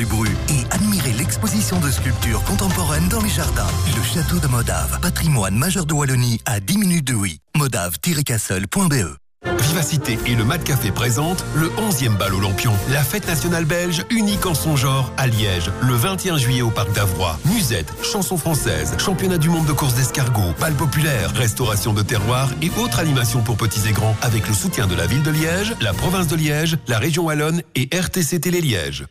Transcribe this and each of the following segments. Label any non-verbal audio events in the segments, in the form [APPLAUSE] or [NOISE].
du et admirez l'exposition de sculptures contemporaines dans les jardins. Le château de Modave, patrimoine majeur de Wallonie à 10 minutes de oui. modave-castle.be Vivacité et le Mat Café présentent le 11e bal au Lampion, la fête nationale belge unique en son genre à Liège, le 21 juillet au Parc d'Avroy. Musette, chansons françaises, championnat du monde de course d'escargot, bal populaire, restauration de terroir et autres animations pour petits et grands avec le soutien de la ville de Liège, la province de Liège, la région Wallonne et RTC Télé Liège.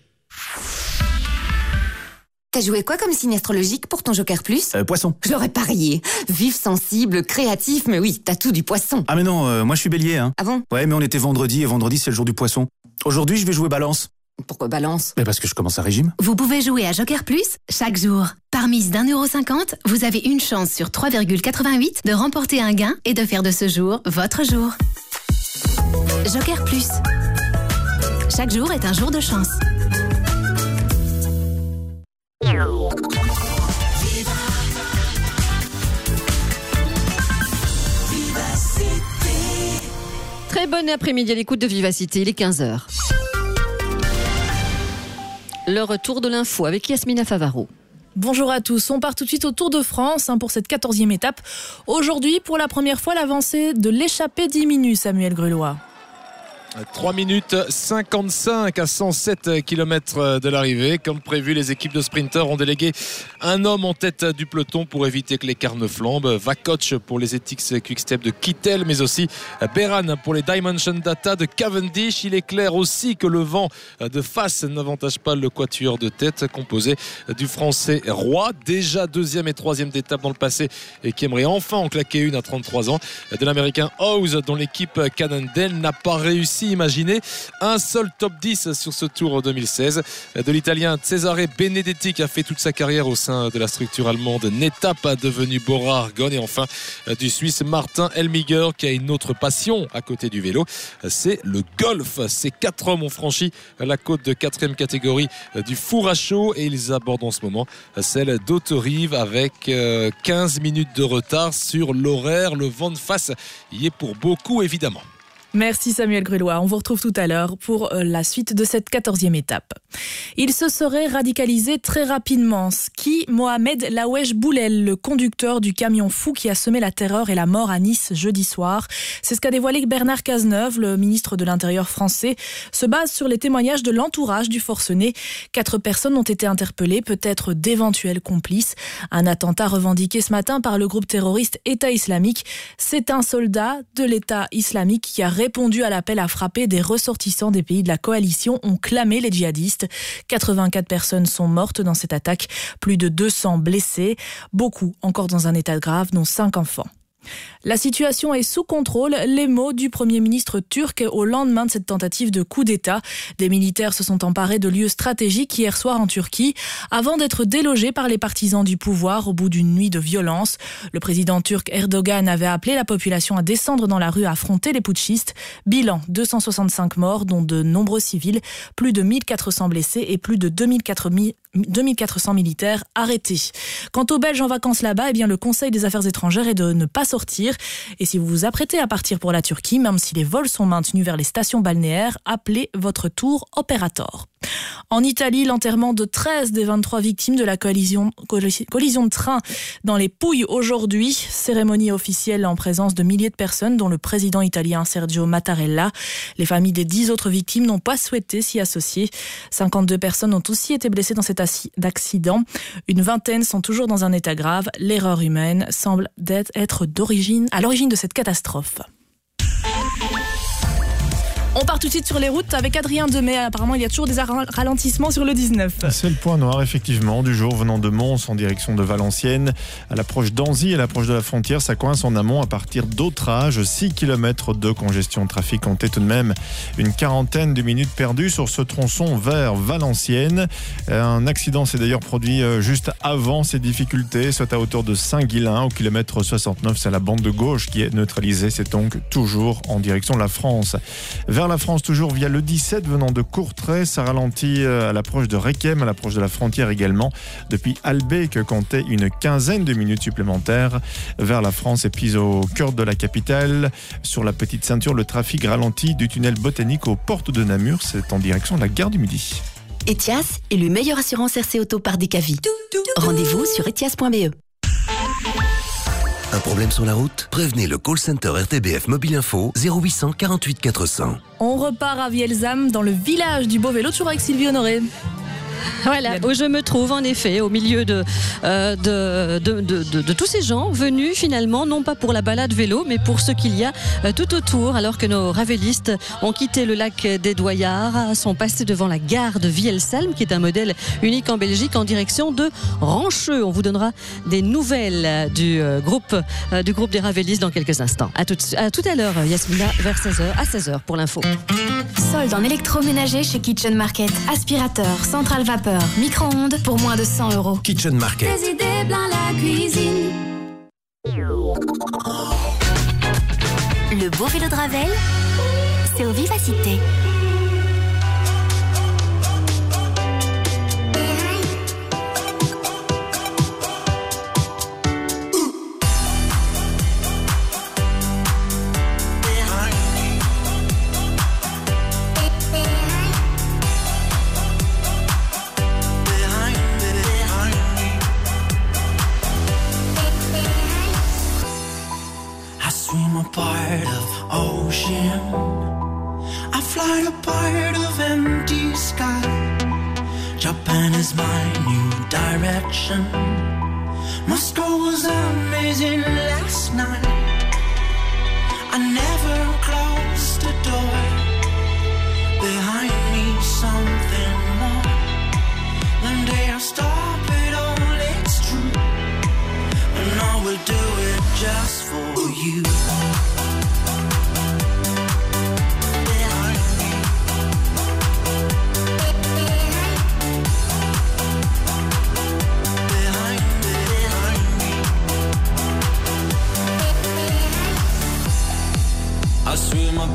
T'as joué quoi comme signe astrologique pour ton Joker Plus euh, Poisson. Je l'aurais parié. Vif, sensible, créatif, mais oui, t'as tout du poisson. Ah mais non, euh, moi je suis bélier. Hein. Ah bon? Ouais, mais on était vendredi et vendredi c'est le jour du poisson. Aujourd'hui je vais jouer balance. Pourquoi balance? Mais parce que je commence un régime. Vous pouvez jouer à Joker Plus chaque jour. Par mise d'un euro cinquante, vous avez une chance sur 3,88 de remporter un gain et de faire de ce jour votre jour. Joker Plus. Chaque jour est un jour de chance. Très bon après-midi à l'écoute de Vivacité, il est 15h. Le retour de l'info avec Yasmina Favaro. Bonjour à tous, on part tout de suite au Tour de France hein, pour cette 14e étape. Aujourd'hui, pour la première fois, l'avancée de l'échappée diminue, Samuel Grulois. 3 minutes 55 à 107 km de l'arrivée. Comme prévu, les équipes de sprinters ont délégué un homme en tête du peloton pour éviter que les carnes flambent. Vakoch pour les Ethics Quickstep de Kittel, mais aussi Beran pour les Dimension Data de Cavendish. Il est clair aussi que le vent de face n'avantage pas le quatuor de tête composé du français Roi, déjà deuxième et troisième d'étape dans le passé et qui aimerait enfin en claquer une à 33 ans. De l'américain Howes dont l'équipe Cannondale n'a pas réussi imaginer un seul top 10 sur ce tour 2016. De l'italien Cesare Benedetti qui a fait toute sa carrière au sein de la structure allemande Netap devenu Bora Argonne et enfin du Suisse Martin Elmiger qui a une autre passion à côté du vélo, c'est le golf. Ces quatre hommes ont franchi la côte de quatrième catégorie du four à chaud et ils abordent en ce moment celle d'Autorive avec 15 minutes de retard sur l'horaire. Le vent de face y est pour beaucoup évidemment. Merci Samuel Grulois. On vous retrouve tout à l'heure pour euh, la suite de cette quatorzième étape. Il se serait radicalisé très rapidement. Qui Mohamed Lawesh Boulel, le conducteur du camion fou qui a semé la terreur et la mort à Nice jeudi soir. C'est ce qu'a dévoilé Bernard Cazeneuve, le ministre de l'Intérieur français, se base sur les témoignages de l'entourage du forcené. Quatre personnes ont été interpellées, peut-être d'éventuels complices. Un attentat revendiqué ce matin par le groupe terroriste État islamique. C'est un soldat de l'État islamique qui a répondu à l'appel à frapper des ressortissants des pays de la coalition, ont clamé les djihadistes. 84 personnes sont mortes dans cette attaque, plus de 200 blessés, beaucoup encore dans un état grave, dont 5 enfants. La situation est sous contrôle, les mots du Premier ministre turc au lendemain de cette tentative de coup d'État. Des militaires se sont emparés de lieux stratégiques hier soir en Turquie avant d'être délogés par les partisans du pouvoir au bout d'une nuit de violence. Le président turc Erdogan avait appelé la population à descendre dans la rue à affronter les putschistes. Bilan 265 morts, dont de nombreux civils, plus de 1400 blessés et plus de 2400 militaires arrêtés. Quant aux Belges en vacances là-bas, eh bien le Conseil des affaires étrangères est de ne pas sortir. Et si vous vous apprêtez à partir pour la Turquie, même si les vols sont maintenus vers les stations balnéaires, appelez votre tour opérateur. En Italie, l'enterrement de 13 des 23 victimes de la collision, de train dans les Pouilles aujourd'hui. Cérémonie officielle en présence de milliers de personnes, dont le président italien Sergio Mattarella. Les familles des 10 autres victimes n'ont pas souhaité s'y associer. 52 personnes ont aussi été blessées dans cet accident. Une vingtaine sont toujours dans un état grave. L'erreur humaine semble être à l'origine de cette catastrophe. On part tout de suite sur les routes avec Adrien Demey. Apparemment, il y a toujours des ralentissements sur le 19. C'est le point noir, effectivement, du jour venant de Mons en direction de Valenciennes. À l'approche d'Anzy, à l'approche de la frontière, ça coince en amont à partir d'Autrage. 6 km de congestion de trafic comptait tout de même une quarantaine de minutes perdues sur ce tronçon vers Valenciennes. Un accident s'est d'ailleurs produit euh, juste avant ces difficultés, soit à hauteur de Saint-Guilain, au kilomètre 69. C'est la bande de gauche qui est neutralisée. C'est donc toujours en direction de la France. Vers la France, toujours via le 17 venant de Courtrai. Ça ralentit euh, à l'approche de Requem, à l'approche de la frontière également. Depuis que comptait une quinzaine de minutes supplémentaires vers la France. Et puis au cœur de la capitale, sur la petite ceinture, le trafic ralentit du tunnel botanique aux portes de Namur. C'est en direction de la gare du Midi. Etias, élu meilleure assurance RC Auto par Decavi. Rendez-vous sur etias.be. Un problème sur la route? Prévenez le call center RTBF Mobile Info 0800 48 400. On repart à Vielzam, dans le village du beau vélo, toujours avec Sylvie Honoré. [LAUGHS] Voilà, où je me trouve en effet au milieu de, euh, de, de, de, de, tous ces gens venus finalement, non pas pour la balade vélo, mais pour ce qu'il y a euh, tout autour, alors que nos ravélistes ont quitté le lac des Doyards, sont passés devant la gare de Vielsalm, qui est un modèle unique en Belgique, en direction de Rancheux. On vous donnera des nouvelles du euh, groupe, euh, du groupe des ravélistes dans quelques instants. À tout à, tout à l'heure, Yasmina, vers 16h, à 16h pour l'info. Solde en électroménager chez Kitchen Market. Aspirateur, centrale vapeur, micro-ondes pour moins de 100 euros. Kitchen Market. Des idées plein la cuisine. Le beau vélo de Ravel, c'est au Vivacité. Part of ocean. I fly a part of empty sky. Japan is my new direction. Moscow was amazing last night. I never closed the door. Behind me, something more. One day I'll stop it all, it's true. And I will do it just for you. I swim a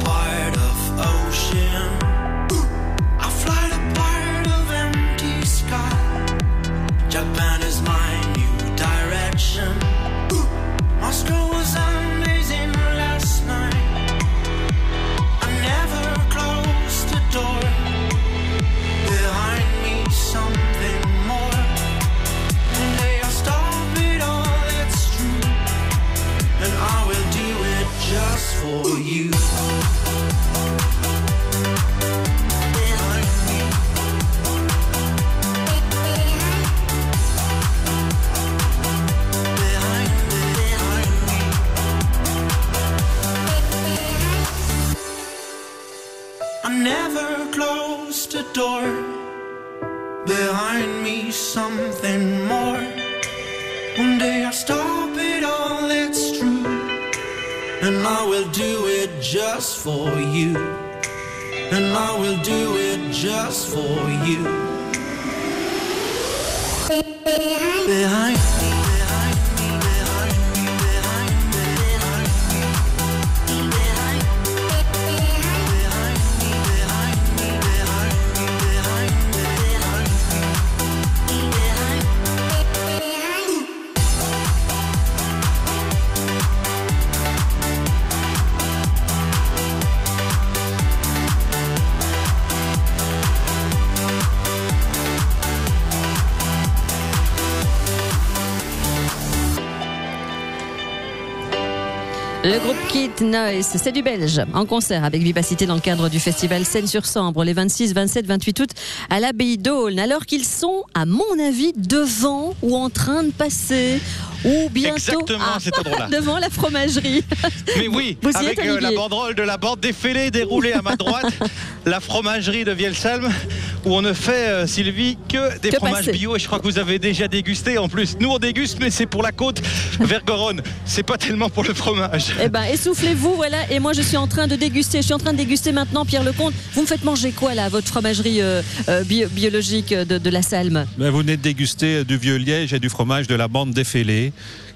never closed the door. Behind me, something more. One day I'll stop it all, it's true. And I will do it just for you. And I will do it just for you. Behind Le groupe Kid Noise, c'est du belge, en concert avec Vivacité dans le cadre du festival Seine-sur-Sambre les 26, 27, 28 août à l'abbaye d'Aulne, alors qu'ils sont, à mon avis, devant ou en train de passer. Ou bientôt Exactement, à [LAUGHS] devant la fromagerie. Mais oui, Vous avec êtes, euh, la banderole de la bande défilée déroulée à ma droite, [LAUGHS] la fromagerie de Vielsalm, où on ne fait, euh, Sylvie, que des Que fromages passer. bio. Et je crois que vous avez déjà dégusté en plus. Nous, on déguste, mais c'est pour la côte Vergoronne. C'est pas tellement pour le fromage. Eh ben, essoufflez-vous, voilà. Et moi, je suis en train de déguster. Je suis en train de déguster maintenant, Pierre Lecomte. Vous me faites manger quoi, là, à votre fromagerie euh, euh, bio- biologique de, de la Salme? Ben, vous venez de déguster du vieux liège et du fromage de la bande défêlée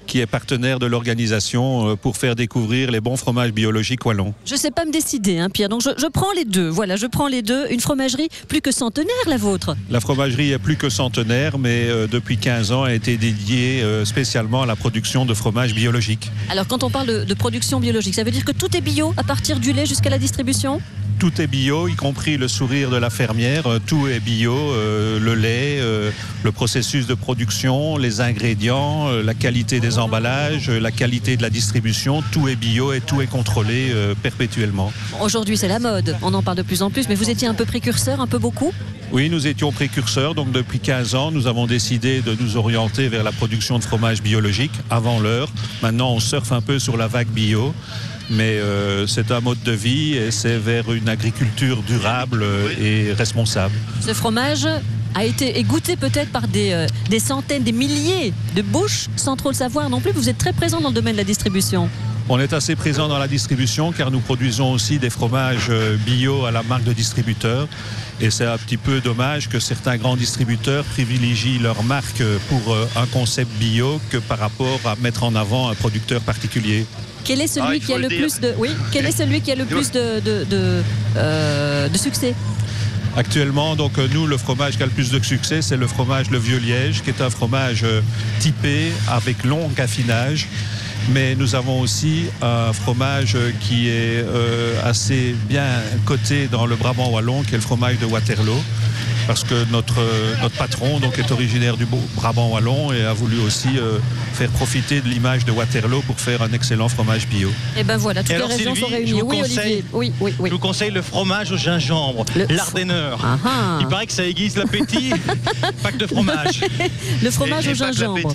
qui est partenaire de l'organisation euh, pour faire découvrir les bons fromages biologiques wallons. Je sais pas me décider, hein, Pierre. Donc je, je prends les deux. Voilà, je prends les deux. Une fromagerie plus que centenaire, la vôtre. La fromagerie est plus que centenaire, mais euh, depuis 15 ans a été dédiée euh, spécialement à la production de fromages biologiques. Alors quand on parle de, de production biologique, ça veut dire que tout est bio à partir du lait jusqu'à la distribution? Tout est bio, y compris le sourire de la fermière. Tout est bio, euh, le lait, euh, le processus de production, les ingrédients, euh, la qualité des emballages, euh, la qualité de la distribution. Tout est bio et tout est contrôlé euh, perpétuellement. Aujourd'hui, c'est la mode. On en parle de plus en plus. Mais vous étiez un peu précurseur, un peu beaucoup? Oui, nous étions précurseurs, donc depuis 15 ans, nous avons décidé de nous orienter vers la production de fromage biologique avant l'heure. Maintenant, on surfe un peu sur la vague bio, mais euh, c'est un mode de vie et c'est vers une agriculture durable et responsable. Ce fromage a été goûté peut-être par des, euh, des centaines, des milliers de bouches sans trop le savoir non plus. Vous êtes très présent dans le domaine de la distribution. On est assez présent dans la distribution car nous produisons aussi des fromages euh, bio à la marque de distributeur. Et c'est un petit peu dommage que certains grands distributeurs privilégient leur marque pour un concept bio que par rapport à mettre en avant un producteur particulier. Quel est celui Ah, qui a le le plus dire. de oui Quel est celui qui a le plus de de, de, euh, de succès Actuellement, donc euh, nous, le fromage qui a le plus de succès, c'est le fromage Le Vieux Liège, qui est un fromage euh, typé avec long affinage. Mais nous avons aussi un fromage qui est euh, assez bien coté dans le Brabant wallon, qui est le fromage de Waterloo. Parce que notre, notre patron donc, est originaire du Beau- Brabant wallon et a voulu aussi euh, faire profiter de l'image de Waterloo pour faire un excellent fromage bio. Et ben voilà, toutes Et les alors, régions Sylvie, sont je réunies. vous Oui, conseille-. Oui, oui, oui. Je vous conseille le fromage au gingembre, l'ardenneur. ah. Il paraît que ça aiguise l'appétit. [LAUGHS] pas que de fromage. Le fromage au gingembre.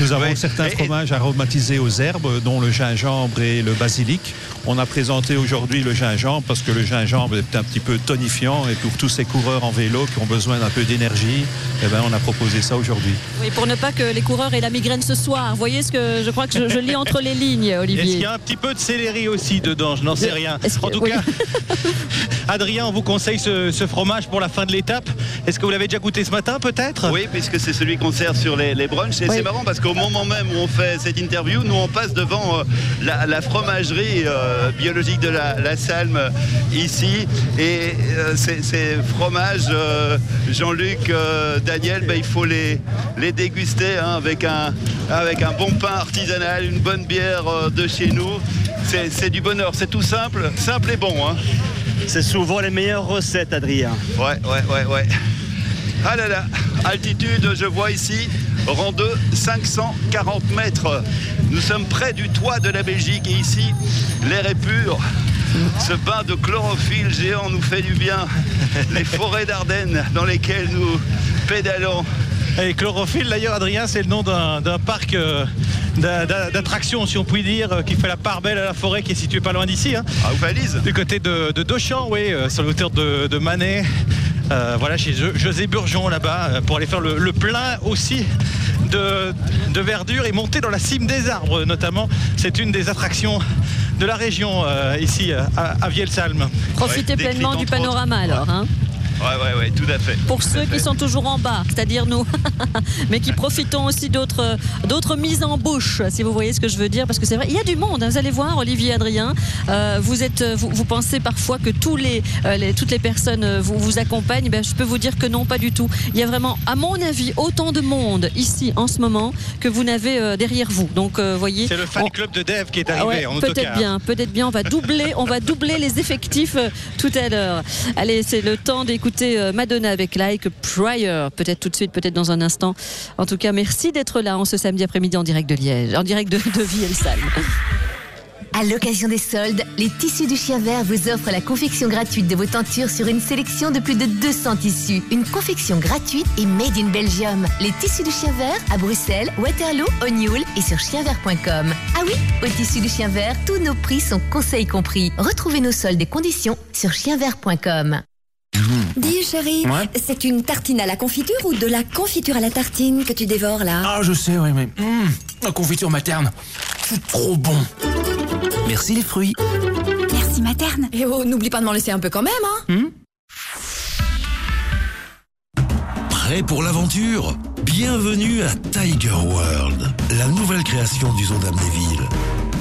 Nous avons certains fromages aromatisés aux herbes, dont le gingembre et le basilic. On a présenté aujourd'hui le gingembre parce que le gingembre est un petit peu tonifiant et pour tous ces coureurs en vélo qui ont besoin d'un peu d'énergie, eh ben, on a proposé ça aujourd'hui. Oui, pour ne pas que les coureurs aient la migraine ce soir. Vous voyez ce que je crois que je, je lis entre les lignes, Est-ce qu'il Olivier. y a un petit peu de céleri aussi dedans? Je n'en sais rien. Est-ce que- En tout oui. cas, [LAUGHS] Adrien, on vous conseille ce, ce fromage pour la fin de l'étape. Est-ce que vous l'avez déjà goûté ce matin peut-être? Oui, puisque c'est celui qu'on sert sur les, les brunchs. Et Oui. c'est marrant parce qu'au moment même où on fait cette interview, nous on passe devant euh, la, la fromagerie euh, biologique de la, la Salme euh, ici. Et euh, ces, ces fromages, euh, Jean-Luc, euh, Daniel, ben, il faut les, les déguster hein, avec, un, avec un bon pain artisanal, une bonne bière euh, de chez nous. C'est c'est du bonheur, c'est tout simple, simple et bon. hein. C'est souvent les meilleures recettes, Adrien. Ouais, ouais, ouais, ouais. Ah là là, altitude, je vois ici, rang 2, 540 mètres. Nous sommes près du toit de la Belgique et ici, l'air est pur. [LAUGHS] Ce bain de chlorophylle géant nous fait du bien. Les forêts d'Ardennes dans lesquelles nous pédalons. Et chlorophylle, d'ailleurs, Adrien, c'est le nom d'un parc euh, d'a- d'a- d'attractions, si on peut dire, euh, qui fait la part belle à la forêt, qui est située pas loin d'ici. Hein. Ah, Valise Du côté de, de Dochamp, oui, euh, sur le hauteur de, de Manet. Euh, voilà, chez Jo- José Burgeon, là-bas, pour aller faire le, le plein aussi de, de verdure et monter dans la cime des arbres, notamment. C'est une des attractions de la région, euh, ici, euh, à, à Vielsalm. Profitez pleinement du panorama alors. Hein. Ouais, ouais, ouais, tout à fait. Pour Tout ceux fait. qui sont toujours en bas, c'est-à-dire nous, [LAUGHS] mais qui profitons aussi d'autres d'autres mises en bouche, si vous voyez ce que je veux dire, parce que c'est vrai, il y a du monde. hein, vous allez voir, Olivier, Adrien, euh, vous êtes, vous, vous pensez parfois que tous les, euh, les- toutes les personnes euh, vous, vous accompagnent. Ben, je peux vous dire que non, pas du tout. Il y a vraiment, à mon avis, autant de monde ici en ce moment que vous n'avez euh, derrière vous. Donc, euh, voyez. C'est le fan club de Dev qui est Ah arrivé ouais, peut-être bien, peut-être bien. On va doubler, on va doubler les effectifs euh, tout à l'heure. Allez, c'est le temps d'écouter euh, Madonna avec Like Prior. Peut-être tout de suite, peut-être dans un instant. En tout cas, merci d'être là en ce samedi après-midi en direct de Liège, en direct de, de Vielsalm. À l'occasion des soldes, les tissus du chien vert vous offrent la confection gratuite de vos tentures sur une sélection de plus de 200 tissus. Une confection gratuite et made in Belgium. Les tissus du chien vert à Bruxelles, Waterloo, O'Neill et sur chienvert.com. Ah oui, au tissu du chien vert, tous nos prix sont conseils compris. Retrouvez nos soldes et conditions sur chienvert.com. Dis chérie, Ouais. c'est une tartine à la confiture ou de la confiture à la tartine que tu dévores là? Ah, je sais, oui, mais. hum, la confiture materne, c'est trop bon. Merci les fruits. Merci materne. Et oh, n'oublie pas de m'en laisser un peu quand même, hein Prêt pour l'aventure? Bienvenue à Tiger World, la nouvelle création du zoo d'Amnéville.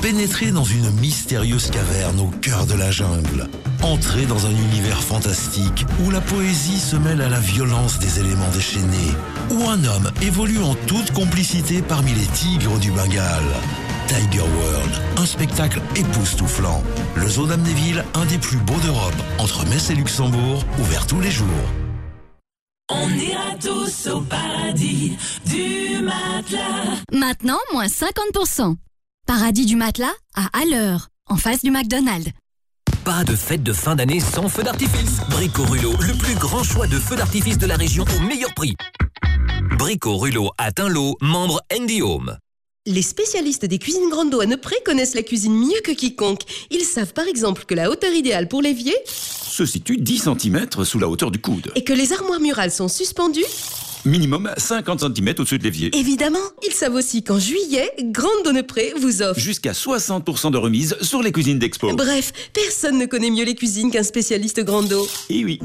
Pénétrez dans une mystérieuse caverne au cœur de la jungle. Entrez dans un univers fantastique où la poésie se mêle à la violence des éléments déchaînés, où un homme évolue en toute complicité parmi les tigres du Bengale. Tiger World, un spectacle époustouflant. Le zoo d'Amnéville, un des plus beaux d'Europe, entre Metz et Luxembourg, ouvert tous les jours. On ira tous au paradis du matelas. Maintenant, moins 50%. Paradis du matelas à Alleur, en face du McDonald's. Pas de fête de fin d'année sans feu d'artifice. Brico Rulo, le plus grand choix de feux d'artifice de la région au meilleur prix. Brico Rulo atteint l'eau, membre Andy Home. Les spécialistes des cuisines Grando à Neupré connaissent la cuisine mieux que quiconque. Ils savent par exemple que la hauteur idéale pour l'évier se situe 10 cm sous la hauteur du coude. et que les armoires murales sont suspendues. Minimum 50 cm au-dessus de l'évier. Évidemment, ils savent aussi qu'en juillet, Grando Neupré vous offre. Jusqu'à 60% de remise sur les cuisines d'expo. Bref, personne ne connaît mieux les cuisines qu'un spécialiste Grando. Et oui.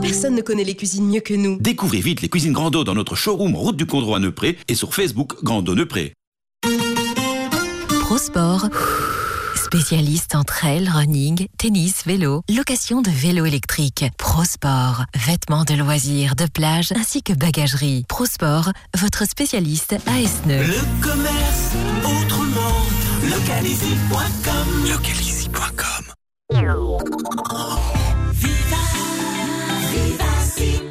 Personne ne connaît les cuisines mieux que nous. Découvrez vite les cuisines Grando dans notre showroom route du Condro à Neupré et sur Facebook Grando Neupré. Prosport. Spécialiste en trail, running, tennis, vélo, location de vélo électrique. Prosport, vêtements de loisirs, de plage ainsi que bagagerie. Prosport, votre spécialiste à Esneux. Le commerce autrement. Localizy.com. Localizy.com. Viva, vivacité.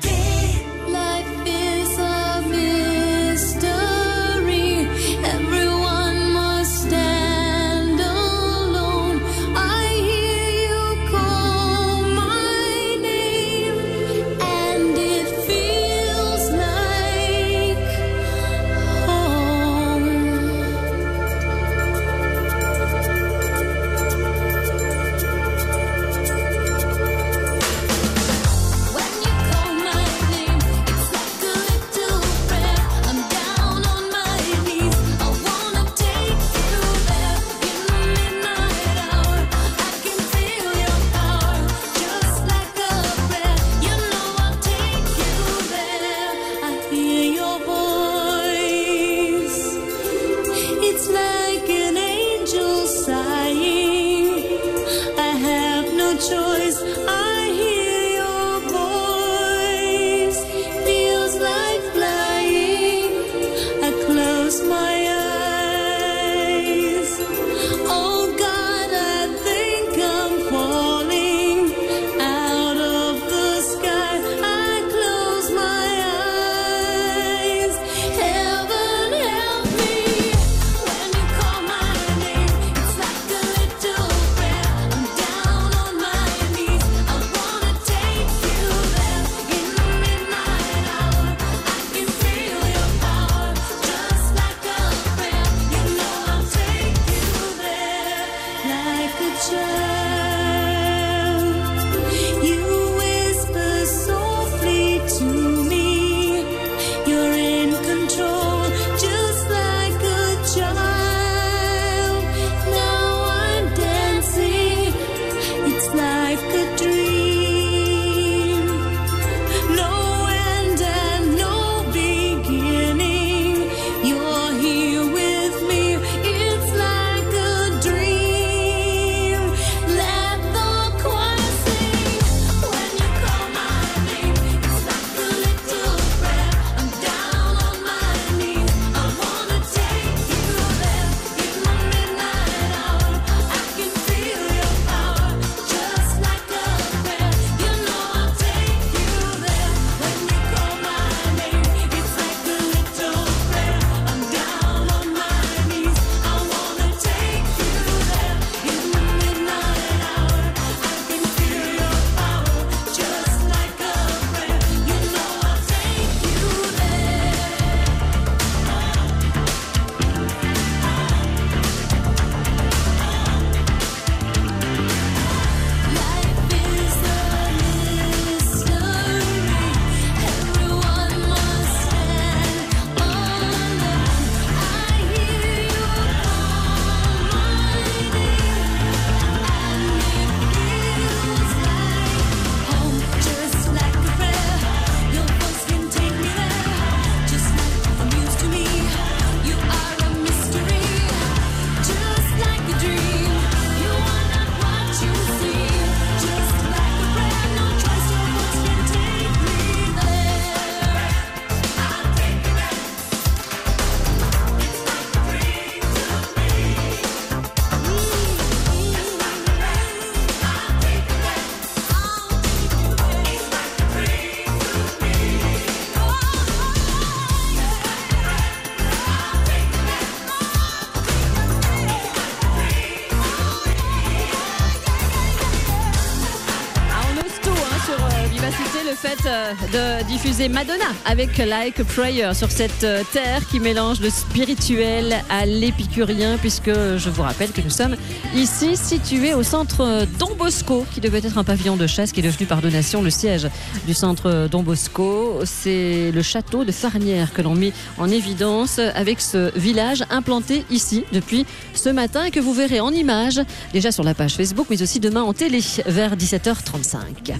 De diffuser Madonna avec Like a Prayer sur cette euh, terre qui mélange le spirituel à l'épicurien, puisque je vous rappelle que nous sommes ici situés au centre euh, Don Bosco, qui devait être un pavillon de chasse, qui est devenu par donation le siège du centre Don Bosco. C'est le château de Farnières que l'on met en évidence avec ce village implanté ici depuis ce matin et que vous verrez en images déjà sur la page Facebook, mais aussi demain en télé vers 17h35.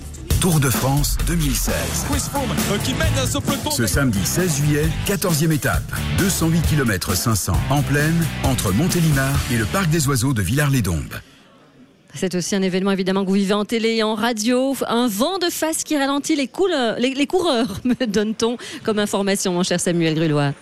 Tour de France 2016. qui mène ce samedi 16 juillet, 14e étape. 208 km 500 en pleine entre Montélimar et le Parc des Oiseaux de Villars-les-Dombes. C'est aussi un événement évidemment que vous vivez en télé et en radio. Un vent de face qui ralentit les, couleurs- les, les coureurs, [LAUGHS] me donne-t-on comme information, mon cher Samuel Grulois.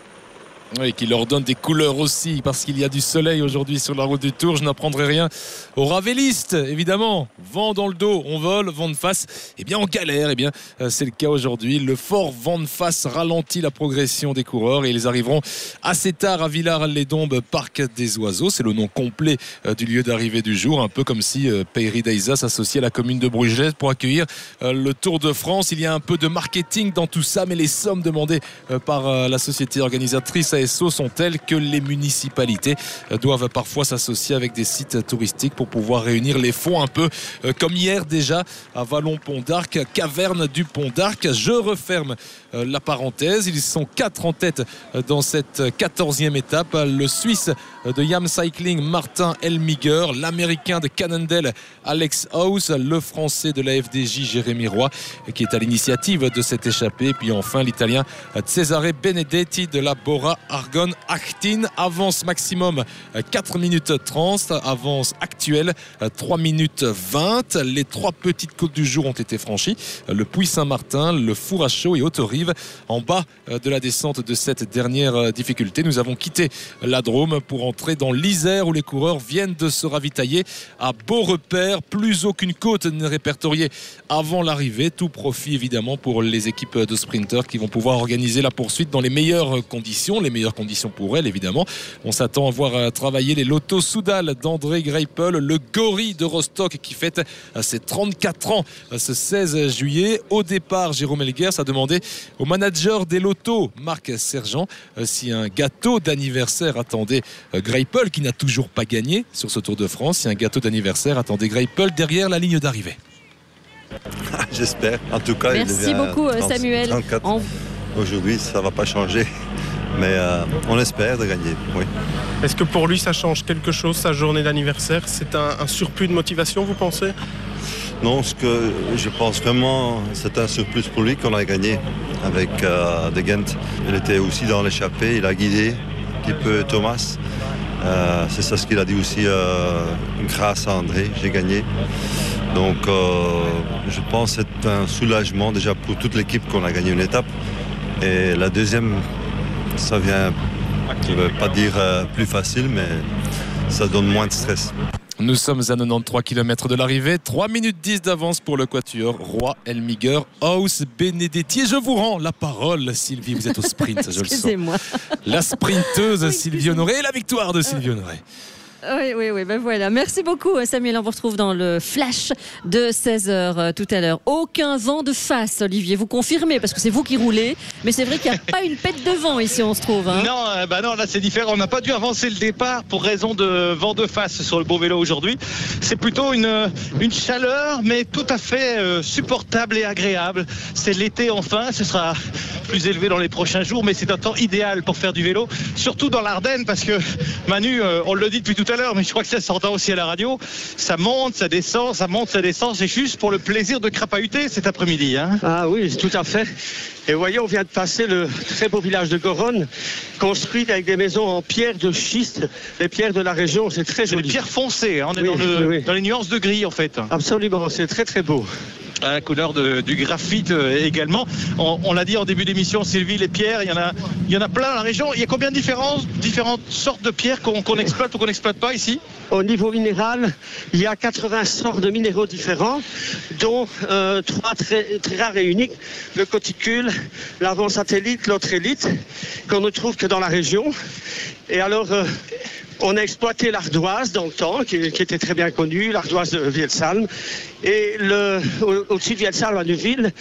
Oui, qui leur donne des couleurs aussi, parce qu'il y a du soleil aujourd'hui sur la route du Tour. Je n'apprendrai rien aux ravélistes, évidemment. Vent dans le dos, on vole, vent de face. Eh bien, on galère. Eh bien, euh, c'est le cas aujourd'hui. Le fort vent de face ralentit la progression des coureurs et ils arriveront assez tard à Villars-les-Dombes, Parc des Oiseaux. C'est le nom complet euh, du lieu d'arrivée du jour, un peu comme si euh, Peyri Daïsa s'associait à la commune de Brugelette pour accueillir le Tour de France. Il y a un peu de marketing dans tout ça, mais les sommes demandées par la société organisatrice ASO sont telles que les municipalités doivent parfois s'associer avec des sites touristiques pour pouvoir réunir les fonds un peu euh, comme hier déjà à Vallon-Pont d'Arc, caverne du Pont d'Arc. Je referme la parenthèse. Ils sont quatre en tête euh, dans cette 14e étape. Le Suisse euh, de Yam Cycling, Martin Elmiger, l'Américain de Cannondale, Alex House, le Français de la FDJ, Jérémy Roy, qui est à l'initiative de cette échappée. Puis enfin, l'Italien euh, Cesare Benedetti de la Bora Argon Actin. Avance maximum euh, 4 minutes 30. Avance actuelle euh, 3 minutes 20. Les trois petites côtes du jour ont été franchies. Euh, Le Puy Saint-Martin, le Four à chaud et En bas euh, de la descente de cette dernière euh, difficulté, nous avons quitté la Drôme pour entrer dans l'Isère où les coureurs viennent de se ravitailler à beau repère. Plus aucune côte n'est répertoriée avant l'arrivée. Tout profit évidemment pour les équipes de sprinteurs qui vont pouvoir organiser la poursuite dans les meilleures conditions, les meilleures conditions pour elles évidemment. On s'attend à voir euh, travailler les Lotto Soudal d'André Greipel, le gorille de Rostock qui fête ses 34 ans ce 16 juillet. Au départ, Jérôme Elguers a demandé au manager des Lotto, Marc Sergent, euh, si un gâteau d'anniversaire attendait euh, Greipel qui n'a toujours pas gagné sur ce Tour de France, si un gâteau d'anniversaire attendait Greipel derrière la ligne d'arrivée. [LAUGHS] J'espère. En tout cas, il Merci beaucoup, euh, 30 Samuel. 34. En- Aujourd'hui, ça ne va pas changer. Mais euh, on espère de gagner, oui. Est-ce que pour lui, ça change quelque chose, sa journée d'anniversaire? C'est un, un surplus de motivation, vous pensez? Non, ce que je pense vraiment, c'est un surplus pour lui qu'on a gagné avec euh, De Gent. Il était aussi dans l'échappée, il a guidé un petit peu Thomas. Euh, c'est ça ce qu'il a dit aussi, euh, grâce à André, j'ai gagné. Donc je pense que c'est un soulagement déjà pour toute l'équipe qu'on a gagné une étape. Et la deuxième, ça vient, je ne veux pas dire plus facile, mais ça donne moins de stress. Nous sommes à 93 km de l'arrivée, 3 minutes 10 d'avance pour le quatuor Roi Elmiger, House Benedetti. Et je vous rends la parole, Sylvie, vous êtes au sprint, je le sens. [LAUGHS] Excusez-moi. La sprinteuse Sylvie Honoré et la victoire de Sylvie Honoré. Oui, oui, oui, ben voilà. Merci beaucoup, Samuel. On vous retrouve dans le flash de 16h tout à l'heure. Aucun vent de face, Olivier. Vous confirmez, parce que c'est vous qui roulez. Mais c'est vrai qu'il n'y a pas une pète de vent ici, on se trouve. hein. Non, euh, bah non, là c'est différent. On n'a pas dû avancer le départ pour raison de vent de face sur le beau vélo aujourd'hui. C'est plutôt une, chaleur, mais tout à fait euh, supportable et agréable. C'est l'été enfin. Ce sera plus élevé dans les prochains jours, mais c'est un temps idéal pour faire du vélo, surtout dans l'Ardenne, parce que Manu, euh, on le dit depuis tout à l'heure, mais je crois que ça s'entend aussi à la radio. Ça monte, ça descend, ça monte, ça descend. C'est juste pour le plaisir de crapahuter cet après-midi. Hein. Ah oui, tout à fait. Et voyez, on vient de passer le très beau village de Goronne, construit avec des maisons en pierre de schiste, les pierres de la région, c'est très joli. des pierres foncées, hein, on est Oui, dans, le- oui, oui. dans les nuances de gris en fait. Absolument, c'est très très beau. À la couleur de- du graphite euh, également. On, on l'a dit en début d'émission, Sylvie, les pierres, il y en a, il y en a plein dans la région. Il y a combien de différentes sortes de pierres qu'on exploite ou qu'on n'exploite pas ici? Au niveau minéral, il y a 80 sorts de minéraux différents, dont euh, trois très, très rares et uniques, le coticule, l'avant satellite, l'autrélite, qu'on ne trouve que dans la région. Et alors, euh, on a exploité l'ardoise dans le temps, qui, qui était très bien connue, l'ardoise de Vielsalm. Et le, au- au-dessus de à Neuville,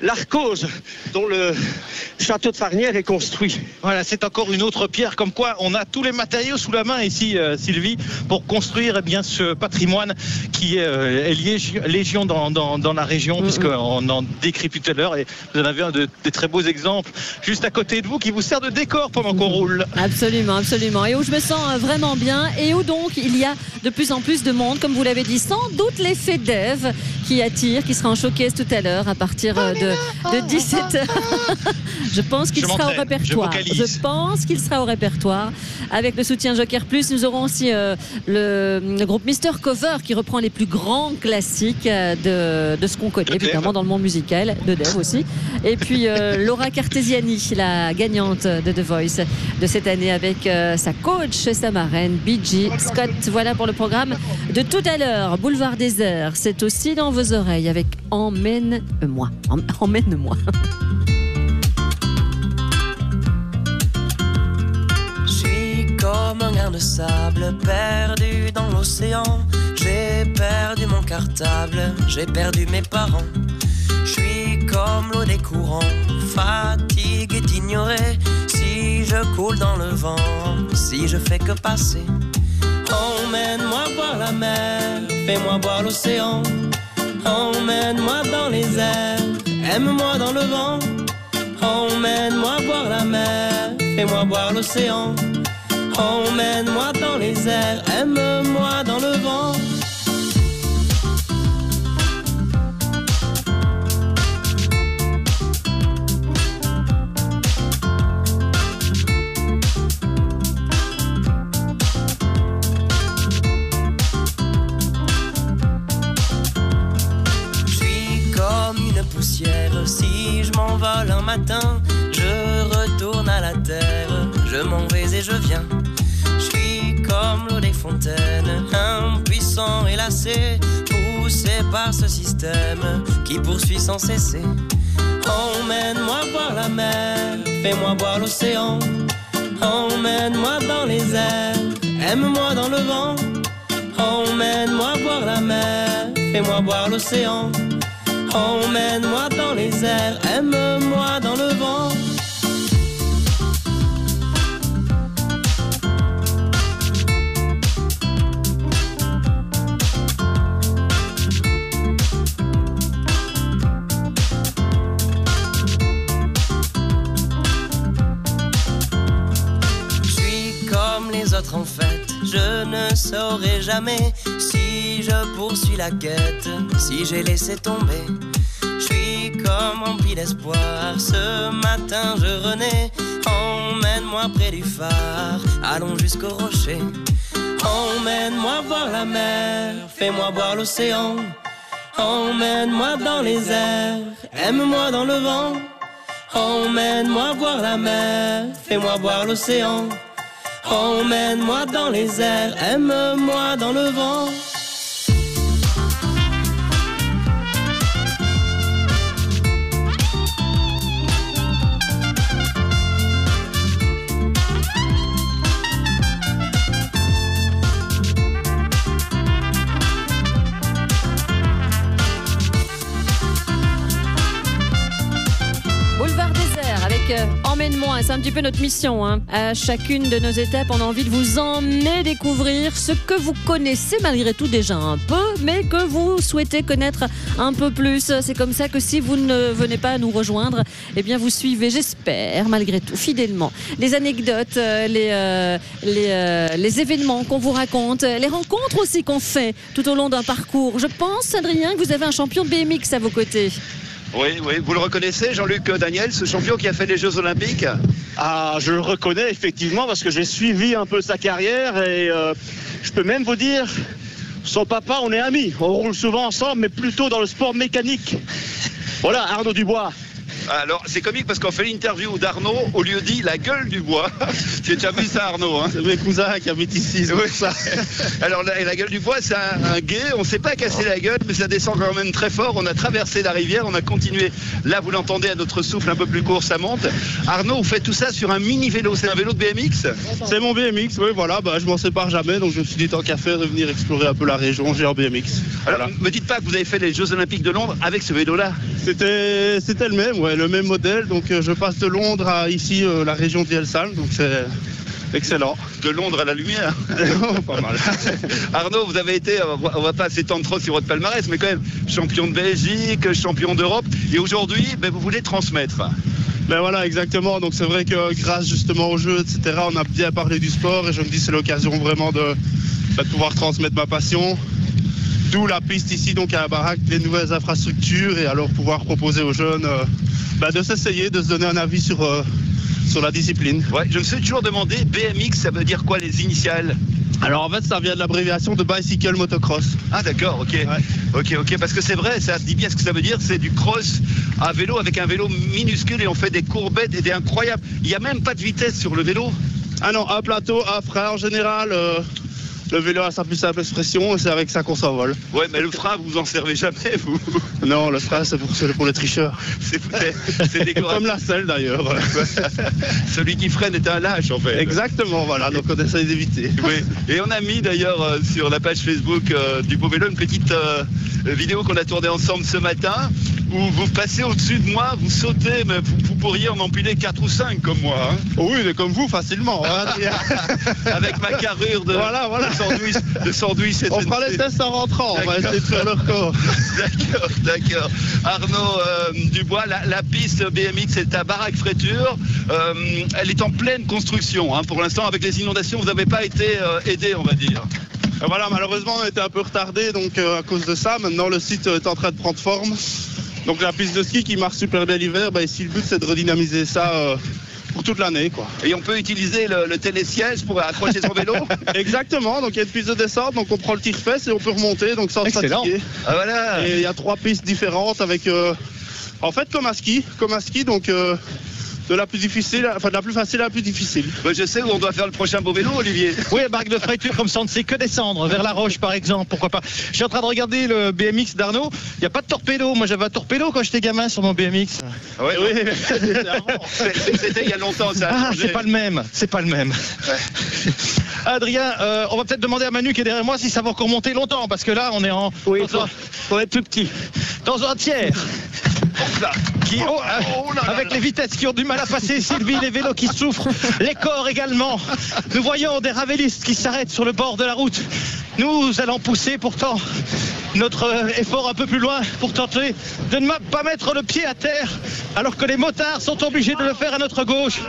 l'Arcose, dont le château de Farnière est construit. Voilà, c'est encore une autre pierre, comme quoi on a tous les matériaux sous la main ici, euh, Sylvie, pour construire eh bien, ce patrimoine qui est, euh, est lié légion dans, dans- dans la région, puisqu'on en décrit tout à l'heure, et vous en avez un de, des très beaux exemples juste à côté de vous qui vous sert de décor pendant qu'on roule. Absolument, absolument. Et où je me sens euh, vraiment bien et où donc il y a de plus en plus de monde, comme vous l'avez dit, sans doute l'effet d'Ève qui attire, qui sera en showcase tout à l'heure à partir euh, de, de 17h. [LAUGHS] je pense qu'il sera au je répertoire. Je pense qu'il sera au répertoire. Avec le soutien Joker Plus, nous aurons aussi euh, le, le groupe Mister Cover qui reprend les plus grands classiques euh, de, de ce qu'on connaît, évidemment, dans le monde musical, de Dave aussi. Et puis euh, [LAUGHS] Laura Cartesiani, la gagnante de The Voice de cette année avec euh, sa coach et sa marraine, BG Scott. Voilà pour le programme de tout à l'heure. Boulevard des Airs, c'est aussi dans vos oreilles avec Emmène-moi. Em- Emmène-moi. Je suis comme un grain de sable perdu dans l'océan. J'ai perdu mon cartable, j'ai perdu mes parents. Je suis comme l'eau des courants, fatigué d'ignorer si je coule dans le vent, si je fais que passer. Emmène-moi voir la mer, fais-moi voir l'océan. Emmène-moi dans les airs, aime-moi dans le vent. Emmène-moi voir la mer, fais-moi voir l'océan. Emmène-moi dans les airs, aime-moi dans le vent. Si je m'envole un matin, je retourne à la terre, je m'en vais et je viens. Je suis comme l'eau des fontaines, impuissant et lassé, poussé par ce système qui poursuit sans cesser. Emmène-moi voir la mer, fais-moi voir l'océan. Emmène-moi dans les airs, aime-moi dans le vent. Emmène-moi voir la mer, fais-moi voir l'océan. Emmène-moi dans les airs, aime-moi dans le vent. Je suis comme les autres en fait, je ne saurai jamais si je poursuis la quête, si j'ai laissé tomber. Rempli d'espoir, ce matin je renais. Emmène-moi près du phare, allons jusqu'au rocher. Emmène-moi voir la mer, fais-moi voir l'océan. Emmène-moi dans les airs, aime-moi dans le vent. Emmène-moi voir la mer, fais-moi voir l'océan. Emmène-moi dans les airs, aime-moi dans le vent. Euh, Emmène-moi, c'est un petit peu notre mission. hein. À chacune de nos étapes, on a envie de vous emmener découvrir ce que vous connaissez malgré tout déjà un peu, mais que vous souhaitez connaître un peu plus. C'est comme ça que si vous ne venez pas nous rejoindre, eh bien vous suivez, j'espère, malgré tout, fidèlement, les anecdotes, euh, les, euh, les, euh, les événements qu'on vous raconte, les rencontres aussi qu'on fait tout au long d'un parcours. Je pense, Adrien, que vous avez un champion de BMX à vos côtés. Oui, oui, vous le reconnaissez, Jean-Luc Daniel, ce champion qui a fait les Jeux Olympiques Ah, je le reconnais effectivement parce que j'ai suivi un peu sa carrière et euh, je peux même vous dire, son papa, on est amis. On roule souvent ensemble, mais plutôt dans le sport mécanique. Voilà, Arnaud Dubois. Alors, c'est comique parce qu'on fait l'interview d'Arnaud au lieu dit la gueule du bois. [LAUGHS] tu as déjà vu ça, Arnaud hein C'est mes cousins qui habitent ici, Oui. ça. [LAUGHS] Alors, la, la gueule du bois, c'est un, un guet. On ne s'est pas cassé la gueule, mais ça descend quand même très fort. On a traversé la rivière, on a continué. Là, vous l'entendez à notre souffle un peu plus court, ça monte. Arnaud, vous faites tout ça sur un mini vélo. C'est un vélo de BMX C'est mon BMX, oui, voilà, bah, je m'en sépare jamais, donc je me suis dit tant qu'à faire de venir explorer un peu la région, j'ai un BMX. Alors, me dites pas que vous avez fait les Jeux Olympiques de Londres avec ce vélo-là. C'était, c'était le même, ouais, le même modèle, donc euh, je passe de Londres à ici, euh, la région d'Ielsal, donc c'est excellent. De Londres à la lumière. [LAUGHS] Pas mal. [LAUGHS] Arnaud, vous avez été, on va- pas s'étendre trop sur votre palmarès, mais quand même champion de Belgique, champion d'Europe, et aujourd'hui, ben, vous voulez transmettre. Ben voilà, exactement. Donc c'est vrai que grâce justement au jeu, etc., on a bien parlé du sport et je me dis c'est l'occasion vraiment de, de pouvoir transmettre ma passion. D'où la piste ici, donc à la baraque, les nouvelles infrastructures et alors pouvoir proposer aux jeunes euh, ben, de s'essayer, de se donner un avis sur, euh, sur la discipline. Ouais, je me suis toujours demandé, BMX, ça veut dire quoi les initiales? Alors en fait, ça vient de l'abréviation de Bicycle Motocross. Ah d'accord, ok. Ok, ok, parce que c'est vrai, ça dit bien ce que ça veut dire, c'est du cross à vélo avec un vélo minuscule et on fait des courbettes et des incroyables. Il n'y a même pas de vitesse sur le vélo? Ah non, un plateau, un frein en général. euh, le vélo a sa plus simple expression et c'est avec ça qu'on s'envole. Ouais, mais le frein, vous en servez jamais, vous. Non, le frein, c'est pour, pour les tricheurs. C'est. [LAUGHS] Comme la selle d'ailleurs. [LAUGHS] Celui qui freine est un lâche en fait. Exactement, voilà, donc on essaye d'éviter. Oui. Et on a mis d'ailleurs euh, sur la page Facebook euh, du Beau Vélo une petite euh, vidéo qu'on a tournée ensemble ce matin où vous passez au-dessus de moi, vous sautez, mais vous, vous pourriez en empiler 4 ou 5 comme moi. hein. oui, mais comme vous, facilement. hein. [LAUGHS] Avec ma carrure de, Voilà, voilà. de sandwich. De sandwich On fera les tests en rentrant, on va essayer de faire le record. [LAUGHS] D'accord, d'accord. Arnaud euh, Dubois, la, la piste BMX est à Baraque Fréture. Euh, elle est en pleine construction. hein. Pour l'instant, avec les inondations, vous n'avez pas été euh, aidé, on va dire. Voilà, malheureusement, on était un peu retardé donc à cause de ça. Maintenant, le site est en train de prendre forme. Donc la piste de ski qui marche super bien l'hiver, bah, ici le but c'est de redynamiser ça euh, pour toute l'année. quoi. Et on peut utiliser le, le télésiège pour accrocher son vélo [LAUGHS] Exactement, donc il y a une piste de descente, donc on prend le tire-fesse et on peut remonter donc sans se Excellent. fatiguer. Ah, voilà. Et il y a trois pistes différentes avec, euh, en fait comme à ski, comme à ski, donc euh, de la plus difficile, enfin de la plus facile à la plus difficile. Bah, je sais où on doit faire le prochain beau vélo, Olivier. Oui, barque de fréture, comme ça on ne sait que descendre vers la roche par exemple, pourquoi pas. Je suis en train de regarder le BMX d'Arnaud, il n'y a pas de torpedo, moi j'avais un torpedo quand j'étais gamin sur mon BMX. Ah ouais, oui, C'est- C'était il y a longtemps, ça a Ah, c'est pas le même, c'est pas le même. Adrien, euh, on va peut-être demander à Manu qui est derrière moi si ça va encore monter longtemps, parce que là on est en. Oui, on est tout petit. Dans un tiers. Qui, oh, euh, avec les vitesses qui ont du mal à passer, Sylvie, les vélos qui souffrent, les corps également. Nous voyons des ravélistes qui s'arrêtent sur le bord de la route. Nous allons pousser pourtant notre euh, effort un peu plus loin pour tenter de ne pas mettre le pied à terre alors que les motards sont obligés de le faire à notre gauche.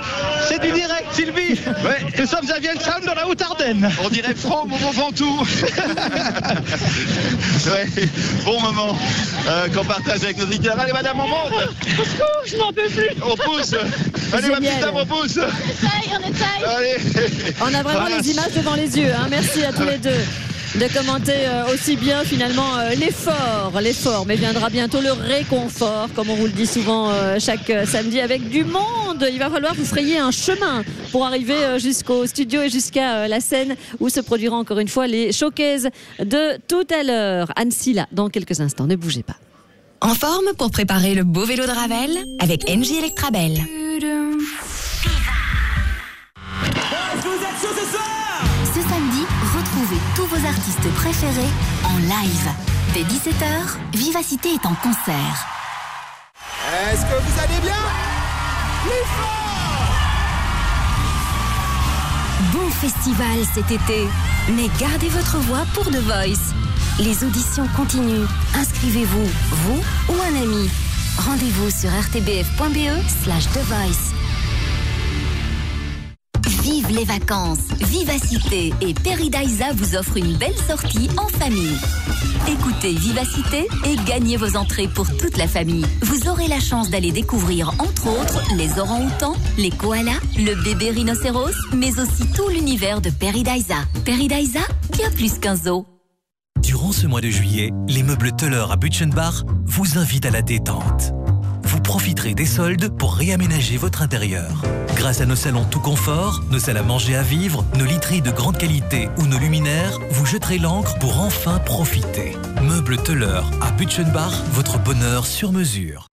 C'est du direct, Sylvie. [LAUGHS] Nous sommes à Vientiane dans la Haute-Ardenne. On dirait Franck Momo Ventoux. [LAUGHS] Ouais, bon moment euh, qu'on partage avec nos auditeurs. Allez, madame, on monte. je n'en peux plus. On pousse. [LAUGHS] Allez, ma petite dame, on pousse. On essaye, on essaye. Allez. On a vraiment Voilà. les images devant les yeux. hein. Merci à tous les deux de commenter euh, aussi bien finalement euh, l'effort, l'effort, mais viendra bientôt le réconfort, comme on vous le dit souvent euh, chaque samedi, avec du monde. Il va falloir vous frayer un chemin pour arriver jusqu'au studio et jusqu'à la scène où se produiront encore une fois les showcases de tout à l'heure. Annecy là, dans quelques instants, ne bougez pas. En forme pour préparer le beau vélo de Ravel avec NJ Electrabel. Artistes préférés en live. Dès 17h, Vivacité est en concert. Est-ce que vous allez bien? Bon festival cet été, mais gardez votre voix pour The Voice. Les auditions continuent. Inscrivez-vous, vous ou un ami. Rendez-vous sur rtbf.be slash The Voice. Vive les vacances, Vivacité et Peridaisa vous offrent une belle sortie en famille. Écoutez Vivacité et gagnez vos entrées pour toute la famille. Vous aurez la chance d'aller découvrir entre autres les orang-outans, les koalas, le bébé rhinocéros, mais aussi tout l'univers de Peridaisa. Peridaisa, bien plus qu'un zoo. Durant ce mois de juillet, les meubles Teller à Butchenbach vous invitent à la détente. Profiterez des soldes pour réaménager votre intérieur. Grâce à nos salons tout confort, nos salles à manger à vivre, nos literies de grande qualité ou nos luminaires, vous jeterez l'encre pour enfin profiter. Meubles Teller à Butchenbach, votre bonheur sur mesure.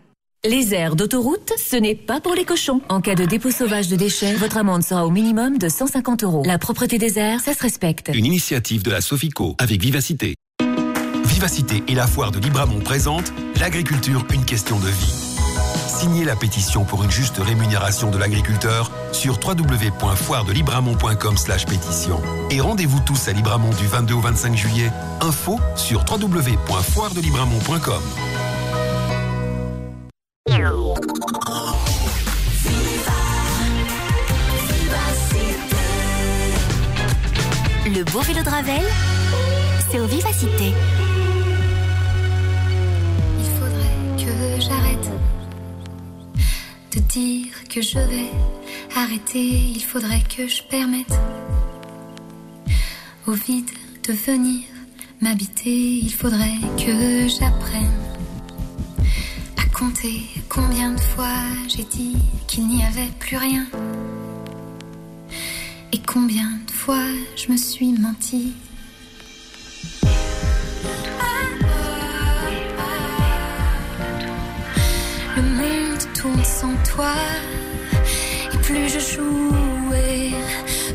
Les aires d'autoroute, ce n'est pas pour les cochons. En cas de dépôt sauvage de déchets, votre amende sera au minimum de 150 euros. La propreté des airs, ça se respecte. Une initiative de la Sofico avec Vivacité. Vivacité et la foire de Libramont présentent l'agriculture une question de vie. Signez la pétition pour une juste rémunération de l'agriculteur sur www.foiredelibramont.com pétition. Et rendez-vous tous à Libramont du 22 au 25 juillet. Info sur www.foiredelibramont.com. C'est au Vivacité. Il faudrait que j'arrête de dire que je vais arrêter. Il faudrait que je permette au vide de venir m'habiter. Il faudrait que j'apprenne à compter combien de fois j'ai dit qu'il n'y avait plus rien. Et combien de fois je me suis menti. Le monde tourne sans toi. Et plus je joue, et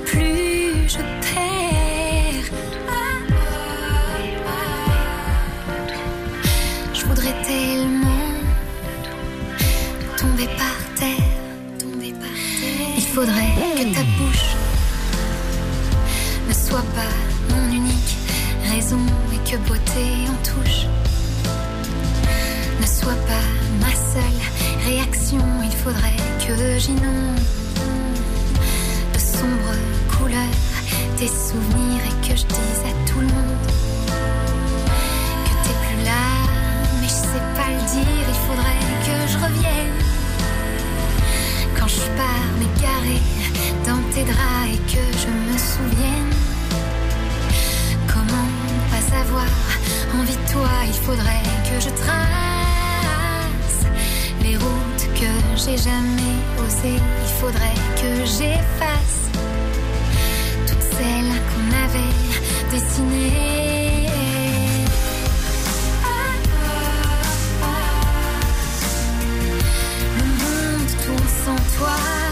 plus je perds. Je voudrais tellement tomber par terre. Tomber par terre. Il faudrait que ta bouche ne soit pas mon unique raison et que beauté en touche ne soit pas ma seule réaction. Il faudrait que j'inonde de sombres couleurs tes souvenirs et que je dise à tout le monde que t'es plus là. Mais je sais pas le dire, il faudrait que je revienne quand je pars m'égarer dans tes draps et que je me souvienne envie de toi. Il faudrait que je trace les routes que j'ai jamais osées. Il faudrait que j'efface toutes celles qu'on avait dessinées. Sans toi.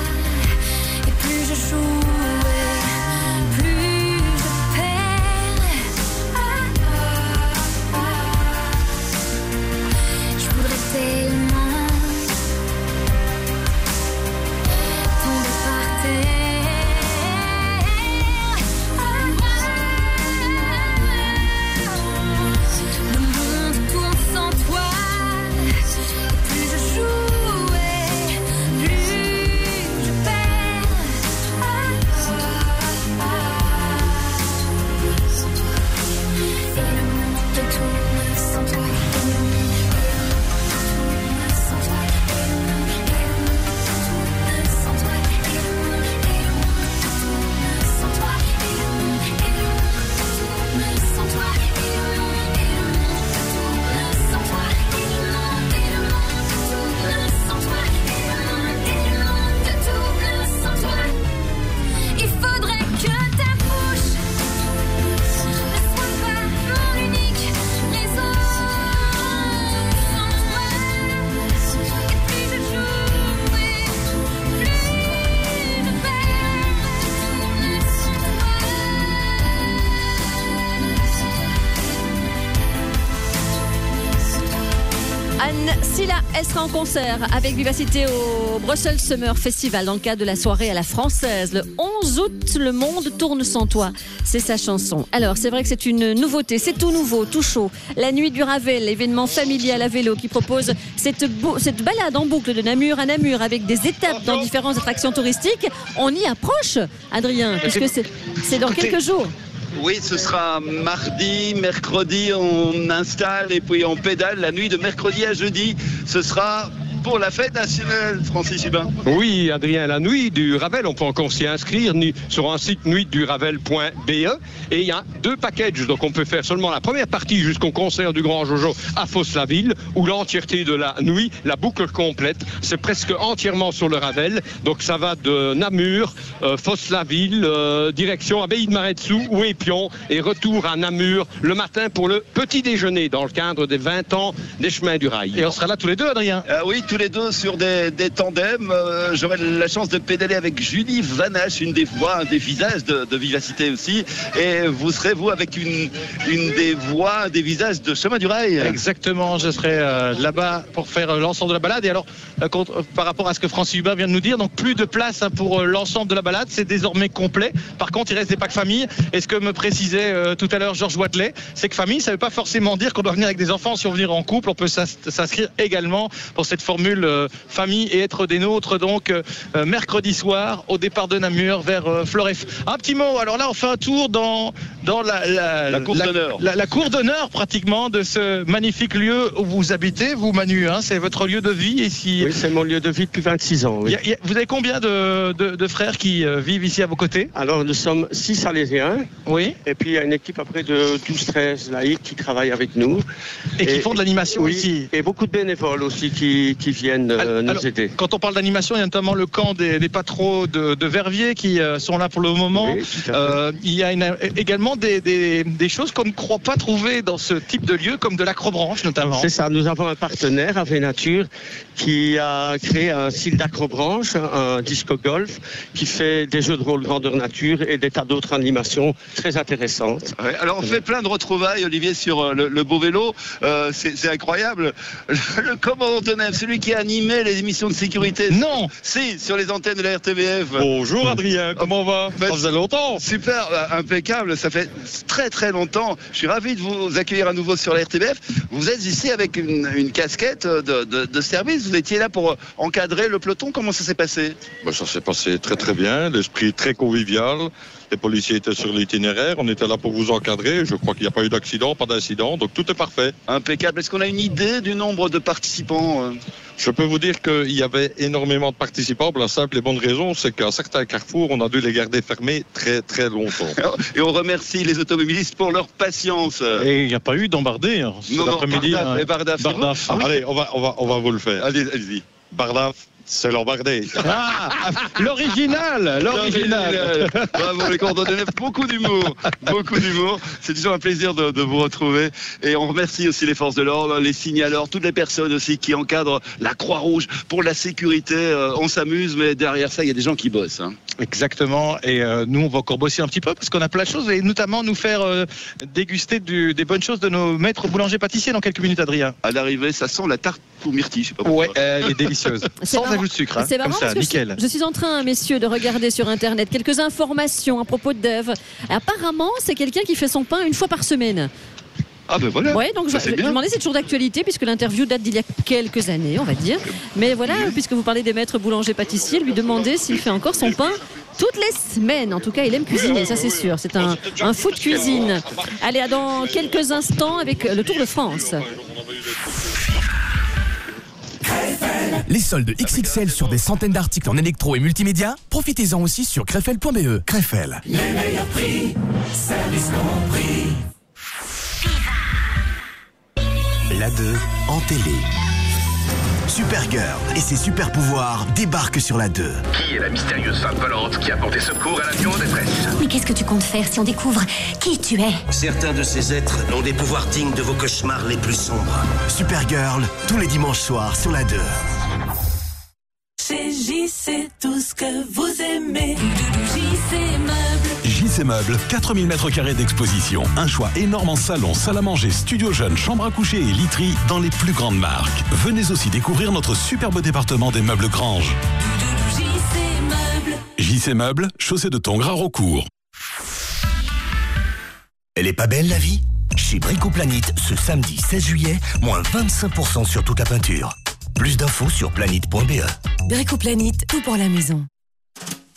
Concert avec Vivacité au Brussels Summer Festival dans le cadre de la soirée à la française. Le 11 août, Le Monde tourne sans toi. C'est sa chanson. Alors, c'est vrai que c'est une nouveauté. C'est tout nouveau, tout chaud. La nuit du Ravel, événement familial à vélo qui propose cette, cette balade en boucle de Namur à Namur avec des étapes dans différentes attractions touristiques. On y approche, Adrien, puisque c'est c'est dans quelques jours. Oui, ce sera mardi, mercredi, on installe et puis on pédale. La nuit de mercredi à jeudi, ce sera pour la fête nationale, Francis Hubin. Oui, Adrien, la nuit du Ravel, on peut encore s'y inscrire sur un site nuitduravel.be et il y a deux packages, donc on peut faire seulement la première partie jusqu'au concert du Grand Jojo à Fosse-la-Ville ou l'entièreté de la nuit, la boucle complète, c'est presque entièrement sur le Ravel, donc ça va de Namur, euh, Fosse-la-Ville, euh, direction Abbaye de Maretsou ou Épion et retour à Namur le matin pour le petit déjeuner dans le cadre des 20 ans des chemins du rail. Et on sera là tous les deux, Adrien Ah oui, tous les deux sur des, des tandems. Euh, J'aurai la chance de pédaler avec Julie Vanache, une des voix, un des visages de, Vivacité aussi. Et vous serez, vous, avec une, des voix, des visages de Chemin du Rail. Exactement, je serai euh, là-bas pour faire euh, l'ensemble de la balade. Et alors, euh, par rapport à ce que Francis Hubin vient de nous dire, donc plus de place hein, pour l'ensemble de la balade, c'est désormais complet. Par contre, il reste des packs famille. Et ce que me précisait tout à l'heure Georges Watelet, c'est que famille, ça ne veut pas forcément dire qu'on doit venir avec des enfants. Si on veut venir en couple, on peut s'ins- s'inscrire également pour cette formule euh, famille et être des nôtres. Donc, euh, mercredi soir, au départ de Namur, vers euh, Floref. Un petit mot, alors là, on fait un tour dans, dans la, la, La cour d'honneur. la, la cour d'honneur pratiquement de ce magnifique lieu où vous habitez, vous Manu, hein, c'est votre lieu de vie ici. Oui, c'est mon lieu de vie depuis 26 ans. oui. Y a- y a- vous avez combien de, de- de frères qui euh, vivent ici à vos côtés? Alors, nous sommes 6 Salésiens. Oui. Et puis, il y a une équipe après de 12-13 laïcs qui travaillent avec nous. Et qui font de l'animation oui, ici. Et beaucoup de bénévoles aussi qui, qui viennent euh, nous Alors, aider. Quand on parle d'animation, il y a notamment le camp des, des patros de, de Verviers qui euh, sont là pour le moment. Oui. Euh, il y a une- également des, des- des choses qu'on ne croit pas trouver dans ce type de lieu, comme de l'acrobranche notamment. C'est ça, nous avons un partenaire, Ave Nature, qui a créé un style d'acrobranche, un disco golf, qui fait des jeux de rôle grandeur nature et des tas d'autres animations très intéressantes. Ouais, alors on fait plein de retrouvailles, Olivier, sur le, le beau vélo. Euh, c'est incroyable. Le, [LAUGHS] le commandant Teneb, celui qui a animé les émissions de sécurité. Non Si, sur les antennes de la RTBF. Bonjour Adrien, comment on va Ben, Ça faisait longtemps. Super, euh, impeccable. Ça fait très très longtemps. Je suis ravi de vous accueillir à nouveau sur la RTBF. Vous êtes ici avec une, une casquette de, de- de service. Vous étiez là pour euh, encadrer le peloton. Comment ça s'est passé? Ben, ça s'est passé très très bien, l'esprit très convivial. Les policiers étaient sur l'itinéraire, on était là pour vous encadrer. Je crois qu'il n'y a pas eu d'accident, pas d'incident, donc tout est parfait. Impeccable. Est-ce qu'on a une idée du nombre de participants euh Je peux vous dire qu'il y avait énormément de participants pour la simple et bonne raison, c'est qu'à certains carrefours, on a dû les garder fermés très très longtemps. [LAUGHS] Et on remercie les automobilistes pour leur patience. Et il n'y a pas eu d'embardé hein, cet Non, non, après-midi. Bardaf, hein. et Bardaf, Ah oui. Allez, on va, on, va, on va vous le faire. Allez, allez-y. Bardaf, c'est l'embardé. Ah, l'original, l'original. Bravo les coordonnées, beaucoup d'humour, beaucoup d'humour. C'est toujours un plaisir de, de vous retrouver. Et on remercie aussi les forces de l'ordre, les signaleurs, toutes les personnes aussi qui encadrent la Croix-Rouge pour la sécurité. Euh, on s'amuse, mais derrière ça, il y a des gens qui bossent. hein. Exactement. Et euh, nous, on va encore bosser un petit peu parce qu'on a plein de choses et notamment nous faire euh, déguster du- des bonnes choses de nos maîtres boulangers-pâtissiers dans quelques minutes, Adrien. À l'arrivée, ça sent la tarte aux myrtilles. Je sais pas pourquoi. Ouais, elle est délicieuse. [LAUGHS] C'est Sans ajout de sucre. hein, C'est marrant ça, parce que je- nickel. Je, suis en train, messieurs, de regarder sur Internet quelques informations à propos de Dave. Apparemment, c'est quelqu'un qui fait son pain une fois par semaine. Ah ben voilà. Ouais, donc je, Ça, je c'est me demandais, c'est toujours d'actualité puisque l'interview date d'il y a quelques années, on va dire. Mais voilà, puisque vous parlez des maîtres boulangers-pâtissiers, lui demander s'il fait encore son pain toutes les semaines. En tout cas, il aime cuisiner, ça c'est sûr. C'est un, un fou de cuisine. Allez, à dans quelques instants avec le Tour de France. Les soldes XXL sur des centaines d'articles en électro et multimédia, profitez-en aussi sur crefel.be. Crefel. Les meilleurs prix, service compris. La 2 en télé. Supergirl et ses super pouvoirs débarquent sur la 2. Qui est la mystérieuse femme volante qui a porté secours à l'avion en détresse Mais qu'est-ce que tu comptes faire si on découvre qui tu es? Certains de ces êtres ont des pouvoirs dignes de vos cauchemars les plus sombres. Supergirl, tous les dimanches soirs sur la 2. Chez JC, tout ce que vous aimez. JC Meubles. JC JC Meubles, 4000 mètres carrés d'exposition. Un choix énorme en salon, salle à manger, studio jeune, chambre à coucher et literie dans les plus grandes marques. Venez aussi découvrir notre superbe département des meubles Grange. JC Meubles, chaussée de Tongres à Rocourt. Elle est pas belle la vie? Chez Bricoplanite, ce samedi 16 juillet, moins 25% sur toute la peinture. Plus d'infos sur planète.be. Bricoplanite, tout pour la maison.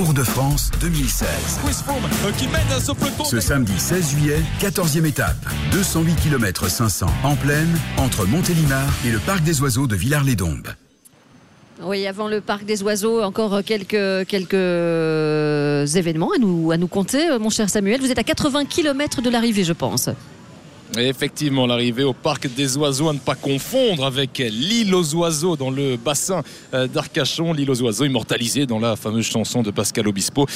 Tour de France 2016. qui mène ce samedi 16 juillet, 14e étape. 208 km 500 en pleine entre Montélimar et le Parc des Oiseaux de Villars-les-Dombes. Oui, avant le parc des oiseaux, encore quelques, quelques événements à nous, à nous compter, mon cher Samuel. Vous êtes à 80 km de l'arrivée, je pense. Effectivement, l'arrivée au parc des oiseaux à ne pas confondre avec l'île aux oiseaux dans le bassin euh, d'Arcachon. L'île aux oiseaux immortalisée dans la fameuse chanson de Pascal Obispo.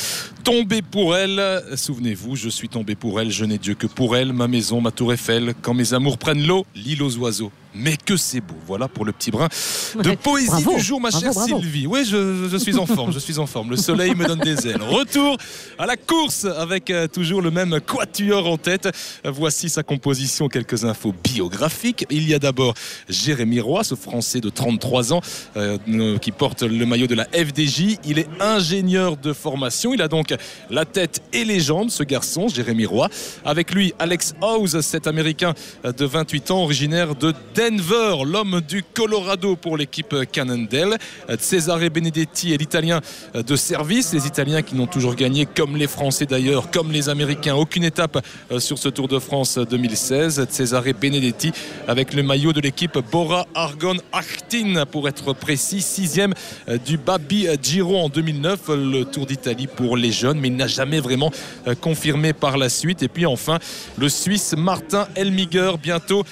Tombé pour elle, souvenez-vous, je suis tombé pour elle, je n'ai Dieu que pour elle, ma maison, ma tour Eiffel. Quand mes amours prennent l'eau, l'île aux oiseaux mais que c'est beau. Voilà pour le petit brin de poésie du jour, ma chère Sylvie. Oui, je, suis en forme, je suis en forme. Le soleil me donne des ailes. Retour à la course avec euh, toujours le même quatuor en tête. Voici sa composition, quelques infos biographiques. Il y a d'abord Jérémy Roy, ce Français de 33 ans euh, qui porte le maillot de la FDJ. Il est ingénieur de formation. Il a donc la tête et les jambes, ce garçon, Jérémy Roy. Avec lui, Alex House, cet Américain de 28 ans, originaire de Denver, l'homme du Colorado pour l'équipe Cannondale. Cesare Benedetti est l'Italien de service. Les Italiens qui n'ont toujours gagné, comme les Français d'ailleurs, comme les Américains, aucune étape euh, sur ce Tour de France 2016. Cesare Benedetti avec le maillot de l'équipe Bora Argon Achtin pour être précis, sixième euh, du Babi Giro en 2009, le Tour d'Italie pour les jeunes, mais il n'a jamais vraiment euh, confirmé par la suite. Et puis enfin, le Suisse Martin Elmiger, bientôt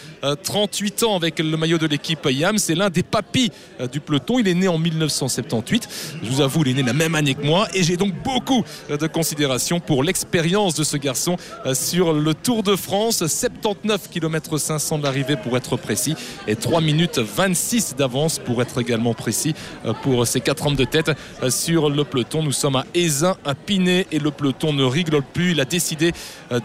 38 ans avec le maillot de l'équipe YAM. C'est l'un des papis euh, du peloton. Il est né en 1978. Je vous avoue, il est né la même année que moi. Et j'ai donc beaucoup euh, de considération pour l'expérience de ce garçon euh, sur le Tour de France. 79 km 500 de pour être précis. Et 3 minutes 26 d'avance pour être également précis pour ces 4 hommes de tête sur le peloton. Nous sommes à Aisin, à Pinet et le peloton ne rigole plus. Il a décidé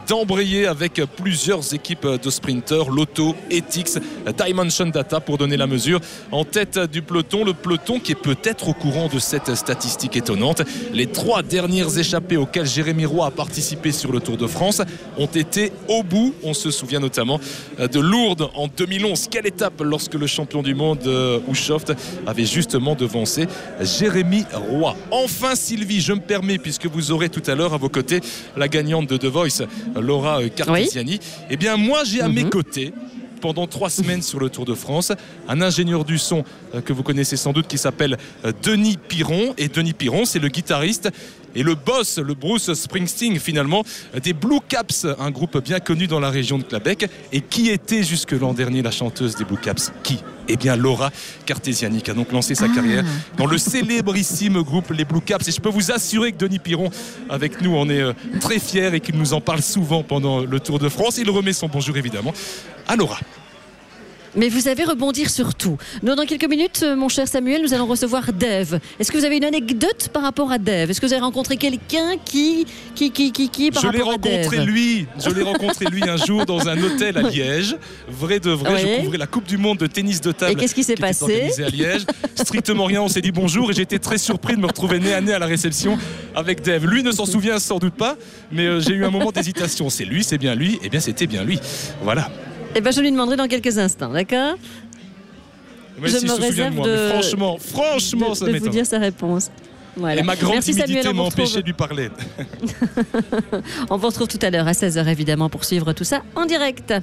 d'embrayer avec plusieurs équipes de sprinteurs, Lotto, Etix, Dimension Data pour donner la mesure. En tête du peloton, le peloton qui est peut-être au courant de cette statistique étonnante. Les trois dernières échappées auxquelles Jérémy Roy a participé sur le Tour de France ont été au bout. On se souvient notamment de Lourdes en 2011. Quelle étape lorsque le champion du monde euh, Ushoft avait justement devancé Jérémy Roy. Enfin Sylvie, je me permets puisque vous aurez tout à l'heure à vos côtés la gagnante de The Voice, Laura Cartesiani. Eh bien moi j'ai à mes mhm. côtés pendant trois semaines sur le Tour de France. Un ingénieur du son euh, que vous connaissez sans doute qui s'appelle euh, Denis Piron. Et Denis Piron, c'est le guitariste et le boss, le Bruce Springsteen finalement, des Blue Caps, un groupe bien connu dans la région de Québec. Et qui était jusque l'an dernier la chanteuse des Blue Caps? Qui? Eh bien, Laura Cartesiani qui a donc lancé sa ah. carrière dans le célébrissime groupe Les Blue Caps. Et je peux vous assurer que Denis Piron, avec nous, en est euh, très fier et qu'il nous en parle souvent pendant le Tour de France. Il remet son bonjour évidemment à Laura. Mais vous avez rebondir sur tout. Dans quelques minutes, euh, mon cher Samuel, nous allons recevoir Dave. Est-ce que vous avez une anecdote par rapport à Dave? Est-ce que vous avez rencontré quelqu'un qui, qui, qui, qui, qui par je rapport à Dave? rencontré lui. Je l'ai rencontré lui un jour dans un hôtel à [LAUGHS] Liège. Vrai de vrai, je couvrais la Coupe du Monde de tennis de table. Et qu'est-ce qui s'est passé? à Liège. Strictement rien. On s'est dit bonjour et j'étais très surpris de me retrouver nez à nez à la réception avec Dave. Lui ne s'en souvient sans doute pas, mais euh, j'ai eu un moment d'hésitation. C'est lui, c'est bien lui. Eh bien, c'était bien lui. Voilà. Eh ben, je lui demanderai dans quelques instants, d'accord? Je me réserve de... franchement, franchement, ça de vous dire sa réponse. Voilà. Et ma grande Merci timidité m'a empêché de lui parler. [LAUGHS] on vous retrouve tout à l'heure à 16h évidemment pour suivre tout ça en direct.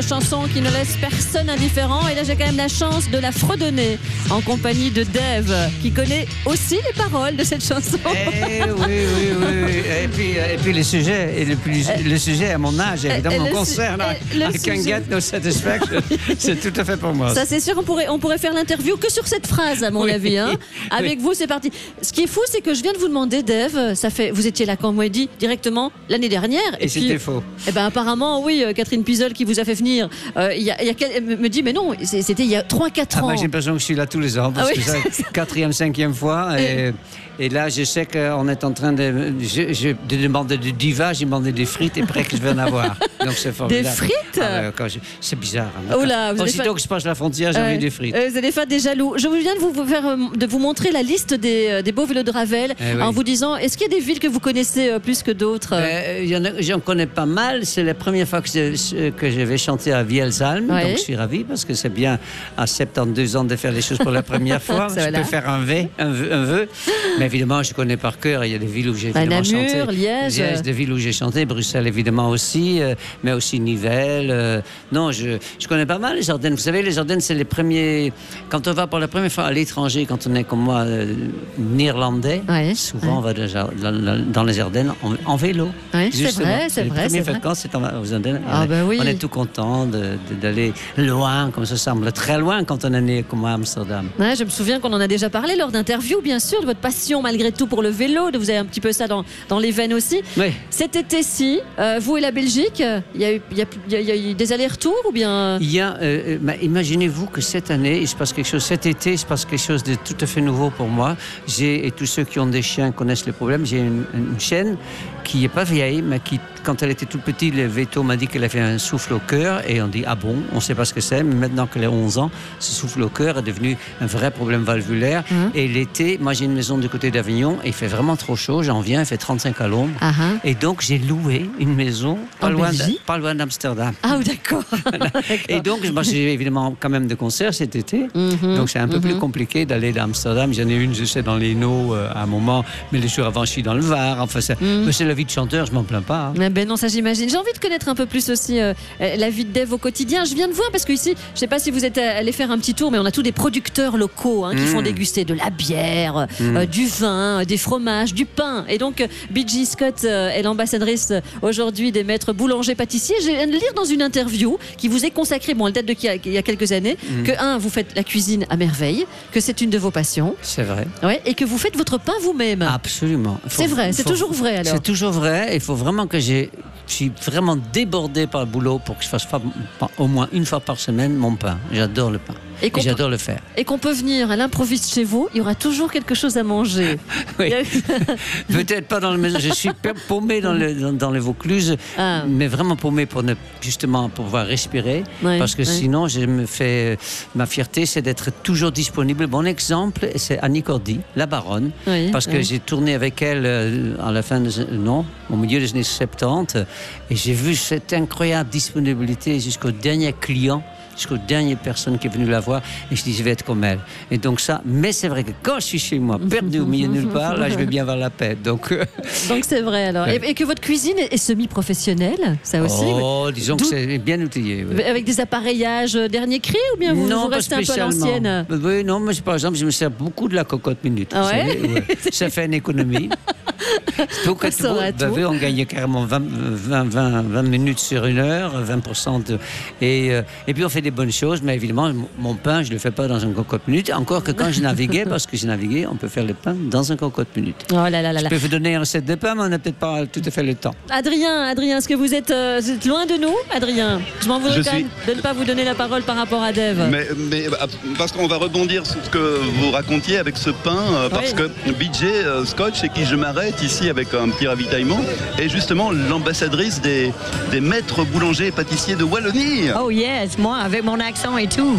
Une chanson qui ne laisse personne indifférent. Et là, j'ai quand même la chance de la fredonner en compagnie de Dave, qui connaît aussi les paroles de cette chanson. Eh oui, oui, oui. Et puis, et puis le sujet, et le, plus- le sujet à mon âge, évidemment, et mon concert, là, I can sujet- get no satisfaction, [LAUGHS] c'est tout à fait pour moi. Ça, c'est sûr, on pourrait, on pourrait faire l'interview que sur cette phrase, à mon Oui. avis. hein. [LAUGHS] Oui. Avec vous, c'est parti. Ce qui est fou, c'est que je viens de vous demander, Dave, ça fait, vous étiez là quand moi dit directement l'année dernière. Et c'était faux. Eh ben apparemment, oui, euh, Catherine Puzzle qui vous a fait venir, euh, il y a, il y a quel- elle me dit, mais non, c'était il y a 3-4 Ah, ans. moi, j'ai l'impression que je suis là tous les ans, parce Ah oui, que [LAUGHS] c'est la quatrième, cinquième fois. Et, et là, je sais qu'on est en train de, je, je- de demander des divas, j'ai demandé des frites et près que je vais en avoir. [LAUGHS] Donc c'est formidable. Des frites Ah ouais, C'est bizarre. hein. Oh là, vous Aussitôt que je passe la frontière, j'ai envie des frites. Euh, vous allez faire des jaloux. Je viens de vous, faire, euh, de vous montrer la liste des, euh, des beaux vélos de Ravel Eh oui. en vous disant est-ce qu'il y a des villes que vous connaissez euh, plus que d'autres? Euh, il y en a- J'en connais pas mal. C'est la première fois que je, que je vais chanter à Vielsalm. Donc je suis ravi parce que c'est bien à 72 ans de faire les choses pour la première fois. [LAUGHS] Je voilà. peux faire un V, un vœu, un vœu. Mais évidemment, je connais par cœur. Il y a des villes où j'ai Bah, évidemment Namur, chanté. Liège. Liège, des villes où j'ai chanté. Bruxelles, évidemment aussi. euh, mais aussi Nivelles. euh, non, je, je connais pas mal les Ardennes. Vous savez, les Ardennes, c'est les premiers. Quand on va pour la première fois à l'étranger, quand on est comme moi, euh, néerlandais, souvent on va déjà dans, les Ardennes en, en vélo. C'est vrai, c'est Les vrai, premières c'est vrai. vacances, c'est en- aux Ardennes. Ah, bah oui. on est tout content d'aller loin, comme ça semble très loin quand on est né comme à Amsterdam. Ouais, je me souviens qu'on en a déjà parlé lors d'interviews, bien sûr, de votre passion malgré tout pour le vélo, de vous avez un petit peu ça dans, dans les veines aussi. Oui. Cet été-ci, euh, vous et la Belgique, il y a eu, il y a- il y a- il y a eu des allers-retours ou bien Il y a, euh, euh, bah, imaginez-vous que cette année, il se passe quelque chose, cet été, il se passe quelque chose de tout à fait nouveau pour moi. J'ai, et tous ceux qui ont des chiens connaissent le problème, j'ai une, une chienne qui n'est pas vieille, mais qui, quand elle était toute petite, le veto m'a dit qu'elle avait un souffle au cœur, et on dit, ah bon, on ne sait pas ce que c'est, mais maintenant qu'elle a 11 ans, ce souffle au cœur est devenu un vrai problème valvulaire. Hein Et l'été, moi j'ai une maison du côté d'Avignon, et il fait vraiment trop chaud, j'en viens, il fait 35 à l'ombre. Ah, ah. Et donc j'ai loué une maison pas En loin, de- Belgique pas loin d'Amsterdam. Ah, oui, d'accord. [LAUGHS] [LAUGHS] Et donc, moi, j'ai évidemment quand même de concerts cet été. Mhm, donc, c'est un peu mhm. plus compliqué d'aller d'Amsterdam. J'en ai une, je sais, dans les Naux euh, à un moment, mais les jours avant, je suis dans le Var. Enfin, Mhm. c'est la vie de chanteur, je m'en plains pas. hein. Eh ben non, ça j'imagine. J'ai envie de connaître un peu plus aussi euh, euh, la vie de Dave au quotidien. Je viens de voir parce que ici, je sais pas si vous êtes allé faire un petit tour, mais on a tous des producteurs locaux hein, qui Mm. font déguster de la bière, Mm. euh, du vin, euh, des fromages, du pain. Et donc, euh, B.G. Scott euh, est l'ambassadrice euh, aujourd'hui des maîtres boulangers pâtissiers. Je viens de lire dans une interview qui vous est consacrée, bon, elle date de qui- il y a quelques années, Mm. que un, vous faites la cuisine à merveille, que c'est une de vos passions, C'est vrai. ouais, et que vous faites votre pain vous-même. Absolument. C'est vrai, c'est toujours vrai alors. C'est toujours vrai. Il faut vraiment que j'ai. Je suis vraiment débordé par le boulot pour que je fasse au moins une fois par semaine mon pain. J'adore le pain. Et j'adore le faire. et qu'on peut venir à l'improviste chez vous, il y aura toujours quelque chose à manger. [LAUGHS] Oui. [LAUGHS] Peut-être pas dans la maison. Je suis pa- paumé dans, le, dans, dans les Vaucluses, Ah. mais vraiment paumé pour ne, justement pour pouvoir respirer. Parce que sinon, je me fais. Ma fierté, c'est d'être toujours disponible. Bon exemple, c'est Annie Cordy, la baronne. Oui, parce que j'ai tourné avec elle euh, à la fin. Non, au milieu des années 70. Et j'ai vu cette incroyable disponibilité jusqu'au dernier client jusqu'aux dernières personnes qui est venue la voir et je dis je vais être comme elle et donc ça mais c'est vrai que quand je suis chez moi perdu au milieu de nulle part là je vais bien avoir la paix donc euh, [LAUGHS] Donc c'est vrai alors. Et, Ouais. et que votre cuisine est, semi-professionnelle, ça aussi oh disons que c'est bien outillé oui. Avec des appareillages euh, dernier cri ou bien vous, vous pas restez un peu à l'ancienne? Oui, non, mais par exemple, je me sers beaucoup de la cocotte minute. Ah vous ouais savez, ouais. [LAUGHS] Ça fait une économie. [LAUGHS] Donc, vous tout. savez, on gagne carrément 20, 20, 20, 20 minutes sur une heure, 20%. De, et, euh, et puis, on fait des bonnes choses, mais évidemment, mon pain, je ne le fais pas dans un cocotte minute. Encore que quand je naviguais, parce que j'ai navigué, on peut faire le pain dans un cocotte minute. Oh là là là Je là. peux vous donner une recette de pain, mais on n'a peut-être pas tout à fait le temps. Adrien, Adrien, est-ce que vous êtes, euh, vous êtes loin de nous, Adrien? Je m'en voudrais quand suis- même de ne pas vous donner la parole par rapport à Dave. Mais, mais, bah, parce qu'on va rebondir sur ce que vous racontiez avec ce pain, euh, parce Oui. que BJ euh, Scott, chez qui je m'arrête ici avec un petit ravitaillement, est justement l'ambassadrice des, des maîtres boulangers et pâtissiers de Wallonie. Oh yes, moi, avec mon accent et tout.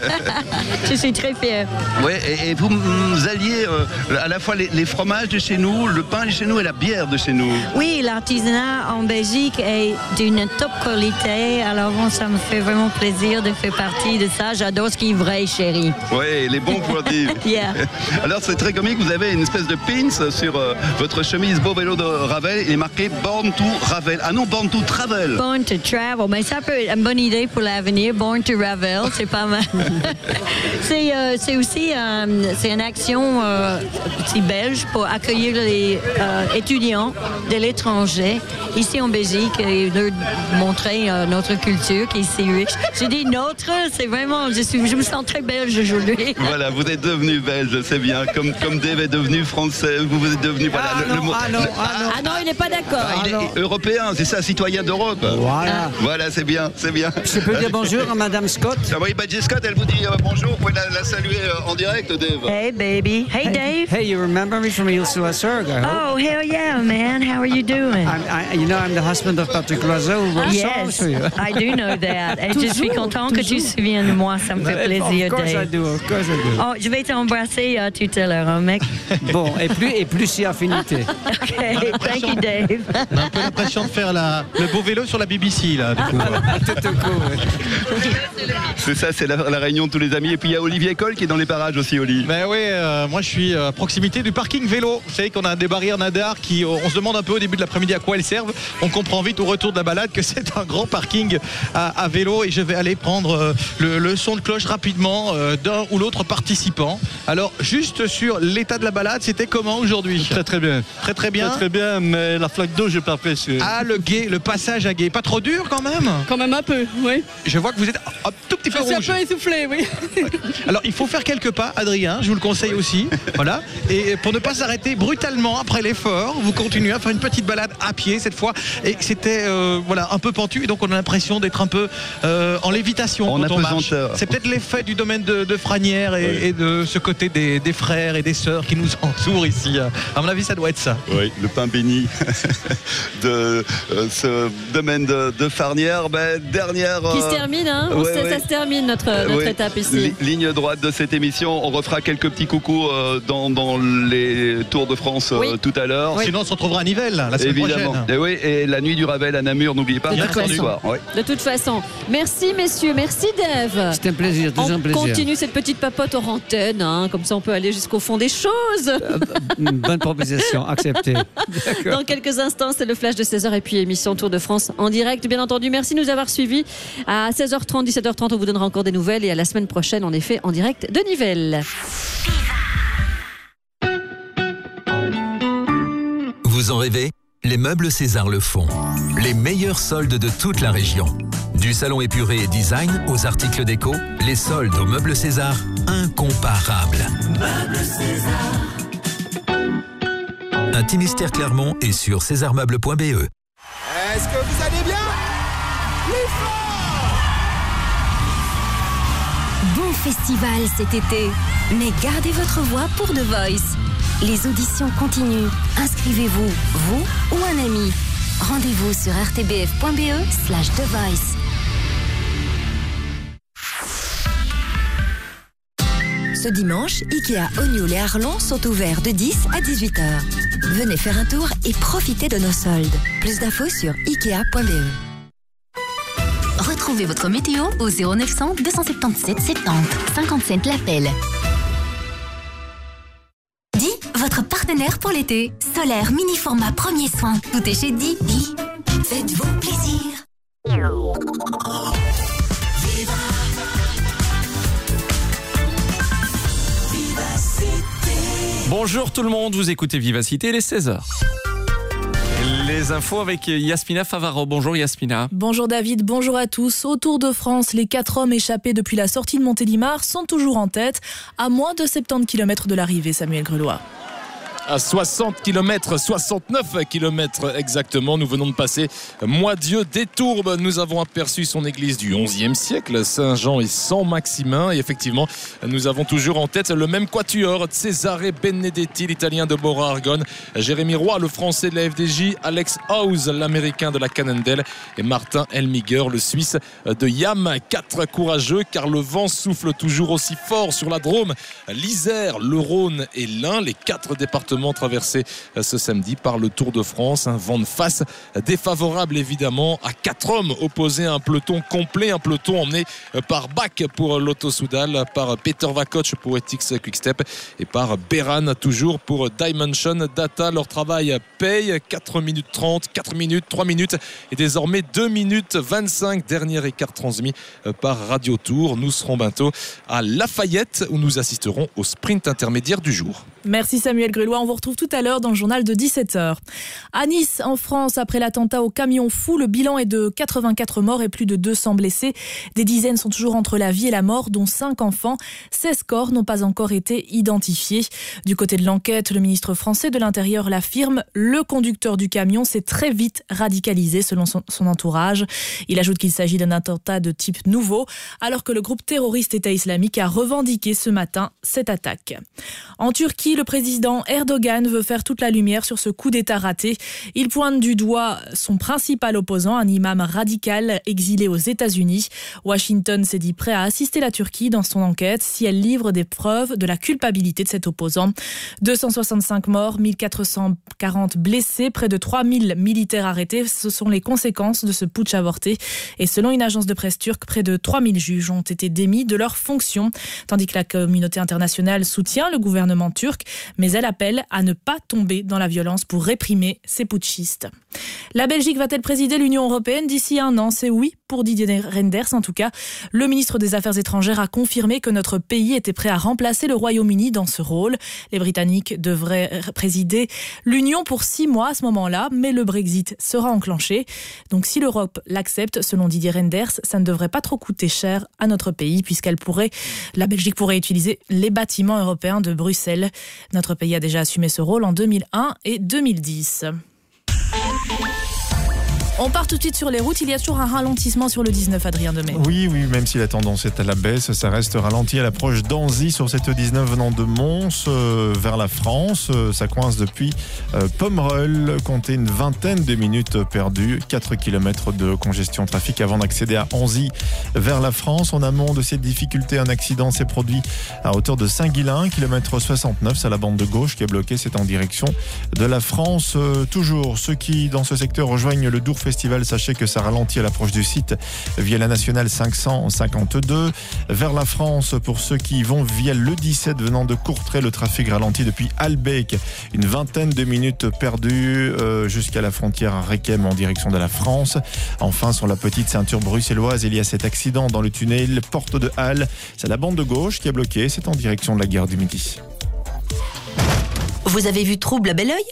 [LAUGHS] je suis très fière. Ouais, et, et vous, vous alliez euh, à la fois les, les fromages de chez nous, le pain de chez nous et la bière de chez nous. Oui, l'artisanat en Belgique est d'une top qualité. Alors bon, ça me fait vraiment plaisir de faire partie de ça. J'adore ce qui est vrai, chérie. Ouais, les bons produits. [LAUGHS] Yeah. [LAUGHS] Alors c'est très comique, vous avez une espèce de pins sur euh, votre chemise beau vélo de Ravel, il est marqué Born to Ravel. Ah non, Born to Travel. Born to travel, mais ça peut être une bonne idée pour l'avenir. Born to Ravel, c'est pas mal. [LAUGHS] c'est euh, c'est aussi euh, c'est une action euh, petit belge pour accueillir les euh, étudiants de l'étranger ici en Belgique et leur montrer euh, notre culture qui est si riche. Je dis notre, c'est vraiment, je, suis, je me sens très belge aujourd'hui. [LAUGHS] Voilà, vous êtes devenu belge, c'est bien. Comme, comme Dave est devenu français, vous vous êtes devenu. Voilà, le, le mot- le- Ah non, il n'est pas d'accord. Ah, il est européen, c'est ça, citoyen d'Europe. Voilà. Voilà, c'est bien, c'est bien. Je peux dire bonjour à Madame Scott Ah oui, Badger Scott, elle vous dit euh, bonjour, vous pouvez la, la saluer euh, en direct, Dave. Hey baby, hey Dave. Hey, you remember me from Ilse Surg, I hope? Oh hell yeah, man! How are you doing? I'm, I, you know, I'm the husband of Patrick Loiseau songs Yes, for you. I do know [LAUGHS] that. Et je suis Toujours, content que tu te souviennes de moi. Ça me fait plaisir, Of course I Dave. do, of course I do. Oh, je vais t'embrasser euh, tout à l'heure, hein, mec. [LAUGHS] Bon, et plus, et plus si affinité. [LAUGHS] OK, thank you, Dave. On a un peu l'impression de faire la- le beau vélo sur la BBC là. Du coup. C'est ça, c'est la, la réunion de tous les amis. Et puis il y a Olivier Cole qui est dans les parages aussi, Oli. Ben oui, euh, moi je suis à proximité du parking vélo. Vous savez qu'on a des barrières nadar qui, on se demande un peu au début de l'après-midi à quoi elles servent. On comprend vite au retour de la balade que [LAUGHS] c'est un grand parking à, à vélo et je vais aller prendre euh, le, le son de cloche rapidement euh, d'un ou l'autre participant. Alors juste sur l'état de la balade, c'était comment aujourd'hui? Très très bien. Très très bien. Très très bien, mais la flaque d'eau, j'ai pas apprécié. Ah le guet, le passage à guet, pas trop dur quand même? Quand même un peu, oui. Je vois que vous êtes un tout petit peu Je suis un rouge. peu essoufflé, oui. [LAUGHS] Alors il faut faire quelques pas, Adrien, je vous le conseille aussi. Voilà. Et pour ne pas s'arrêter brutalement après l'effort, vous continuez à faire une petite balade à pied cette fois. Et c'était euh, voilà un peu pentu, et donc on a l'impression d'être un peu euh, en lévitation En quand on marche. C'est peut-être l'effet du domaine de, de Franière et, et de ce côté des, des frères et des sœurs qui nous entourent ici. À mon avis, ça doit être ça. Oui, le pain béni [LAUGHS] de euh, ce domaine de, de Farnière. Ben, dernière. Qui se euh, termine, hein On ouais, sait, ouais. Ça se termine notre, notre Oui, étape ici. li- ligne droite de cette émission. On refera quelques petits coucous euh, dans, dans les Tours de France euh, Oui. tout à l'heure. Sinon, on se retrouvera à Nivelles la semaine Évidemment. prochaine. Et, oui, et la nuit du Ravel à Namur, n'oubliez pas, De toute façon. soir. Oui. De toute façon. Merci, messieurs. Merci, Dave. C'est un plaisir, toujours On un plaisir. continue cette petite papote en antenne, hein, comme ça on peut aller jusqu'au fond des choses. Une bonne proposition, [LAUGHS] acceptée. Dans quelques instants, c'est le flash de 16h et puis émission Tour de France en direct, bien entendu. Merci de nous avoir suivis. À 16h30, 17h30, on vous donnera encore des nouvelles et à la semaine prochaine, en effet, en direct de Nivelles. Vous en rêvez? Les meubles César le font. Les meilleurs soldes de toute la région. Du salon épuré et design aux articles déco, les soldes aux meubles César, incomparables. Un Timistère Clermont est sur césarmeubles.be. Est-ce que vous allez bien? Festival cet été, mais gardez votre voix pour The Voice. Les auditions continuent. Inscrivez-vous, vous ou un ami. Rendez-vous sur rtbf.be slash The Voice. Ce dimanche, Ikea Ognoul et Arlon sont ouverts de 10 à 18 heures. Venez faire un tour et profitez de nos soldes. Plus d'infos sur ikea.be. Retrouvez votre météo au 0900 277 70 50 cents l'appel. Di, votre partenaire pour l'été. Solaire, mini format, premier soin. Tout est chez Di. Di, faites-vous plaisir. Bonjour tout le monde, vous écoutez Vivacité, les 16h. Les infos avec Yasmina Favaro. Bonjour Yasmina. Bonjour David, bonjour à tous. Au Tour de France, les quatre hommes échappés depuis la sortie de Montélimar sont toujours en tête, à moins de 70 km de l'arrivée, Samuel Grelois. À 60 km, 69 km exactement. Nous venons de passer Moitié des Tourbes. Nous avons aperçu son église du 11e siècle, Saint-Jean et Saint-Maximin. Et effectivement, nous avons toujours en tête le même quatuor, Cesare Benedetti, l'italien de Bora Argonne, Jérémy Roy, le français de la FDJ, Alex House, l'américain de la Cannondale et Martin Elmiger, le suisse de Yam. Quatre courageux car le vent souffle toujours aussi fort sur la Drôme, l'Isère, le Rhône et l'Ain, les quatre départements traversés ce samedi par le Tour de France. Un vent de face défavorable évidemment à quatre hommes opposés à un peloton complet, un peloton emmené par Bach pour l'Auto Soudal, par Peter Vakoch pour Etix Quickstep et par Beran toujours pour Dimension Data. Leur travail paye 4 minutes 30, 4 minutes, 3 minutes et désormais 2 minutes 25. Dernier écart transmis par Radio Tour. Nous serons bientôt à Lafayette où nous assisterons au sprint intermédiaire du jour. Merci Samuel Grélois. On vous retrouve tout à l'heure dans le journal de 17h. À Nice, en France, après l'attentat au camion fou, le bilan est de 84 morts et plus de 200 blessés. Des dizaines sont toujours entre la vie et la mort, dont 5 enfants. 16 corps n'ont pas encore été identifiés. Du côté de l'enquête, le ministre français de l'Intérieur l'affirme. Le conducteur du camion s'est très vite radicalisé selon son, son entourage. Il ajoute qu'il s'agit d'un attentat de type nouveau, alors que le groupe terroriste État islamique a revendiqué ce matin cette attaque. En Turquie, le président Erdogan veut faire toute la lumière sur ce coup d'État raté. Il pointe du doigt son principal opposant, un imam radical exilé aux États-Unis. Washington s'est dit prêt à assister la Turquie dans son enquête si elle livre des preuves de la culpabilité de cet opposant. 265 morts, 1440 blessés, près de 3000 militaires arrêtés. Ce sont les conséquences de ce putsch avorté. Et selon une agence de presse turque, près de 3000 juges ont été démis de leurs fonctions, tandis que la communauté internationale soutient le gouvernement turc, mais elle appelle à ne pas tomber dans la violence pour réprimer ces putschistes. La Belgique va-t-elle présider l'Union européenne d'ici un an? C'est oui pour Didier Renders en tout cas. Le ministre des Affaires étrangères a confirmé que notre pays était prêt à remplacer le Royaume-Uni dans ce rôle. Les Britanniques devraient présider l'Union pour six mois à ce moment-là, mais le Brexit sera enclenché. Donc si l'Europe l'accepte, selon Didier Renders, ça ne devrait pas trop coûter cher à notre pays puisqu'elle pourrait, la Belgique pourrait utiliser les bâtiments européens de Bruxelles. Notre pays a déjà assumé ce rôle en 2001 et 2010. Thank you. On part tout de suite sur les routes. Il y a toujours un ralentissement sur le 19, Adrien Demey. Oui, oui, même si la tendance est à la baisse, ça reste ralenti à l'approche d'Anzy sur cette 19 venant de Mons euh, vers la France. Euh, ça coince depuis euh, Pomerol. Comptez une vingtaine de minutes perdues. 4 km de congestion trafic avant d'accéder à Anzy vers la France. En amont de cette difficulté, un accident s'est produit à hauteur de Saint-Guilain, km 69. C'est la bande de gauche qui est bloquée. C'est en direction de la France. Euh, toujours ceux qui, dans ce secteur, rejoignent le Dour Festival, sachez que ça ralentit à l'approche du site via la nationale 552. Vers la France, pour ceux qui vont via le 17 venant de Courtrai, le trafic ralentit depuis Albec. Une vingtaine de minutes perdues euh, jusqu'à la frontière à Requem en direction de la France. Enfin, sur la petite ceinture bruxelloise, il y a cet accident dans le tunnel Porte de Halle. C'est la bande de gauche qui est bloquée. C'est en direction de la gare du Midi. Vous avez vu Trouble à bel oeil?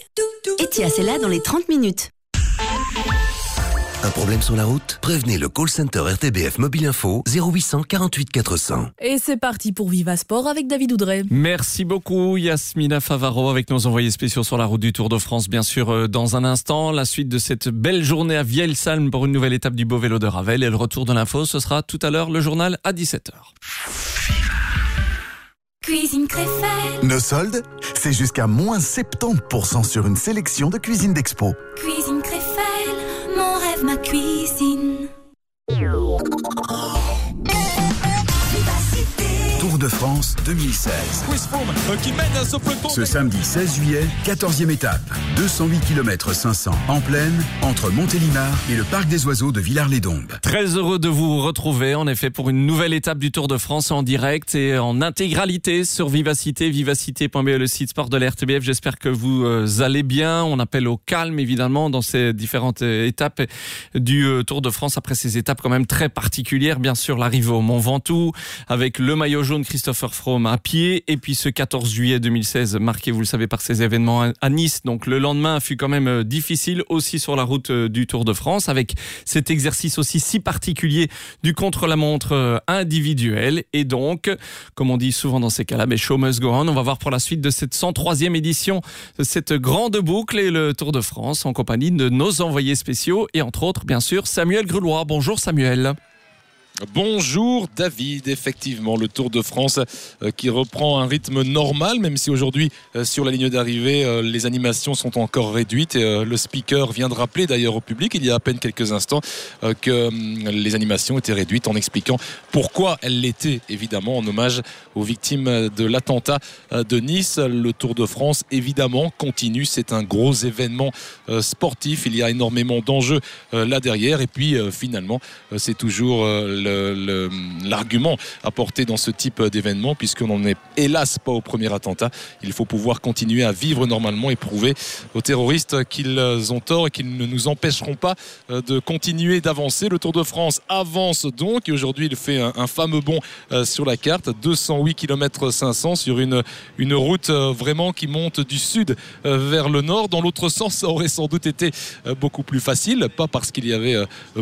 Etia, c'est là dans les 30 minutes. Un problème sur la route? Prévenez le call center RTBF Mobile Info 0800 48 400. Et c'est parti pour Viva Sport avec David Oudray. Merci beaucoup Yasmina Favaro avec nos envoyés spéciaux sur la route du Tour de France. Bien sûr, euh, dans un instant, la suite de cette belle journée à Vielsalm pour une nouvelle étape du beau vélo de Ravel. Et le retour de l'info, ce sera tout à l'heure le journal à 17h. Cuisine Créfelle. Nos soldes, c'est jusqu'à moins 70% sur une sélection de cuisine d'expo. Cuisine Créfelle, ma cuisine. De France 2016. qui mène ce samedi 16 juillet, 14e étape. 208 km 500 en pleine entre Montélimar et le Parc des Oiseaux de Villars-les-Dombes. Très heureux de vous retrouver en effet pour une nouvelle étape du Tour de France en direct et en intégralité sur Vivacité, vivacité.be, le site sport de la RTBF. J'espère que vous euh, allez bien. On appelle au calme évidemment dans ces différentes euh, étapes du euh, Tour de France après ces étapes quand même très particulières. Bien sûr, l'arrivée au Mont Ventoux avec le maillot jaune Christopher Froome à pied. Et puis ce 14 juillet 2016, marqué, vous le savez, par ces événements à Nice. Donc le lendemain fut quand même euh, difficile aussi sur la route euh, du Tour de France, avec cet exercice aussi si particulier du contre-la-montre euh, individuel. Et donc, comme on dit souvent dans ces cas-là, mais show must go on. On va voir pour la suite de cette 103e édition cette grande boucle et le Tour de France en compagnie de nos envoyés spéciaux et entre autres, bien sûr, Samuel Grulois. Bonjour Samuel. Bonjour David, effectivement le Tour de France euh, qui reprend un rythme normal même si aujourd'hui euh, sur la ligne d'arrivée euh, les animations sont encore réduites. Le speaker vient de rappeler d'ailleurs au public il y a à peine quelques instants que hum, les animations étaient réduites en expliquant pourquoi elles l'étaient évidemment en hommage aux victimes de l'attentat de Nice. Le Tour de France évidemment continue, c'est un gros événement sportif, il y a énormément d'enjeux là derrière. Et puis finalement c'est toujours l'argument apporté dans ce type d'événement, puisqu'on n'en est hélas pas au premier attentat. Il faut pouvoir continuer à vivre normalement et prouver aux terroristes qu'ils ont tort et qu'ils ne nous empêcheront pas euh, de continuer d'avancer. Le Tour de France avance donc et aujourd'hui il fait un, fameux bond euh, sur la carte, 208 km 500 sur une, route euh, vraiment qui monte du sud vers le nord. Dans l'autre sens, ça aurait sans doute été beaucoup plus facile, pas parce qu'il y avait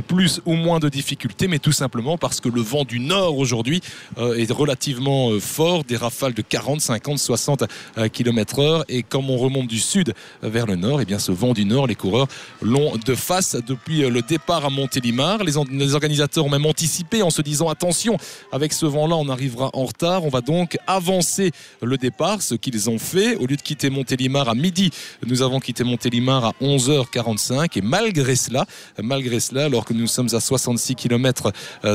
plus ou moins de difficultés, mais tout simplement parce que le vent du nord aujourd'hui euh, est relativement euh, fort, des rafales de 40, 50, 60 km heure. Et comme on remonte du sud vers le nord, et eh bien ce vent du nord, les coureurs l'ont de face depuis euh, le départ à Montélimar. Les, les organisateurs ont même anticipé en se disant attention, avec ce vent-là, on arrivera en retard. On va donc avancer le départ, ce qu'ils ont fait. Au lieu de quitter Montélimar à midi, nous avons quitté Montélimar à 11h45. Et malgré cela, malgré cela, alors que nous sommes à 66 km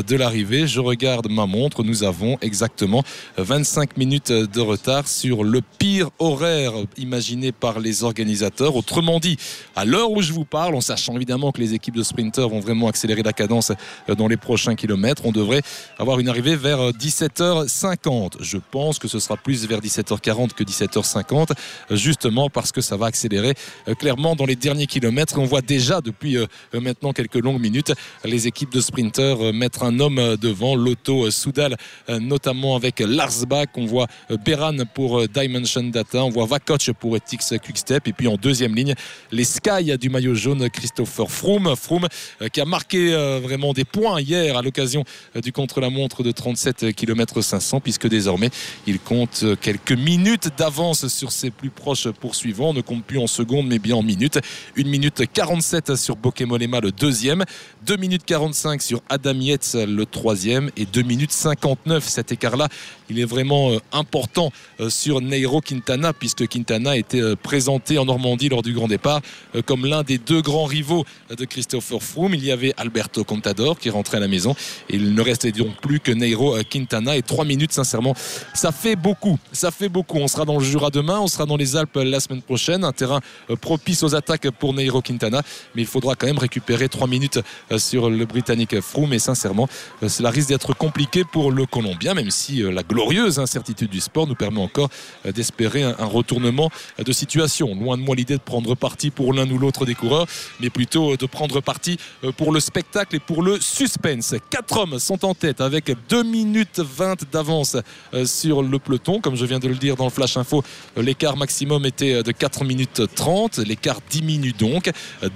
de l'arrivée. Je regarde ma montre. Nous avons exactement 25 minutes de retard sur le pire horaire imaginé par les organisateurs. Autrement dit, à l'heure où je vous parle, en sachant évidemment que les équipes de sprinters vont vraiment accélérer la cadence dans les prochains kilomètres, on devrait avoir une arrivée vers 17h50. Je pense que ce sera plus vers 17h40 que 17h50, justement parce que ça va accélérer clairement dans les derniers kilomètres. On voit déjà depuis euh, maintenant quelques longues minutes les équipes de sprinters mettre un homme euh, devant. L'auto euh, Soudal, euh, notamment avec Lars Bach. On voit Beran pour Dimension Data. On voit Vakoch pour Etix Quickstep. Et puis en deuxième ligne, les Sky du maillot jaune, Christopher Froome. Froome qui a marqué vraiment des points hier à l'occasion du contre-la-montre de 37 km 500 puisque désormais il compte quelques minutes d'avance sur ses plus proches poursuivants. On ne compte plus en secondes mais bien en minutes. 1 minute 47 sur Bokemolema le deuxième. 2 minutes 45 sur Adam Yates le troisième et 2 minutes 59. Cet écart-là, il est vraiment euh, important euh, sur Neiro Quintana puisque Quintana était euh, présenté en Normandie lors du grand départ comme l'un des deux grands rivaux de Christopher Froome. Il y avait Alberto Contador qui rentrait à la maison. Il ne restait donc plus que Neiro Quintana. Et 3 minutes sincèrement ça fait beaucoup. Ça fait beaucoup. On sera dans le Jura demain. On sera dans les Alpes la semaine prochaine. Un terrain propice aux attaques pour Neiro Quintana. Mais il faudra quand même récupérer 3 minutes sur le Britannique Froome. Et sincèrement cela risque d'être compliqué pour le Colombien, même si euh, la glorieuse incertitude du sport nous permet encore euh, d'espérer un retournement de situation. Loin de moi l'idée de prendre parti pour l'un ou l'autre des coureurs, mais plutôt de prendre parti pour le spectacle et pour le suspense. Quatre hommes sont en tête avec 2 minutes 20 d'avance sur le peloton. Comme je viens de le dire dans le Flash Info, l'écart maximum était de 4 minutes 30. L'écart diminue donc.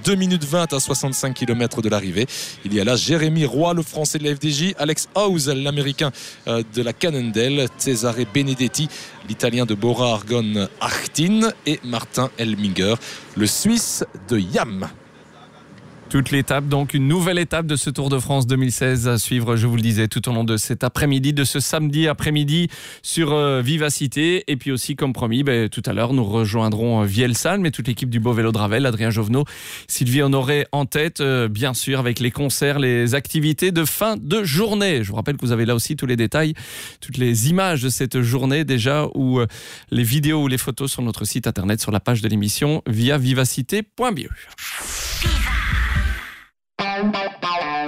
2 minutes 20 à 65 km de l'arrivée. Il y a là Jérémy Roy, le français de FDJ Alex House, l'américain euh, de la Cannondale, Cesare Benedetti, l'italien de Bora Argon Artin et Martin Elminger, le suisse de Yam. Toute l'étape, donc une nouvelle étape de ce Tour de France 2016 à suivre, je vous le disais, tout au long de cet après-midi, de ce samedi après-midi sur euh, Vivacité. Et puis aussi, comme promis, ben, tout à l'heure, nous rejoindrons euh, Vielsalm mais toute l'équipe du Beau Vélo de Ravel, Adrien Jovenot, Sylvie Honoré en tête, euh, bien sûr, avec les concerts, les activités de fin de journée. Je vous rappelle que vous avez là aussi tous les détails, toutes les images de cette journée déjà, ou les vidéos ou les photos sur notre site internet, sur la page de l'émission, via vivacité.be.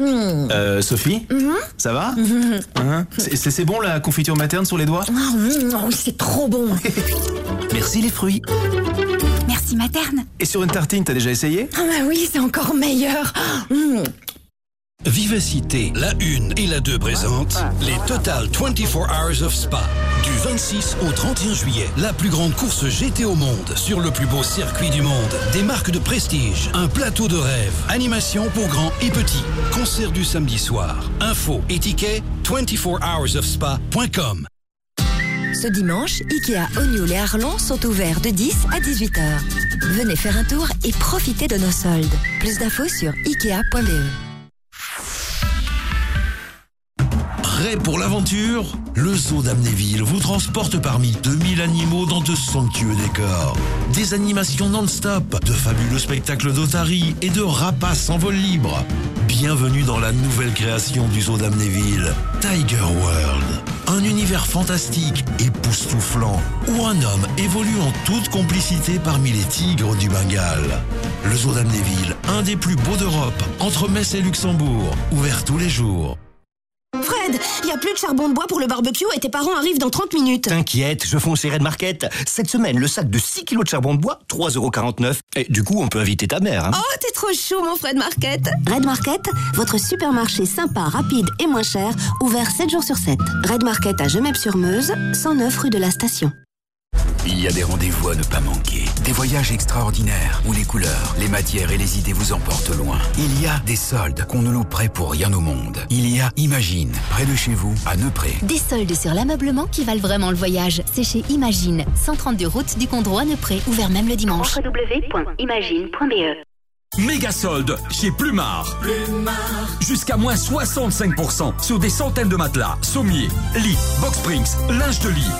Euh, Sophie Mhm. Ça va Hein C'est- bon la confiture materne sur les doigts oui, c'est trop bon. [LAUGHS] Merci les fruits. Merci materne. Et sur une tartine, t'as déjà essayé Ah bah oui, c'est encore meilleur. Mm. Vivacité, la 1 et la 2 présentent les Total 24 Hours of Spa. Du 26 au 31 juillet, la plus grande course GT au monde sur le plus beau circuit du monde. Des marques de prestige, un plateau de rêve, animation pour grands et petits, concert du samedi soir. Info et tickets 24hoursofspa.com. Ce dimanche, Ikea Ognoul et Arlon sont ouverts de 10 à 18 heures. Venez faire un tour et profitez de nos soldes. Plus d'infos sur ikea.be. Prêt pour l'aventure Le zoo d'Amnéville vous transporte parmi 2000 animaux dans de somptueux décors. Des animations non-stop, de fabuleux spectacles d'otaries et de rapaces en vol libre. Bienvenue dans la nouvelle création du zoo d'Amnéville, Tiger World. Un univers fantastique, époustouflant, où un homme évolue en toute complicité parmi les tigres du Bengale. Le zoo d'Amnéville, un des plus beaux d'Europe, entre Metz et Luxembourg, ouvert tous les jours. Fred, il y a plus de charbon de bois pour le barbecue et tes parents arrivent dans 30 minutes. T'inquiète, je fonce chez Red Market. Cette semaine, le sac de 6 kilos de charbon de bois, 3,49€. Et du coup, on peut inviter ta mère. Hein. Oh, t'es trop chou, mon Fred Market. Red Market, votre supermarché sympa, rapide et moins cher, ouvert 7 jours sur 7. Red Market à Gemep-sur-Meuse, 109 rue de la Station. Il y a des rendez-vous à ne pas manquer. Des voyages extraordinaires où les couleurs, les matières et les idées vous emportent loin. Il y a des soldes qu'on ne louperait pour rien au monde. Il y a Imagine, près de chez vous, à Neupré. Des soldes sur l'ameublement qui valent vraiment le voyage. C'est chez Imagine, 132 route du Condro à Neupré, ouvert même le dimanche. www.imagine.be Méga solde chez Plumard. Jusqu'à moins 65% sur des centaines de matelas, sommiers, lits, box springs, linge de lit.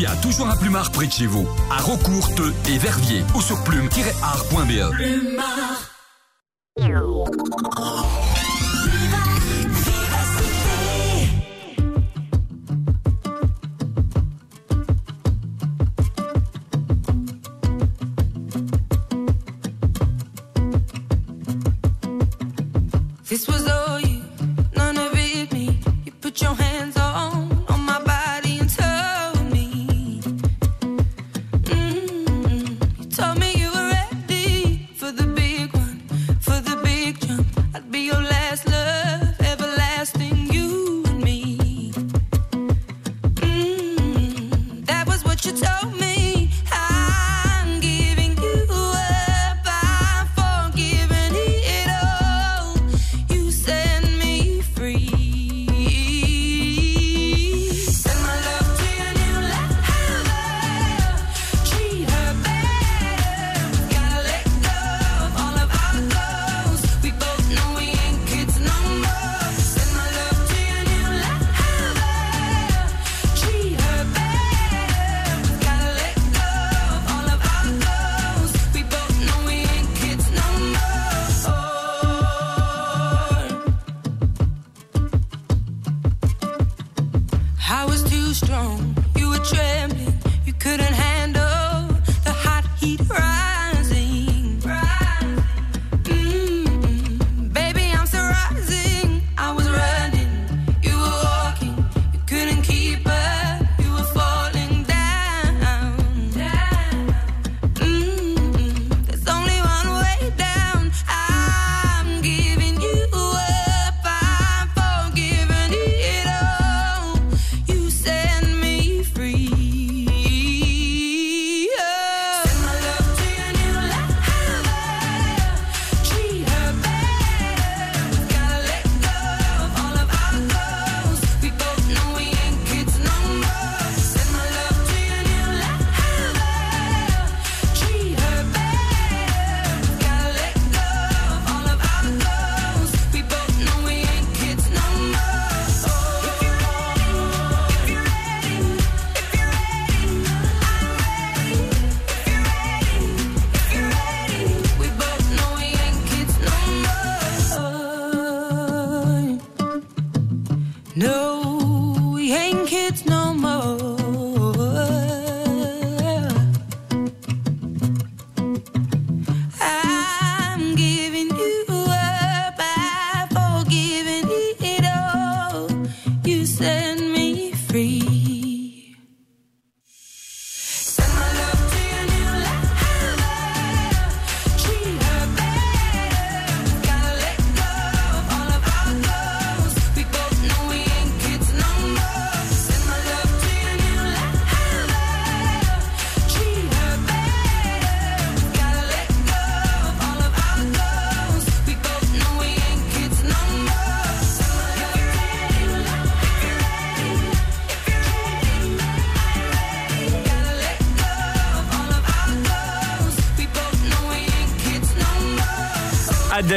Y a toujours un Plumard près de chez vous, à Rocourt, Teux et Verviers, ou sur plume-art.be.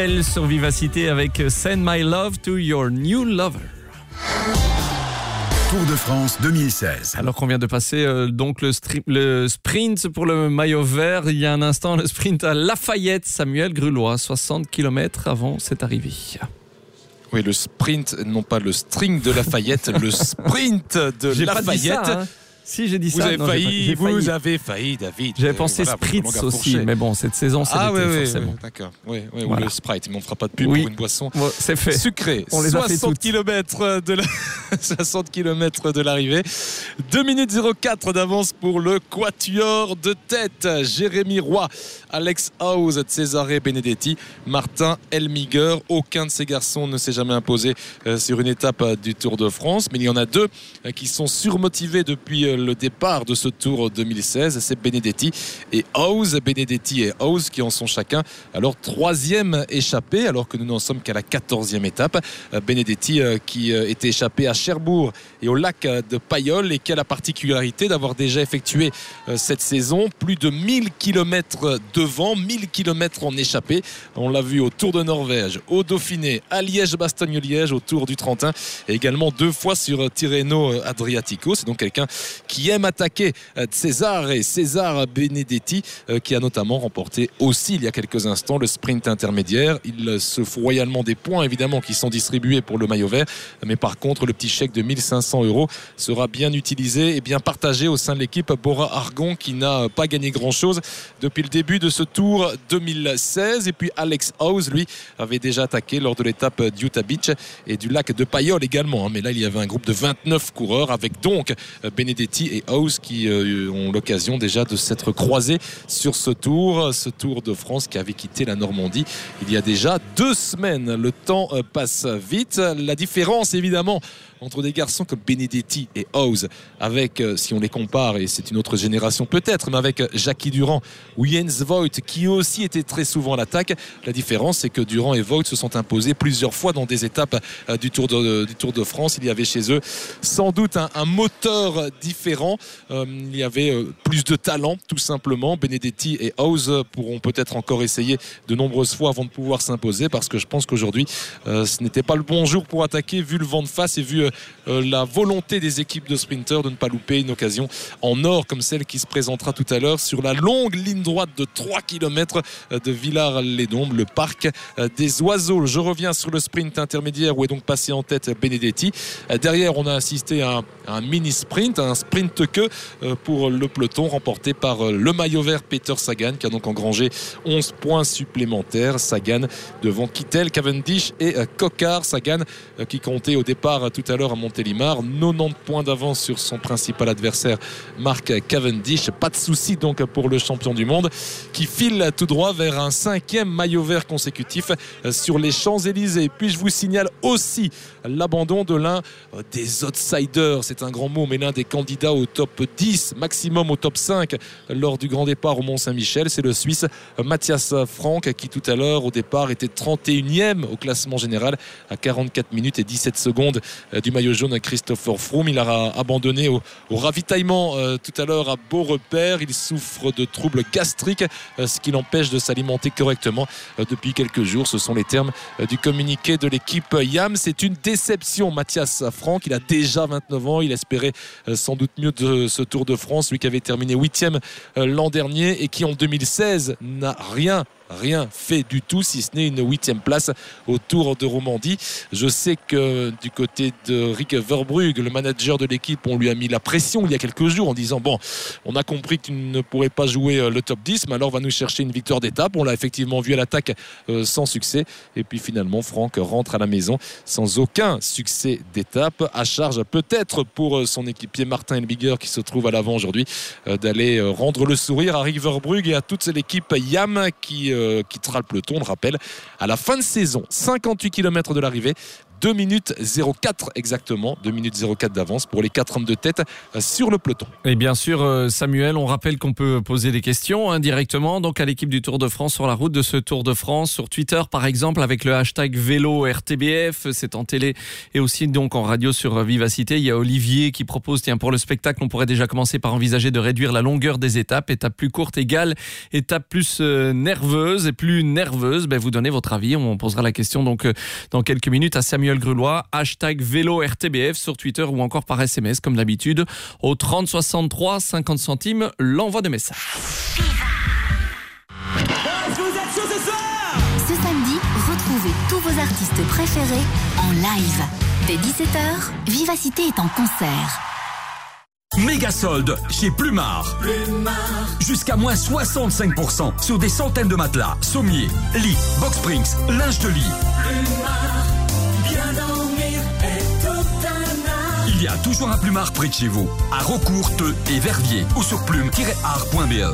Sur Vivacité avec Send My Love to Your New Lover. Tour de France 2016. Alors qu'on vient de passer euh, donc le, le sprint pour le maillot vert, il y a un instant le sprint à Lafayette, Samuel Grulois, 60 km avant cette arrivée. Oui, le sprint, non pas le string de Lafayette, le sprint de [LAUGHS] J'ai pas dit Lafayette. Si j'ai dit vous ça, Avez non, j'ai pas- failli, vous avez failli, David. J'avais Euh, pensé voilà, Spritz aussi, mais bon, cette saison, c'est Ah oui, oui, forcément. oui, d'accord. Oui, oui, Voilà. Ou le Sprite, mais on ne fera pas de pub pour une boisson Bon, c'est fait. sucrée. On les a fait 60 toutes. km de la... [LAUGHS] 60 km de l'arrivée. 2 minutes 04 d'avance pour le quatuor de tête. Jérémy Roy, Alex House, Cesare Benedetti, Martin Elmiger. Aucun de ces garçons ne s'est jamais imposé euh, sur une étape euh, du Tour de France, mais il y en a deux qui sont surmotivés depuis le départ de ce Tour 2016. C'est Benedetti et House. Benedetti et House qui en sont chacun leur troisième échappée, alors que nous n'en sommes qu'à la quatorzième étape. Euh, Benedetti euh, qui euh, était échappé à Cherbourg et au lac de Payolle et qui a la particularité d'avoir déjà effectué cette saison plus de 1000 km devant, 1000 km en échappée. On l'a vu au Tour de Norvège, au Dauphiné, à Liège-Bastogne-Liège, au Tour du Trentin et également deux fois sur Tirreno Adriatico. C'est donc quelqu'un qui aime attaquer euh, César et César Benedetti euh, qui a notamment remporté aussi il y a quelques instants le sprint intermédiaire. Il se fout royalement des points évidemment qui sont distribués pour le maillot vert. Mais par contre, le petit chèque de 1500 euros sera bien utilisé et bien partagé au sein de l'équipe Bora Argon qui n'a pas gagné grand-chose depuis le début de ce tour 2016. Et puis Alex House, lui, avait déjà attaqué lors de l'étape d'Utah Beach et du lac de Payolle également. hein. Mais là, il y avait un groupe de 29 coureurs avec donc euh, Et House qui euh, ont l'occasion déjà de s'être croisés sur ce tour, ce tour de France qui avait quitté la Normandie il y a déjà deux semaines. Le temps euh, passe vite. La différence, évidemment, entre des garçons comme Benedetti et House, avec, euh, si on les compare, et c'est une autre génération peut-être, mais avec euh, Jackie Durand ou Jens Voigt, qui aussi étaient très souvent à l'attaque. La différence, c'est que Durand et Voigt se sont imposés plusieurs fois dans des étapes euh, du Tour de, du Tour de France. Il y avait chez eux sans doute un, moteur différent. Il y avait plus de talent, tout simplement. Benedetti et House pourront peut-être encore essayer de nombreuses fois avant de pouvoir s'imposer, parce que je pense qu'aujourd'hui, ce n'était pas le bon jour pour attaquer, vu le vent de face et vu la volonté des équipes de sprinteurs de ne pas louper une occasion en or comme celle qui se présentera tout à l'heure sur la longue ligne droite de 3 km de Villars-les-Dombes, le parc euh, des oiseaux. Je reviens sur le sprint intermédiaire où est donc passé en tête Benedetti. Euh, Derrière, on a assisté à un, mini sprint, un sprint que euh, pour le peloton remporté par euh, le maillot vert Peter Sagan qui a donc engrangé 11 points supplémentaires. Sagan devant Kittel, Cavendish et euh, Coquard. Sagan euh, qui comptait au départ euh, tout à l'heure à Montélimar 90 points d'avance sur son principal adversaire Marc Cavendish. Pas de souci donc pour le champion du monde qui file tout droit vers un cinquième maillot vert consécutif sur les Champs-Élysées. Puis je vous signale aussi l'abandon de l'un euh, des outsiders. C'est un grand mot, mais l'un des candidats au top 10, maximum au top 5 lors du grand départ au Mont-Saint-Michel. C'est le Suisse Mathias Franck qui tout à l'heure au départ était 31e au classement général à 44 minutes et 17 secondes euh, du maillot jaune Christopher Froome. Il a abandonné au, ravitaillement euh, tout à l'heure à Beau Repère. Il souffre de troubles gastriques, ce qui l'empêche de s'alimenter correctement depuis quelques jours. Ce sont les termes du communiqué de l'équipe YAM. C'est une déception, Mathias Franck. Il a déjà 29 ans. Il espérait euh, sans doute mieux de ce Tour de France, lui qui avait terminé 8e l'an dernier et qui en 2016 n'a rien rien fait du tout, si ce n'est une huitième place au Tour de Romandie. Je sais que du côté de Rick Verbrugge, le manager de l'équipe, on lui a mis la pression il y a quelques jours en disant bon, on a compris que tu ne pourrais pas jouer euh, le top 10, mais alors va nous chercher une victoire d'étape. On l'a effectivement vu à l'attaque euh, sans succès. Et puis finalement, Franck rentre à la maison sans aucun succès d'étape. À charge peut-être pour euh, son équipier Martin Elbiger qui se trouve à l'avant aujourd'hui d'aller rendre le sourire à Rick Verbrugge et à toute l'équipe YAM qui quittera le peloton, on le rappelle, à la fin de saison, 58 km de l'arrivée. 2 minutes 04 exactement. 2 minutes 04 d'avance pour les quatre hommes de tête euh, sur le peloton. Et bien sûr, euh, Samuel, on rappelle qu'on peut poser des questions indirectement à l'équipe du Tour de France sur la route de ce Tour de France, sur Twitter par exemple, avec le hashtag vélo RTBF, c'est en télé et aussi donc en radio sur Vivacité. Il y a Olivier qui propose, tiens, pour le spectacle, on pourrait déjà commencer par envisager de réduire la longueur des étapes. Étape plus courte égale étape plus euh, nerveuse et plus nerveuse. Ben, vous donnez votre avis. On posera la question donc dans quelques minutes à Samuel Grulois. Hashtag vélo RTBF sur Twitter ou encore par SMS comme d'habitude au 30 63 50 centimes l'envoi de message. Ce samedi, retrouvez tous vos artistes préférés en live. Dès 17h, Vivacité est en concert. Méga solde chez Plumard. Jusqu'à moins 65% sur des centaines de matelas, sommiers, lits, box springs, linge de lit. Bien y a toujours un Plumard près de chez vous, à Rocourt, Teux et Verviers ou sur plume-art.be.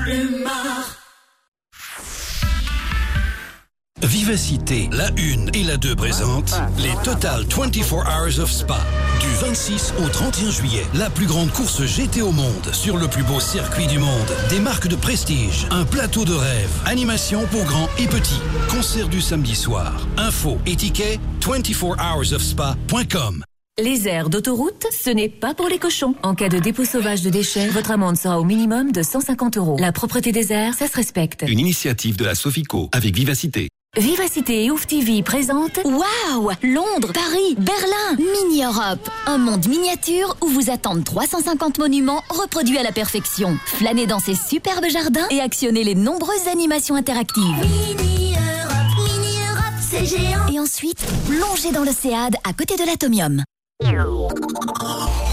Vivacité, la 1 et la 2 présentent les Total 24 Hours of Spa. Du 26 au 31 juillet, la plus grande course GT au monde sur le plus beau circuit du monde. Des marques de prestige, un plateau de rêve, animation pour grands et petits, concert du samedi soir. Info et tickets 24hoursofspa.com. Les aires d'autoroute, ce n'est pas pour les cochons. En cas de dépôt sauvage de déchets, votre amende sera au minimum de 150 euros. La propreté des airs, ça se respecte. Une initiative de la Sofico avec Vivacité. Vivacité et Ouf TV présentent Waouh Londres, Paris, Berlin, Mini-Europe. Un monde miniature où vous attendent 350 monuments reproduits à la perfection. Flânez dans ces superbes jardins et actionnez les nombreuses animations interactives. Mini-Europe, Mini-Europe, c'est géant. Et ensuite, plongez dans l'Océade à côté de l'Atomium. you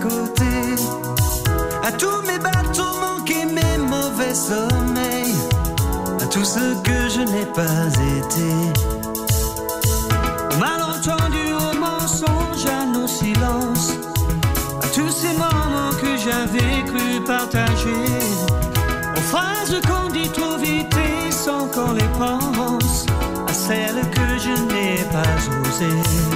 côté. À tous mes bateaux manqués, mes mauvais sommeils. À tout ce que je n'ai pas été. Au malentendu, au mensonge, à nos silences. À tous ces moments que j'avais cru partager. Aux phrases qu'on dit trop vite et sans qu'on les pense. À celles que je n'ai pas osées.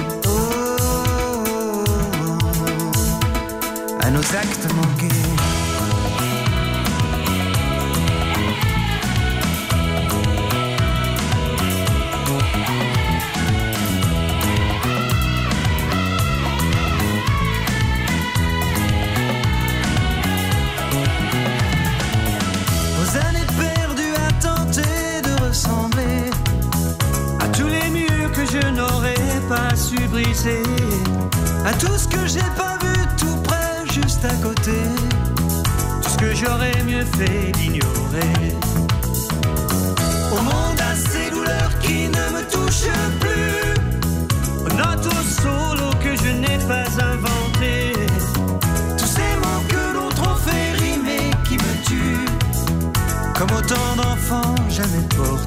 À tout ce que j'ai pas vu tout près, juste à côté, tout ce que j'aurais mieux fait d'ignorer. Au monde à ces douleurs qui ne me touchent plus, au notes au solo que je n'ai pas inventé, tous ces mots que l'on trop fait rimer qui me tuent comme autant d'enfants jamais portés.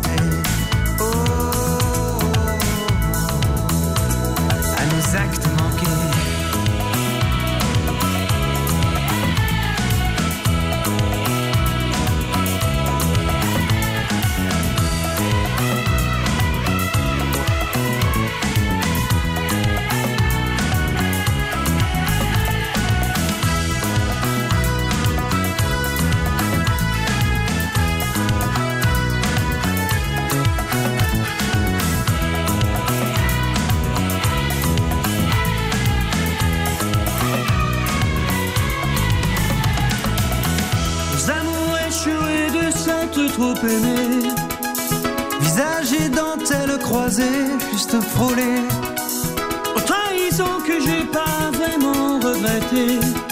Juste frôlés. Aux trahisons que j'ai pas vraiment regrettées.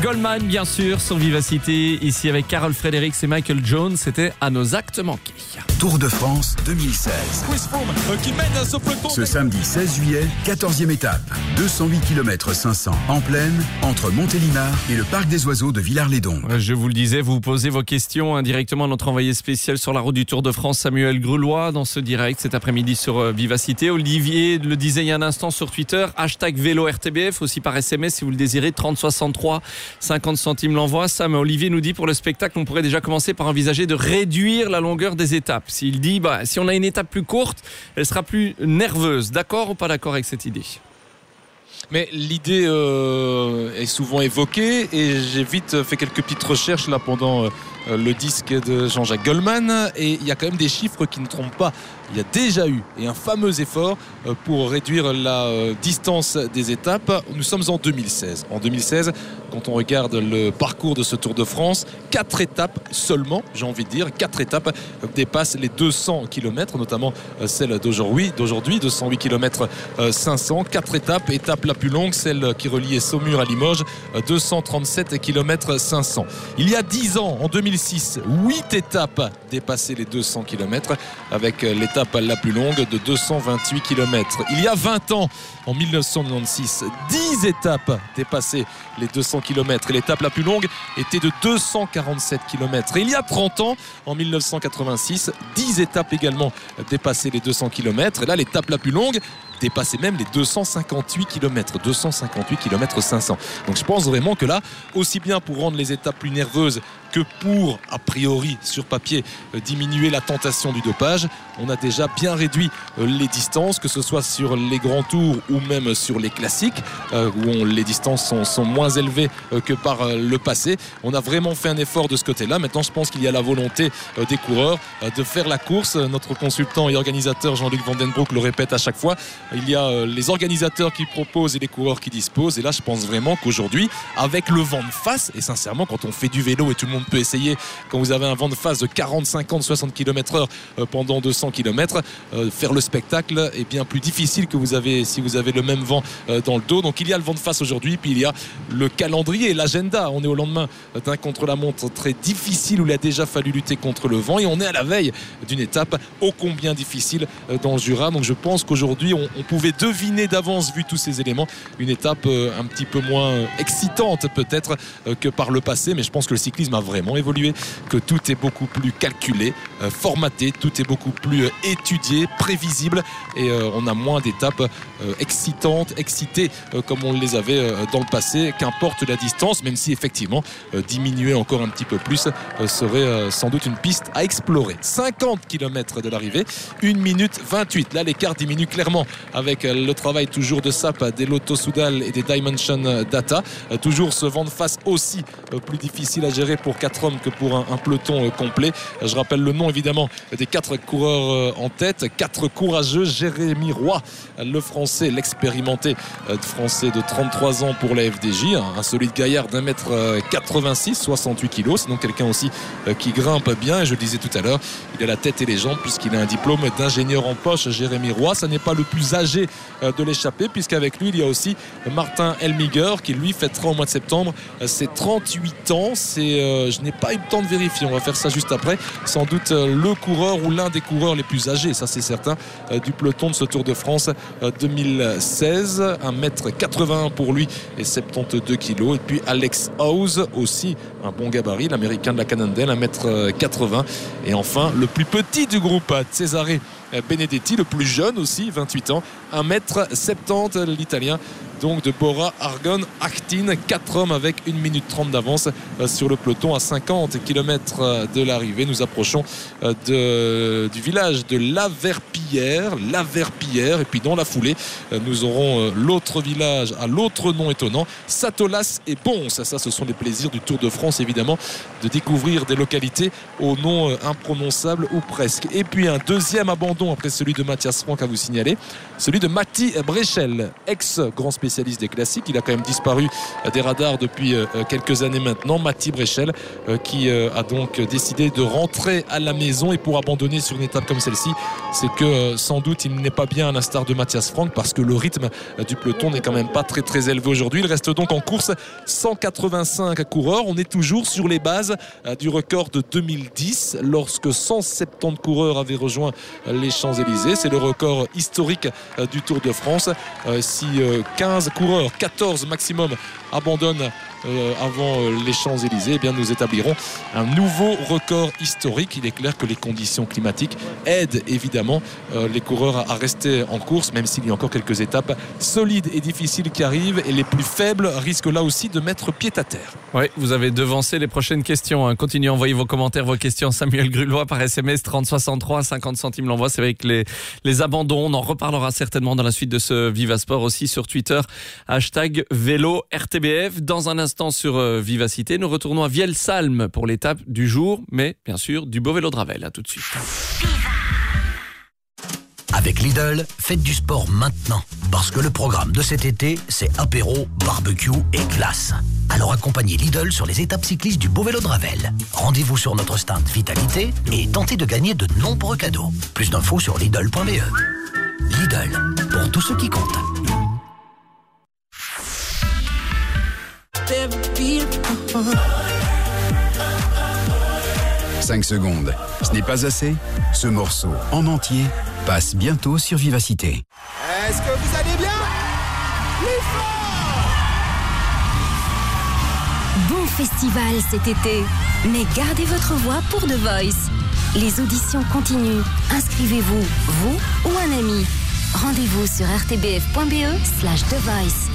Goldman, bien sûr, sur Vivacité, ici avec Carole Fredericks et Michael Jones. C'était à nos actes manqués. Tour de France 2016. Chris Froome euh, ce samedi 16 juillet, 14e étape. 208 km 500 en pleine entre Montélimar et le Parc des Oiseaux de Villars-les-Dons. Je vous le disais, vous posez vos questions indirectement à notre envoyé spécial sur la route du Tour de France, Samuel Grulois, dans ce direct cet après-midi sur euh, Vivacité. Olivier le disait il y a un instant sur Twitter, hashtag vélo RTBF, aussi par SMS si vous le désirez, 3063, 50 centimes l'envoi. Sam, Olivier nous dit pour le spectacle, on pourrait déjà commencer par envisager de réduire la longueur des étapes. S'il dit, bah, si on a une étape plus courte, elle sera plus nerveuse. D'accord ou pas d'accord avec cette idée? Mais l'idée euh, est souvent évoquée et j'ai vite fait quelques petites recherches là pendant euh, le disque de Jean-Jacques Goldman et il y a quand même des chiffres qui ne trompent pas. Il y a déjà eu et un fameux effort euh, pour réduire la euh, distance des étapes. Nous sommes en 2016. En 2016, quand on regarde le parcours de ce Tour de France, quatre étapes seulement, j'ai envie de dire, quatre étapes dépassent les 200 km, notamment euh, celle d'aujourd'hui, d'aujourd'hui 208 km 500. Quatre étapes, étape la plus longue, celle qui reliait Saumur à Limoges, euh, 237 km 500. Il y a 10 ans, en 2006, 8 étapes dépassaient les 200 km avec euh, la plus longue de 228 km. Il y a 20 ans, en 1996, 10 étapes dépassaient les 200 km et l'étape la plus longue était de 247 km. Et il y a 30 ans, en 1986, 10 étapes également dépassaient les 200 km. Et là, l'étape la plus longue dépassait même les 258 km, 258 km 500. Donc je pense vraiment que là, aussi bien pour rendre les étapes plus nerveuses que pour, a priori, sur papier, euh, diminuer la tentation du dopage, on a déjà bien réduit euh, les distances, que ce soit sur les grands tours ou même sur les classiques, euh, où les distances sont, sont moins élevées euh, que par euh, le passé. On a vraiment fait un effort de ce côté-là. Maintenant, je pense qu'il y a la volonté des coureurs de faire la course. Notre consultant et organisateur Jean-Luc Vandenbroek le répète à chaque fois. Il y a les organisateurs qui proposent et les coureurs qui disposent. Et là, je pense vraiment qu'aujourd'hui, avec le vent de face, et sincèrement, quand on fait du vélo et tout le monde peut essayer, quand vous avez un vent de face de 40, 50, 60 km heure euh, pendant 200 km, faire le spectacle est bien plus difficile que vous avez si vous avez le même vent euh, dans le dos. Donc il y a le vent de face aujourd'hui, puis il y a le calendrier, l'agenda. On est au lendemain d'un contre-la-montre très difficile où il a déjà fallu lutter contre le vent et on est à la veille d'une étape ô combien difficile euh, dans le Jura. Donc je pense qu'aujourd'hui on, on pouvait deviner d'avance, vu tous ces éléments, une étape euh, un petit peu moins excitante peut-être que par le passé. Mais je pense que le cyclisme a vraiment évolué, que tout est beaucoup plus calculé, formaté, tout est beaucoup plus étudié, prévisible et on a moins d'étapes euh, excitantes, excitées euh, comme on les avait euh, dans le passé, qu'importe la distance, même si effectivement euh, diminuer encore un petit peu plus serait sans doute une piste à explorer. 50 km de l'arrivée, 1 minute 28. Là, l'écart diminue clairement avec le travail toujours de SAP, des Lotto Soudal et des Dimension Data. Toujours ce vent de face aussi plus difficile à gérer pour quatre hommes que pour un, peloton complet. Je rappelle le nom évidemment des quatre coureurs en tête, quatre courageux. Jérémy Roy, le français, l'expérimenté euh, français de 33 ans pour la FDJ, un, un solide gaillard d'un mètre euh, 86, 68 kilos. C'est donc quelqu'un aussi euh, qui grimpe bien. Et je le disais tout à l'heure, il a la tête et les jambes puisqu'il a un diplôme d'ingénieur en poche. Jérémy Roy, ça n'est pas le plus âgé euh, de l'échappée puisqu'avec lui il y a aussi Martin Elmiger qui lui fêtera au mois de septembre euh, ses 38 ans. Euh, je n'ai pas eu le temps de vérifier. On va faire ça juste après. Sans doute euh, le coureur ou l'un des coureurs les plus âgés, ça c'est certain, euh, du peloton de ce Tour de France euh, 2016. 1m81 pour lui et 72 kilos. Et puis Alex House aussi un bon gabarit, l'américain de la Cannondale, 1m80. Et enfin le plus petit du groupe, Cesare Benedetti, le plus jeune aussi, 28 ans, 1m70, l'italien donc de Bora Argon Actin, 4 hommes avec 1 minute 30 d'avance euh, sur le peloton à 50 km de l'arrivée. Nous approchons euh, du village de Laverpillière, Laverpillière, et puis dans la foulée, euh, nous aurons euh, l'autre village à l'autre nom étonnant, Satolas et Pons. Ça, ce sont les plaisirs du Tour de France, évidemment, de découvrir des localités au nom euh, imprononçable ou presque. Et puis un deuxième abandon après celui de Mathias Franck à vous signaler, celui de Matti Brechel, ex-grand spécialiste des classiques. Il a quand même disparu des radars depuis euh, euh, quelques années maintenant. Matti Brechel euh, qui a donc décidé de rentrer à la maison et pour abandonner sur une étape comme celle-ci, c'est que sans doute il n'est pas bien à l'instar de Mathias Franck parce que le rythme du peloton n'est quand même pas très très élevé aujourd'hui. Il reste donc en course 185 coureurs. On est toujours sur les bases du record de 2010 lorsque 170 coureurs avaient rejoint les Champs-Élysées. C'est le record historique euh, du Tour de France. Euh, Si euh, 15 coureurs, 14 maximum abandonnent euh, avant euh, les Champs-Élysées, eh bien nous établirons un nouveau record historique. Il est clair que les conditions climatiques aident évidemment euh, les coureurs à, rester en course, même s'il y a encore quelques étapes solides et difficiles qui arrivent. Et les plus faibles risquent là aussi de mettre pied à terre. Oui, vous avez devancé les prochaines questions. hein. Continuez à envoyer vos commentaires, vos questions. Samuel Grulois par SMS 3063, 50 centimes l'envoi. C'est avec les, les abandons. On en reparlera certainement dans la suite de ce Viva Sport aussi sur Twitter. Hashtag vélo RTBF. Dans un instant sur euh, Vivacité, nous retournons à Vielsalm pour l'étape du jour, mais bien sûr du beau vélo de Ravel. À tout de suite. Avec Lidl, faites du sport maintenant. Parce que le programme de cet été, c'est apéro, barbecue et glace. Alors accompagnez Lidl sur les étapes cyclistes du Beau Vélo de Ravel. Rendez-vous sur notre stand Vitalité et tentez de gagner de nombreux cadeaux. Plus d'infos sur Lidl.be. Lidl, pour tous ceux qui comptent. 5 secondes. Ce n'est pas assez Ce morceau, en entier, passe bientôt sur Vivacité. Est-ce que vous allez bien? Bon festival cet été, mais gardez votre voix pour The Voice. Les auditions continuent. Inscrivez-vous, vous ou un ami. Rendez-vous sur rtbf.be slash The Voice.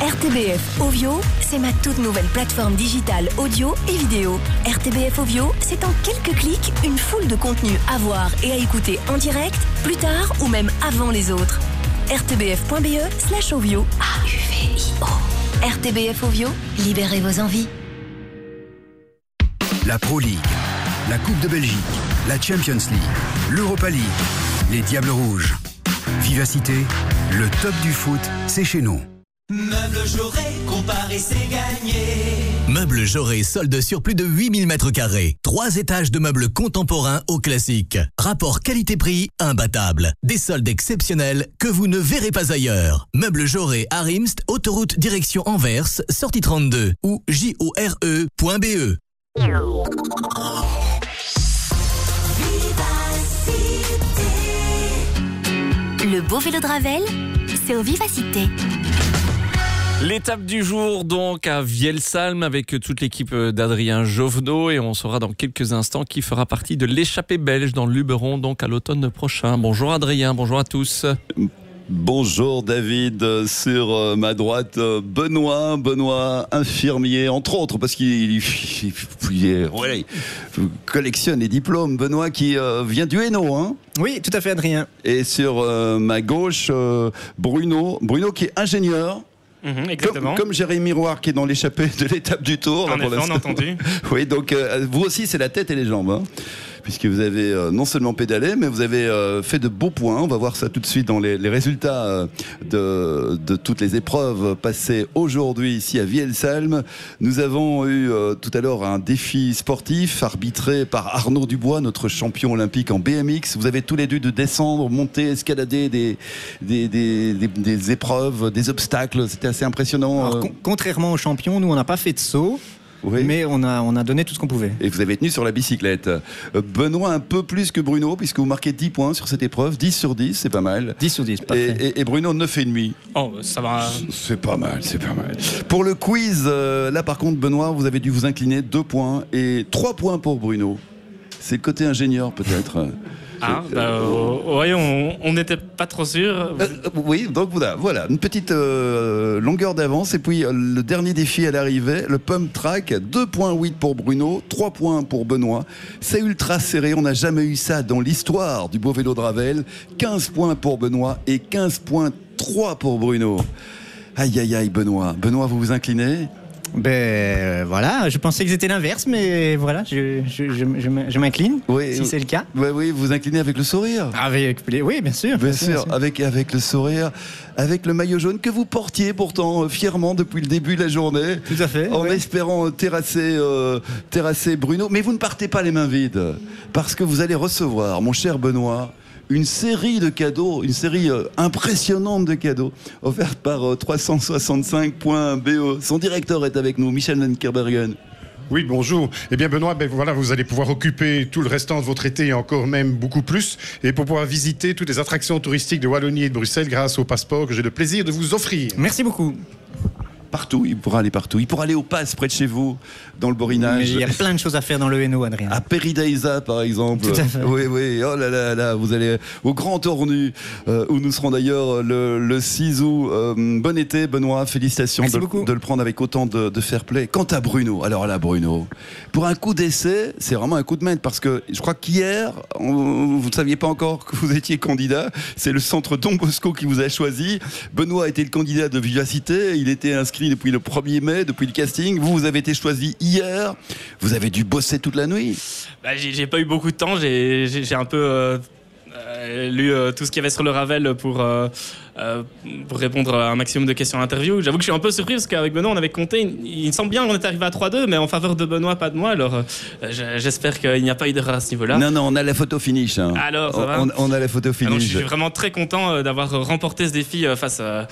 RTBF Ovio, c'est ma toute nouvelle plateforme digitale audio et vidéo. RTBF Ovio, c'est en quelques clics une foule de contenus à voir et à écouter en direct, plus tard ou même avant les autres. rtbf.be slash Ovio. A-U-V-I-O. RTBF Ovio, libérez vos envies. La Pro League, la Coupe de Belgique, la Champions League, l'Europa League, les Diables Rouges. Vivacité, le top du foot, c'est chez nous. Meubles Jauré, comparer c'est gagné. Meubles Jauré solde sur plus de 8000 mètres carrés. Trois étages de meubles contemporains au classique. Rapport qualité-prix imbattable. Des soldes exceptionnels que vous ne verrez pas ailleurs. Meubles Jauré à Rimst, autoroute direction Anvers, sortie 32 ou jore.be. Le beau vélo de Ravel, c'est au Vivacité. L'étape du jour donc à Vielsalm avec toute l'équipe d'Adrien Jovenot et on saura dans quelques instants qui fera partie de l'échappée belge dans le Luberon donc à l'automne prochain. Bonjour Adrien, bonjour à tous. Bonjour David, sur euh, ma droite euh, Benoît, Benoît infirmier entre autres parce qu'il il- il- il collectionne les diplômes. Benoît qui euh, vient du Hainaut, hein Oui, tout à fait Adrien. Et sur euh, ma gauche euh, Bruno, Bruno qui est ingénieur. Mhm, exactement. Comme, comme Jérémy Roire qui est dans l'échappée de l'étape du Tour. En pour effet, on a l'instant. entendu. [LAUGHS] oui, donc euh, vous aussi c'est la tête et les jambes. hein, puisque vous avez euh, non seulement pédalé, mais vous avez euh, fait de beaux points. On va voir ça tout de suite dans les, les résultats euh, de, de toutes les épreuves passées aujourd'hui ici à Vielsalm. Nous avons eu tout à l'heure un défi sportif arbitré par Arnaud Dubois, notre champion olympique en BMX. Vous avez tous les deux de descendre, monter, escalader des, des, des, des- des épreuves, des obstacles. C'était assez impressionnant. Alors, con- contrairement aux champions, nous on n'a pas fait de saut, mais on a, on a donné tout ce qu'on pouvait. Et vous avez tenu sur la bicyclette. Euh, Benoît un peu plus que Bruno, puisque vous marquez 10 points sur cette épreuve. 10 sur 10, c'est pas mal. 10 sur 10, Et, parfait. et, et Bruno 9,5. Oh, ça va. C'est pas mal, c'est pas mal. Pour le quiz, euh, là par contre, Benoît, vous avez dû vous incliner 2 points et 3 points pour Bruno. C'est le côté ingénieur peut-être. Ah, bah, euh, ouais, on n'était pas trop sûr. Euh, oui, donc voilà, voilà une petite euh, longueur d'avance. Et puis euh, le dernier défi à l'arrivée, le pump track, 2.8 pour Bruno, 3 points pour Benoît. C'est ultra serré, on n'a jamais eu ça dans l'histoire du beau vélo de Ravel. 15 points pour Benoît et 15.3 pour Bruno. Aïe aïe aïe Benoît. Benoît, vous vous inclinez? Ben euh, voilà, je pensais que c'était l'inverse, mais voilà, je, je, je, m'incline, si c'est le cas. Oui, oui, vous inclinez avec le sourire. Avec, oui, bien sûr. Bien sûr, avec, avec le sourire, avec le maillot jaune que vous portiez pourtant euh, fièrement depuis le début de la journée. Tout à fait. En espérant terrasser, euh, terrasser Bruno. Mais vous ne partez pas les mains vides, parce que vous allez recevoir, mon cher Benoît, une série de cadeaux, une série euh, impressionnante de cadeaux, offerte par euh, 365.be. Son directeur est avec nous, Michel Van Kerbergen. Oui, bonjour. Eh bien, Benoît, ben voilà, vous allez pouvoir occuper tout le restant de votre été et encore même beaucoup plus, et pour pouvoir visiter toutes les attractions touristiques de Wallonie et de Bruxelles grâce au passeport que j'ai le plaisir de vous offrir. Merci beaucoup. Partout, il pourra aller partout. Il pourra aller au Pass près de chez vous, dans le Borinage. Il y a plein de choses à faire dans le Hainaut, Adrien. À Peridaisa, par exemple. Tout à fait. Oui, oui. Oh là là là, vous allez au Grand Ornu, euh, où nous serons d'ailleurs le, le 6 août. Euh, bon été, Benoît. Félicitations de, le prendre avec autant de, de fair play. Quant à Bruno, alors là, Bruno, pour un coup d'essai, c'est vraiment un coup de maître parce que je crois qu'hier, vous ne saviez pas encore que vous étiez candidat. C'est le centre Don Bosco qui vous a choisi. Benoît était le candidat de Vivacité. Il était inscrit depuis le 1er mai, depuis le casting. Vous, vous avez été choisi hier. Vous avez dû bosser toute la nuit. Bah, j'ai pas eu beaucoup de temps, j'ai un peu euh, euh, lu euh, tout ce qu'il y avait sur le Ravel pour, euh, pour répondre à un maximum de questions à l'interview. J'avoue que je suis un peu surpris parce qu'avec Benoît, on avait compté, il, il me semble bien qu'on est arrivé à 3-2, mais en faveur de Benoît, pas de moi, alors euh, je- j'espère qu'il n'y a pas eu d'erreur à ce niveau-là. Non, non, on a la photo finish. hein. Alors, ça va on, on a la photo Ah, donc, je finish. suis vraiment très content euh, d'avoir remporté ce défi face, à-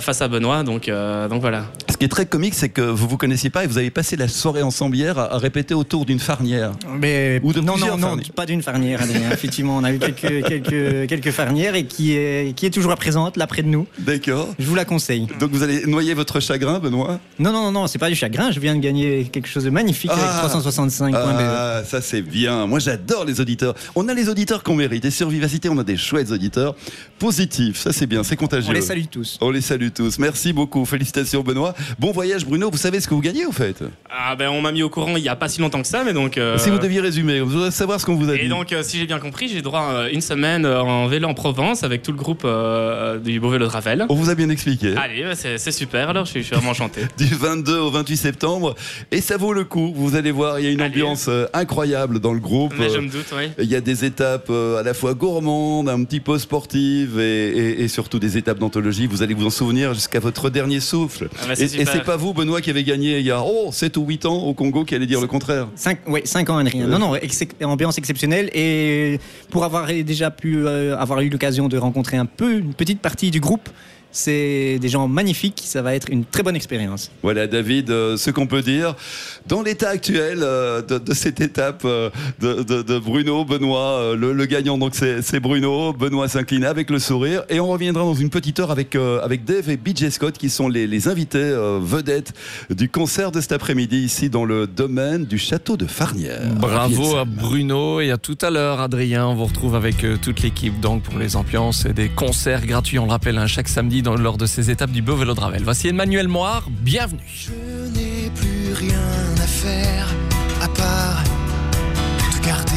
face à Benoît, donc, euh, donc voilà. Ce qui est très comique, c'est que vous vous connaissiez pas et vous avez passé la soirée ensemble hier à, répéter autour d'une farnière. Mais Ou de non, non, non, pas d'une farnière. Effectivement, on a eu quelques, quelques, quelques farnières et qui est, qui est toujours présente près de nous. D'accord. Je vous la conseille. Donc vous allez noyer votre chagrin, Benoît? Non, non, non, non, c'est pas du chagrin. Je viens de gagner quelque chose de magnifique Ah. avec 365.be. Ah, ça c'est bien. Moi j'adore les auditeurs. On a les auditeurs qu'on mérite. Et sur Vivacité, on a des chouettes auditeurs positifs. Ça c'est bien, c'est contagieux. On les salue tous. On les salue tous. Merci beaucoup. Félicitations Benoît. Bon voyage Bruno. Vous savez ce que vous gagnez au fait? Ah ben on m'a mis au courant il y a pas si longtemps que ça, mais donc. euh, Si vous deviez résumer, vous voudrez savoir ce qu'on vous a Et dit. donc, euh, si j'ai bien compris, j'ai droit à une semaine euh, en vélo en Provence avec tout le groupe euh, du Beau Vélo de Ravel. On vous a bien expliqué. Allez, bah, c'est super, alors je suis, je suis vraiment enchanté. [LAUGHS] du 22 au 28 septembre. Et ça vaut le coup. Vous allez voir, il y a une ambiance euh, incroyable dans le groupe. Mais je Euh, me doute, oui. Il y a des étapes euh, à la fois gourmandes, un petit peu sportives et, et- et surtout des étapes d'anthologie. Vous allez vous en souvenir jusqu'à votre dernier souffle. Ah bah, et c'est pas vous, Benoît, qui avez gagné il y a oh, 7 ou 8 ans au Congo qui allait dire le contraire. 5, oui, 5 ans, Adrien. Non, non, ex- ambiance exceptionnelle. Et pour avoir déjà pu euh, avoir eu l'occasion de rencontrer un peu, une petite partie du groupe, C'est des gens magnifiques. Ça va être une très bonne expérience. Voilà, David, euh, ce qu'on peut dire dans l'état actuel euh, de, de cette étape euh, de, de- de Bruno, Benoît, euh, le, le gagnant, donc c'est Bruno. Benoît s'incline avec le sourire. Et on reviendra dans une petite heure avec, euh, avec Dave et BJ Scott, qui sont les, les invités euh, vedettes du concert de cet après-midi, ici dans le domaine du château de Farnières. Bravo à Bruno et à tout à l'heure, Adrien. On vous retrouve avec toute l'équipe donc pour les ambiances et des concerts gratuits, on le rappelle, hein, chaque samedi lors de ces étapes du Beau Vélo de Ravel. Voici Emmanuel Moire, bienvenue. Je n'ai plus rien à faire à part te garder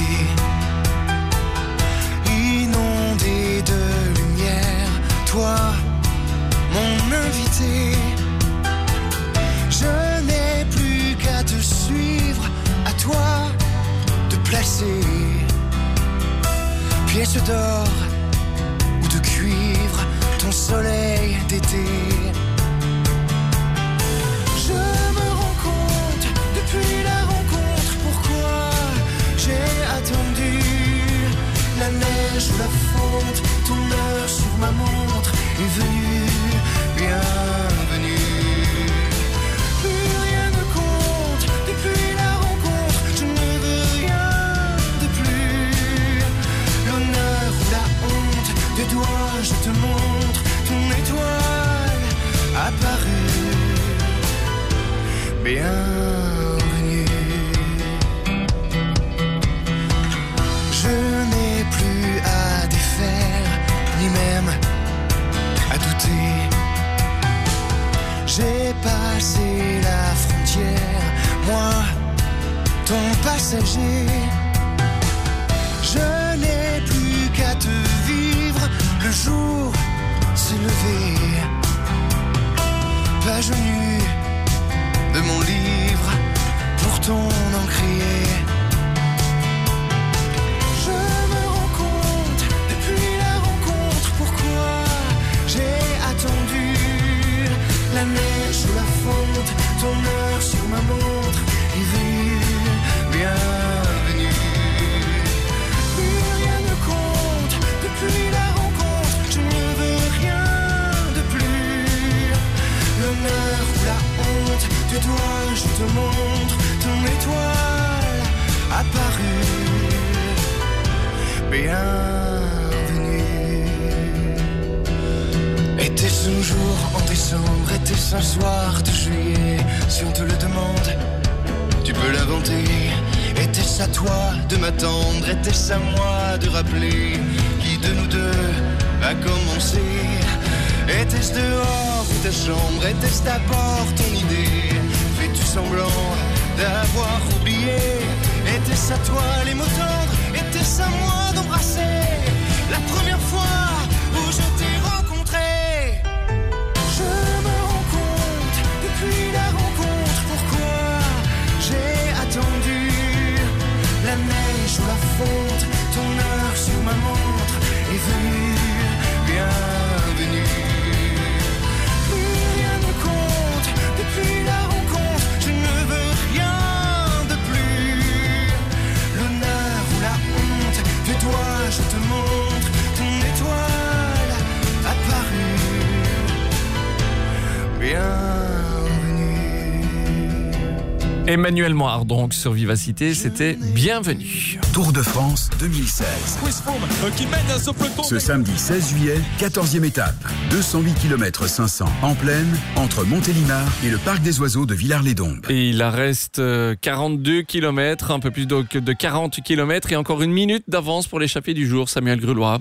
inondé de lumière. Toi, mon invité, je n'ai plus qu'à te suivre. À toi de placer pièce d'or ou de cuivre ton soleil d'été. Je me rends compte depuis la rencontre pourquoi j'ai attendu la neige ou la fonte. Ton heure sur ma montre est venue, bienvenue. Bienvenue. Je n'ai plus à défaire, ni même à douter. J'ai passé la frontière, moi, ton passager. Je n'ai plus qu'à te vivre, le jour s'est levé. Ton encrier. Je me rends compte depuis la rencontre pourquoi j'ai attendu la neige ou la fonte, ton heure sur ma montre est venue, bienvenue. Plus rien ne compte depuis la rencontre, je ne veux rien de plus. L'honneur ou la honte, tu dois, je te montre étoile apparue. Bienvenue. Était-ce un jour en décembre, était-ce un soir de juillet Si on te le demande, tu peux l'inventer. Était-ce à toi de m'attendre, était-ce à moi de rappeler qui de nous deux a commencé Était-ce dehors ou ta chambre, était-ce d'abord ton idée? Fais-tu semblant d'avoir oublié. Était-ce à toi les mots tendres, était-ce à moi d'embrasser? Emmanuel Moire donc sur Vivacité, c'était bienvenue. Tour de France 2016. qui mène ce samedi 16 juillet, 14e étape. 208 km 500 en plaine entre Montélimar et le parc des oiseaux de Villars-les-Dombes. Et il en reste euh, 42 km, un peu plus de, de 40 km et encore une minute d'avance pour l'échappée du jour, Samuel Grulois.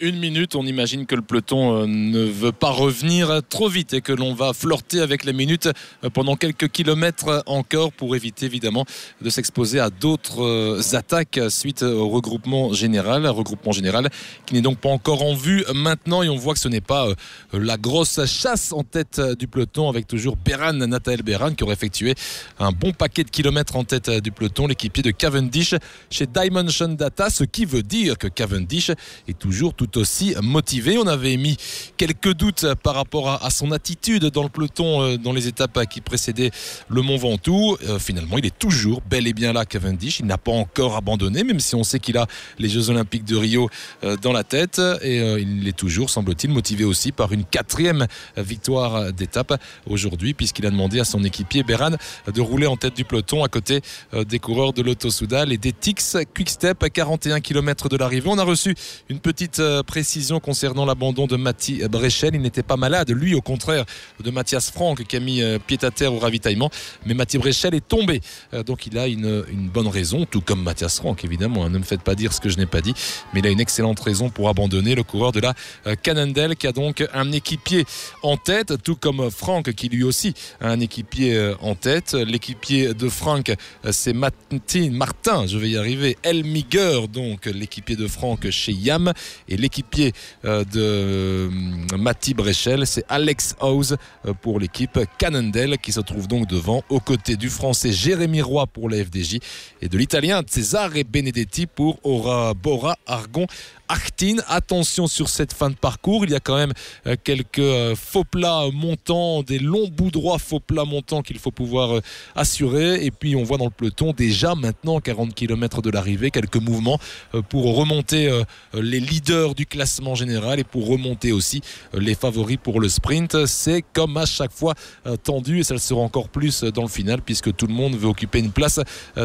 Une minute, on imagine que le peloton euh, ne veut pas revenir trop vite et que l'on va flirter avec les minutes euh, pendant quelques kilomètres encore pour éviter évidemment de s'exposer à d'autres euh, attaques suite au regroupement général, un regroupement général qui n'est donc pas encore en vue maintenant et on voit que ce n'est pas la grosse chasse en tête du peloton avec toujours Beran, Nathalie Beran qui aurait effectué un bon paquet de kilomètres en tête du peloton, l'équipier de Cavendish chez Dimension Data, ce qui veut dire que Cavendish est toujours tout aussi motivé. On avait mis quelques doutes par rapport à, son attitude dans le peloton euh, dans les étapes qui précédaient le Mont Ventoux. Euh, finalement, il est toujours bel et bien là, Cavendish. Il n'a pas encore abandonné, même si on sait qu'il a les Jeux Olympiques de Rio euh, dans la tête. Et il est toujours, semble-t-il, motivé aussi par une quatrième victoire d'étape aujourd'hui, puisqu'il a demandé à son équipier Beran de rouler en tête du peloton à côté des coureurs de l'Auto Soudal et des Tix Quickstep à 41 km de l'arrivée. On a reçu une petite euh, précision concernant l'abandon de Matti Brechel. Il n'était pas malade, lui au contraire de Mathias Franck qui a mis euh, pied à terre au ravitaillement. Mais Matti Brechel est tombé. Euh, Donc il a une, bonne raison, tout comme Mathias Franck évidemment. hein. Ne me faites pas dire ce que je n'ai pas dit. Mais il a une excellente raison pour abandonner le coureur de la Cannondale qui a donc un équipier en tête, tout comme Franck qui lui aussi a un équipier en tête. L'équipier de Franck, c'est Martin, Martin, je vais y arriver, Elmiger, donc l'équipier de Franck chez Yam. Et l'équipier euh, de euh, Matti Brechel, c'est Alex House euh, pour l'équipe Cannondale qui se trouve donc devant, aux côtés du français Jérémy Roy pour la FDJ et de l'italien Cesare Benedetti pour Ora Bora Argon. Artin, attention sur cette fin de parcours, il y a quand même euh, quelques euh, faux plats montants, des longs bouts droits faux plats montants qu'il faut pouvoir euh, assurer. Et puis on voit dans le peloton déjà maintenant 40 km de l'arrivée, quelques mouvements pour remonter les leaders du classement général et pour remonter aussi les favoris pour le sprint. C'est comme à chaque fois tendu et ça le sera encore plus dans le final puisque tout le monde veut occuper une place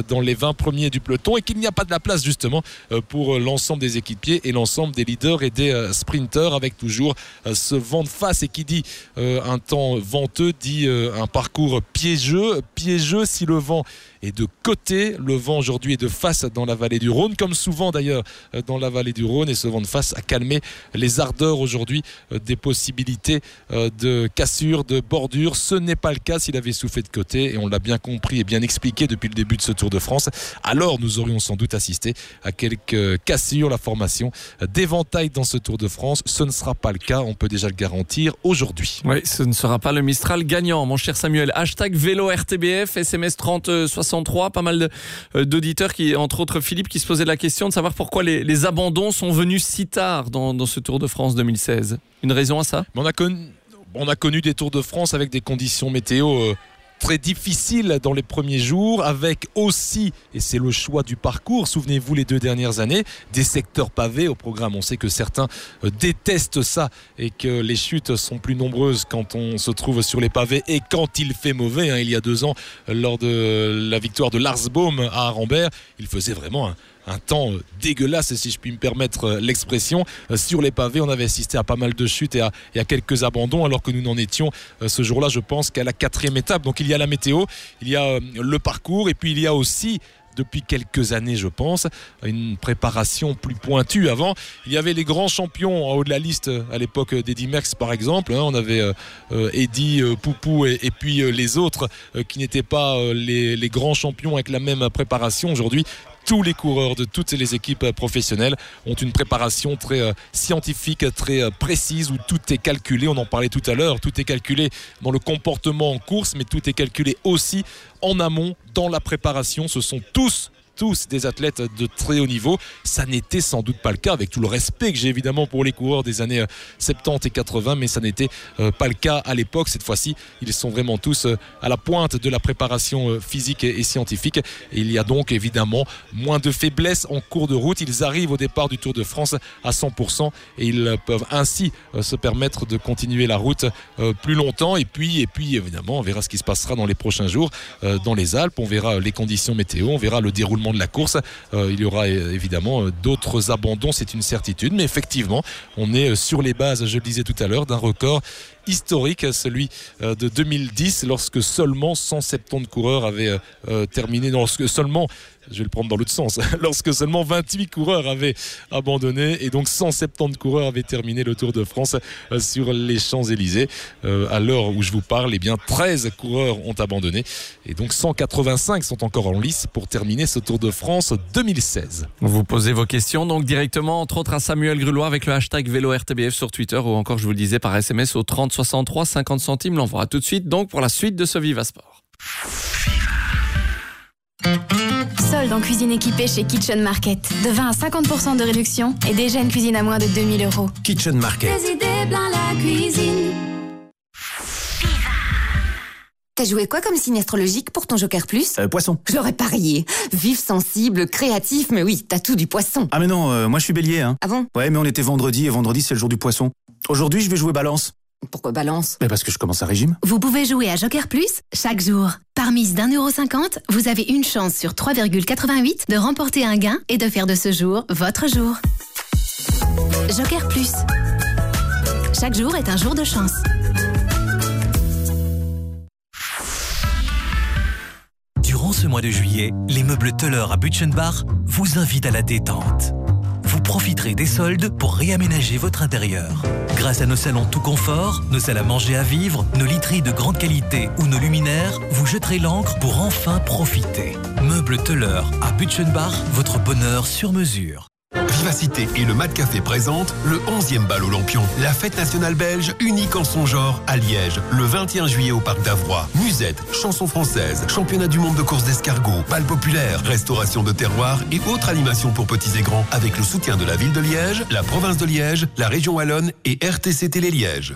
dans les 20 premiers du peloton et qu'il n'y a pas de la place justement pour l'ensemble des équipiers l'ensemble des leaders et des euh, sprinteurs avec toujours euh, ce vent de face et qui dit euh, un temps venteux dit un parcours piégeux piégeux si le vent est de côté le vent aujourd'hui est de face dans la vallée du Rhône comme souvent d'ailleurs euh, dans la vallée du Rhône. Et ce vent de face a calmé les ardeurs aujourd'hui euh, des possibilités euh, de cassure de bordure ce n'est pas le cas s'il avait soufflé de côté. Et on l'a bien compris et bien expliqué depuis le début de ce Tour de France. Alors nous aurions sans doute assisté à quelques cassures la formation d'éventail dans ce Tour de France. Ce ne sera pas le cas on peut déjà le garantir aujourd'hui. Oui, ce ne sera pas le Mistral gagnant, mon cher Samuel. Hashtag vélo RTBF, SMS 3063. Pas mal euh, d'auditeurs qui, entre autres Philippe, qui se posait la question de savoir pourquoi les, abandons sont venus si tard dans, ce Tour de France 2016. Une raison à ça? Mais on a connu, on a connu des Tours de France avec des conditions météo euh, très difficiles dans les premiers jours, avec aussi, et c'est le choix du parcours, souvenez-vous les deux dernières années, des secteurs pavés au programme. On sait que certains euh, détestent ça et que les chutes sont plus nombreuses quand on se trouve sur les pavés et quand il fait mauvais. hein. il y a deux ans, lors de la victoire de Lars Baum à Arambert, il faisait vraiment un un temps euh, dégueulasse, si je puis me permettre euh, l'expression. Euh, Sur les pavés, on avait assisté à pas mal de chutes et à, quelques abandons, alors que nous n'en étions ce jour-là, je pense, qu'à la quatrième étape. Donc il y a la météo, il y a le parcours, et puis il y a aussi depuis quelques années, je pense, une préparation plus pointue. Avant, il y avait les grands champions en haut de la liste à l'époque d'Eddie Merckx, par exemple. hein. on avait Eddie, Poupou et, puis les autres qui n'étaient pas les grands champions avec la même préparation. Aujourd'hui, tous les coureurs de toutes les équipes euh, professionnelles ont une préparation très euh, scientifique, très euh, précise, où tout est calculé. On en parlait tout à l'heure, tout est calculé dans le comportement en course, mais tout est calculé aussi en amont, dans la préparation. Ce sont tous tous des athlètes de très haut niveau. Ça n'était sans doute pas le cas, avec tout le respect que j'ai évidemment pour les coureurs des années euh, 70 et 80, mais ça n'était euh, pas le cas à l'époque. Cette fois-ci, ils sont vraiment tous euh, à la pointe de la préparation euh, physique et, scientifique. Il y a donc évidemment moins de faiblesse en cours de route. Ils arrivent au départ du Tour de France à 100% et ils euh, peuvent ainsi euh, se permettre de continuer la route euh, plus longtemps. Et puis, et puis évidemment, on verra ce qui se passera dans les prochains jours euh, dans les Alpes. On verra les conditions météo, on verra le déroulement de la course. Euh, il y aura euh, évidemment euh, d'autres abandons, c'est une certitude. Mais effectivement, on est sur les bases, je le disais tout à l'heure, d'un record historique, celui de 2010, lorsque seulement 170 coureurs avaient terminé, lorsque seulement, je vais le prendre dans l'autre sens, [LAUGHS] lorsque seulement 28 coureurs avaient abandonné et donc 170 coureurs avaient terminé le Tour de France sur les Champs-Élysées. Euh, à l'heure où je vous parle, eh bien 13 coureurs ont abandonné et donc 185 sont encore en lice pour terminer ce Tour de France 2016. Vous posez vos questions donc directement, entre autres à Samuel Grulois avec le hashtag vélo RTBF sur Twitter ou encore, je vous le disais, par SMS au 30 63 50 centimes. L'envoie tout de suite donc pour la suite de ce Viva Sport. Solde soldes en cuisine équipée chez Kitchen Market. De 20 à 50% de réduction et déjà une cuisine à moins de 2000 euros. Kitchen Market. Des idées plein la cuisine. T'as joué quoi comme signe astrologique pour ton Joker Plus Euh, poisson. J'aurais parié. Vif, sensible, créatif, mais oui, t'as tout du poisson. Ah mais non, euh, moi je suis bélier. Hein. Ah bon? Ouais, mais on était vendredi et vendredi c'est le jour du poisson. Aujourd'hui je vais jouer balance. Pourquoi balance Mais parce que je commence un régime. Vous pouvez jouer à Joker Plus chaque jour. Par mise d'un euro cinquante, vous avez une chance sur 3,88 de remporter un gain et de faire de ce jour votre jour. Joker Plus. Chaque jour est un jour de chance. Durant ce mois de juillet, les meubles Teller à Butchenbach vous invitent à la détente. Profiterez des soldes pour réaménager votre intérieur. Grâce à nos salons tout confort, nos salles à manger à vivre, nos literies de grande qualité ou nos luminaires, vous jeterez l'encre pour enfin profiter. Meubles Teller à Butchenbach, votre bonheur sur mesure. Vivacité et le Mat Café présentent le 11e bal aux Lampions, la fête nationale belge unique en son genre à Liège, le 21 juillet au Parc d'Avroy. Musette, chansons françaises, championnat du monde de course d'escargot, bal populaire, restauration de terroir et autres animations pour petits et grands avec le soutien de la ville de Liège, la province de Liège, la région wallonne et RTC Télé Liège.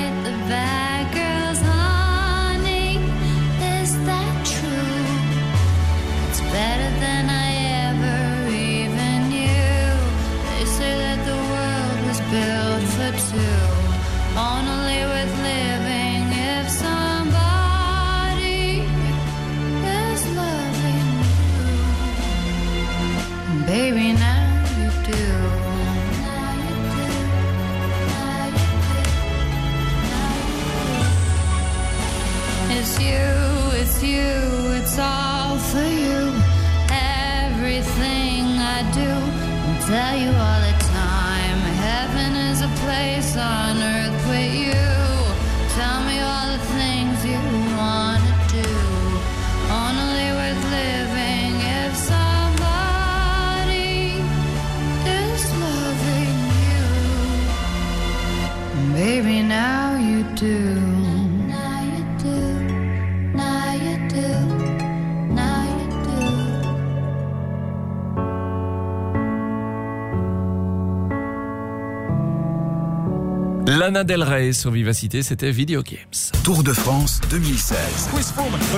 Lana Del Rey sur Vivacité, c'était Video Games. Tour de France 2016.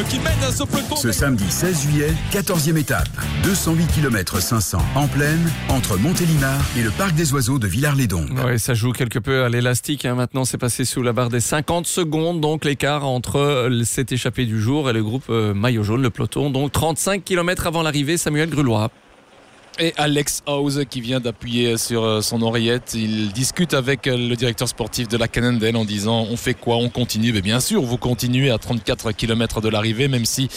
qui mène ce samedi 16 juillet, 14e étape. 208 km 500 en pleine entre Montélimar et le parc des oiseaux de Villars-les-Dombes. Ouais, ça joue quelque peu à l'élastique. hein. Maintenant, c'est passé sous la barre des 50 secondes, donc l'écart entre euh, cet échappé du jour et le groupe euh, maillot jaune, le peloton. Donc 35 km avant l'arrivée, Samuel Grulois. Et Alex House qui vient d'appuyer sur euh, son oreillette. Il discute avec euh, le directeur sportif de la Cannondale en disant on fait quoi On continue? Mais bien sûr, vous continuez à 34 km de l'arrivée, même si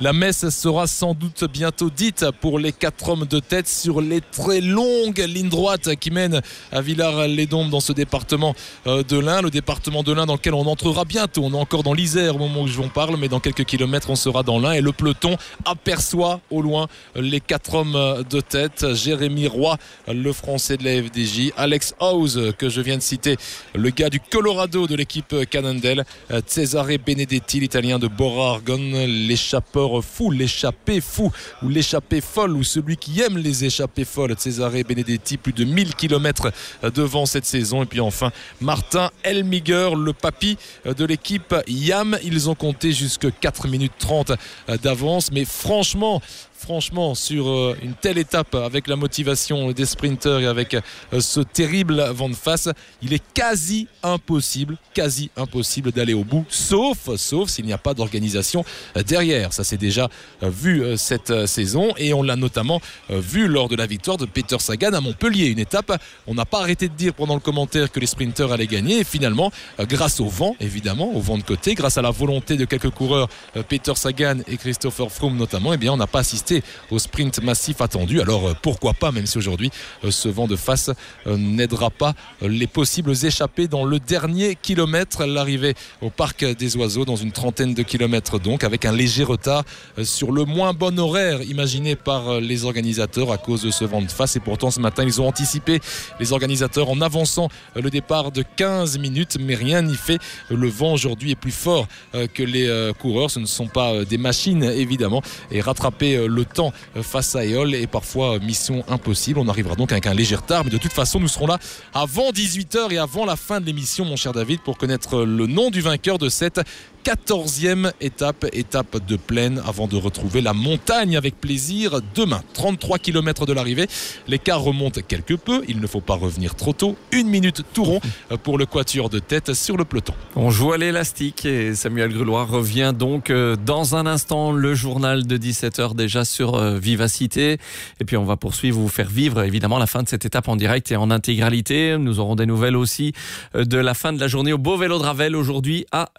la messe sera sans doute bientôt dite pour les quatre hommes de tête sur les très longues lignes droites qui mènent à Villars-les-Dombes dans ce département euh, de l'Ain. Le département de l'Ain dans lequel on entrera bientôt. On est encore dans l'Isère au moment où je vous parle, mais dans quelques kilomètres, on sera dans l'Ain et le peloton aperçoit au loin les quatre hommes de tête. Jérémy Roy, le français de la FDJ, Alex House, que je viens de citer, le gars du Colorado de l'équipe Cannondale, Cesare Benedetti, l'italien de Bora Argon, l'échappeur fou, l'échappé fou, ou l'échappé folle, ou celui qui aime les échappées folles, Cesare Benedetti, plus de 1000 km devant cette saison. Et puis enfin, Martin Elmiger, le papy de l'équipe YAM. Ils ont compté jusque 4 minutes 30 d'avance, mais franchement, franchement, sur euh, une telle étape, avec la motivation des sprinteurs et avec euh, ce terrible vent de face, il est quasi impossible, quasi impossible d'aller au bout, sauf, sauf s'il n'y a pas d'organisation euh, derrière. Ça s'est déjà vu cette saison et on l'a notamment vu lors de la victoire de Peter Sagan à Montpellier. Une étape, on n'a pas arrêté de dire pendant le commentaire que les sprinteurs allaient gagner et finalement, grâce au vent, évidemment, au vent de côté, grâce à la volonté de quelques coureurs, Peter Sagan et Christopher Froome notamment, eh bien, on n'a pas assisté au sprint massif attendu. Alors euh, pourquoi pas, même si aujourd'hui euh, ce vent de face euh, n'aidera pas les possibles échappés dans le dernier kilomètre, l'arrivée au parc des oiseaux dans une trentaine de kilomètres donc, avec un léger retard sur le moins bon horaire imaginé par les organisateurs à cause de ce vent de face. Et pourtant ce matin ils ont anticipé les organisateurs en avançant le départ de 15 minutes, mais rien n'y fait. Le vent aujourd'hui est plus fort que les coureurs. Ce ne sont pas des machines évidemment. Et rattraper euh, le temps face à Eole est parfois mission impossible. On arrivera donc avec un léger retard, mais de toute façon nous serons là avant 18h et avant la fin de l'émission, mon cher David, pour connaître le nom du vainqueur de cette 14e étape, étape de plaine, avant de retrouver la montagne avec plaisir demain. 33 km de l'arrivée, l'écart remonte quelque peu, il ne faut pas revenir trop tôt. Une minute tout rond pour le quatuor de tête sur le peloton. On joue à l'élastique et Samuel Grulois revient donc euh, dans un instant le journal de 17h déjà sur euh, Vivacité. Et puis on va poursuivre, vous faire vivre évidemment la fin de cette étape en direct et en intégralité. Nous aurons des nouvelles aussi euh, de la fin de la journée au Beau Vélo de Ravel aujourd'hui à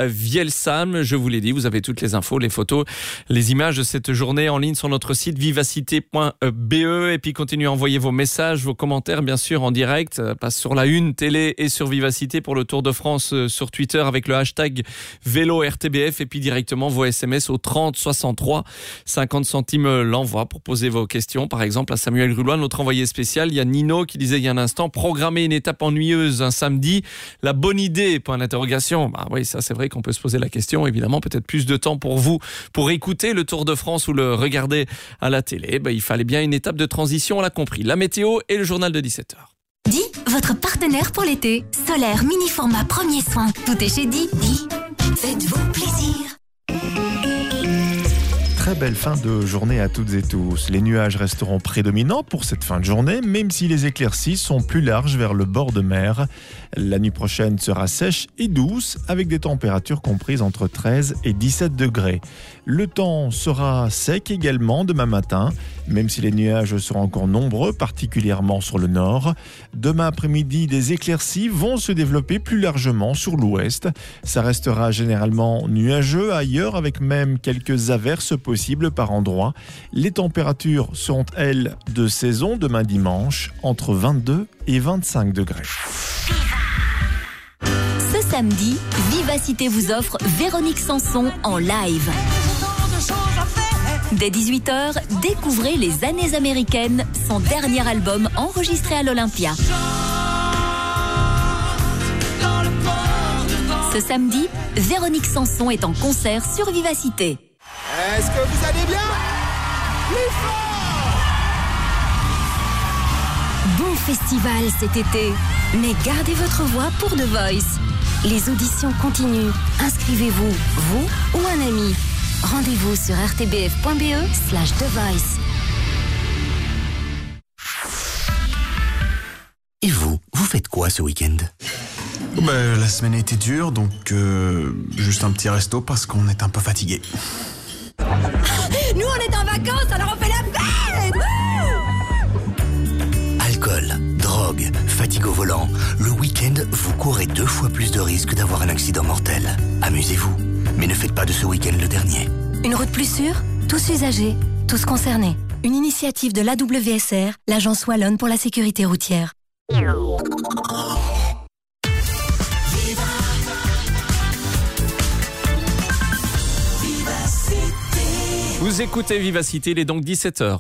Je vous l'ai dit, vous avez toutes les infos, les photos, les images de cette journée en ligne sur notre site vivacité.be et puis continuez à envoyer vos messages, vos commentaires bien sûr en direct. Ça passe sur la une télé et sur Vivacité pour le Tour de France euh, sur Twitter avec le hashtag vélo RTBF et puis directement vos SMS au 30 63 50 centimes l'envoi pour poser vos questions. Par exemple à Samuel Grulois, notre envoyé spécial, il y a Nino qui disait il y a un instant programmer une étape ennuyeuse un samedi, la bonne idée point d'interrogation. Bah oui, ça c'est vrai qu'on peut se poser la question. Évidemment, peut-être plus de temps pour vous pour écouter le Tour de France ou le regarder à la télé. Bah, il fallait bien une étape de transition, on l'a compris. La météo et le journal de 17h. Di, votre partenaire pour l'été. Solaire, mini format, premier soin. Tout est chez Di. Di, faites-vous Belle fin de journée à toutes et tous. Les nuages resteront prédominants pour cette fin de journée, même si les éclaircies sont plus larges vers le bord de mer. La nuit prochaine sera sèche et douce, avec des températures comprises entre 13 et 17 degrés. Le temps sera sec également demain matin, même si les nuages seront encore nombreux, particulièrement sur le nord. Demain après-midi, des éclaircies vont se développer plus largement sur l'ouest. Ça restera généralement nuageux ailleurs, avec même quelques averses possibles par endroits. Les températures seront, elles, de saison demain dimanche, entre 22 et 25 degrés. Ce samedi, Vivacité vous offre Véronique Sanson en live. Dès 18h, découvrez Les années américaines, son dernier album enregistré à l'Olympia. Ce samedi, Véronique Sanson est en concert sur Vivacité. Est-ce que vous allez bien? Bon festival cet été, mais gardez votre voix pour The Voice. Les auditions continuent. Inscrivez-vous, vous ou un ami. Rendez-vous sur rtbf.be slash The Voice. Et vous, vous faites quoi ce week-end? Bah, la semaine a été dure, donc euh, juste un petit resto parce qu'on est un peu fatigué. Nous, on est en vacances, alors on fait la fête Alcool, drogue, fatigue au volant. Le week-end, vous courez deux fois plus de risques d'avoir un accident mortel. Amusez-vous, mais ne faites pas de ce week-end le dernier. Une route plus sûre Tous usagers, tous concernés. Une initiative de l'AWSR, l'agence Wallonne pour la sécurité routière. Vous écoutez Vivacité, il est donc 17h.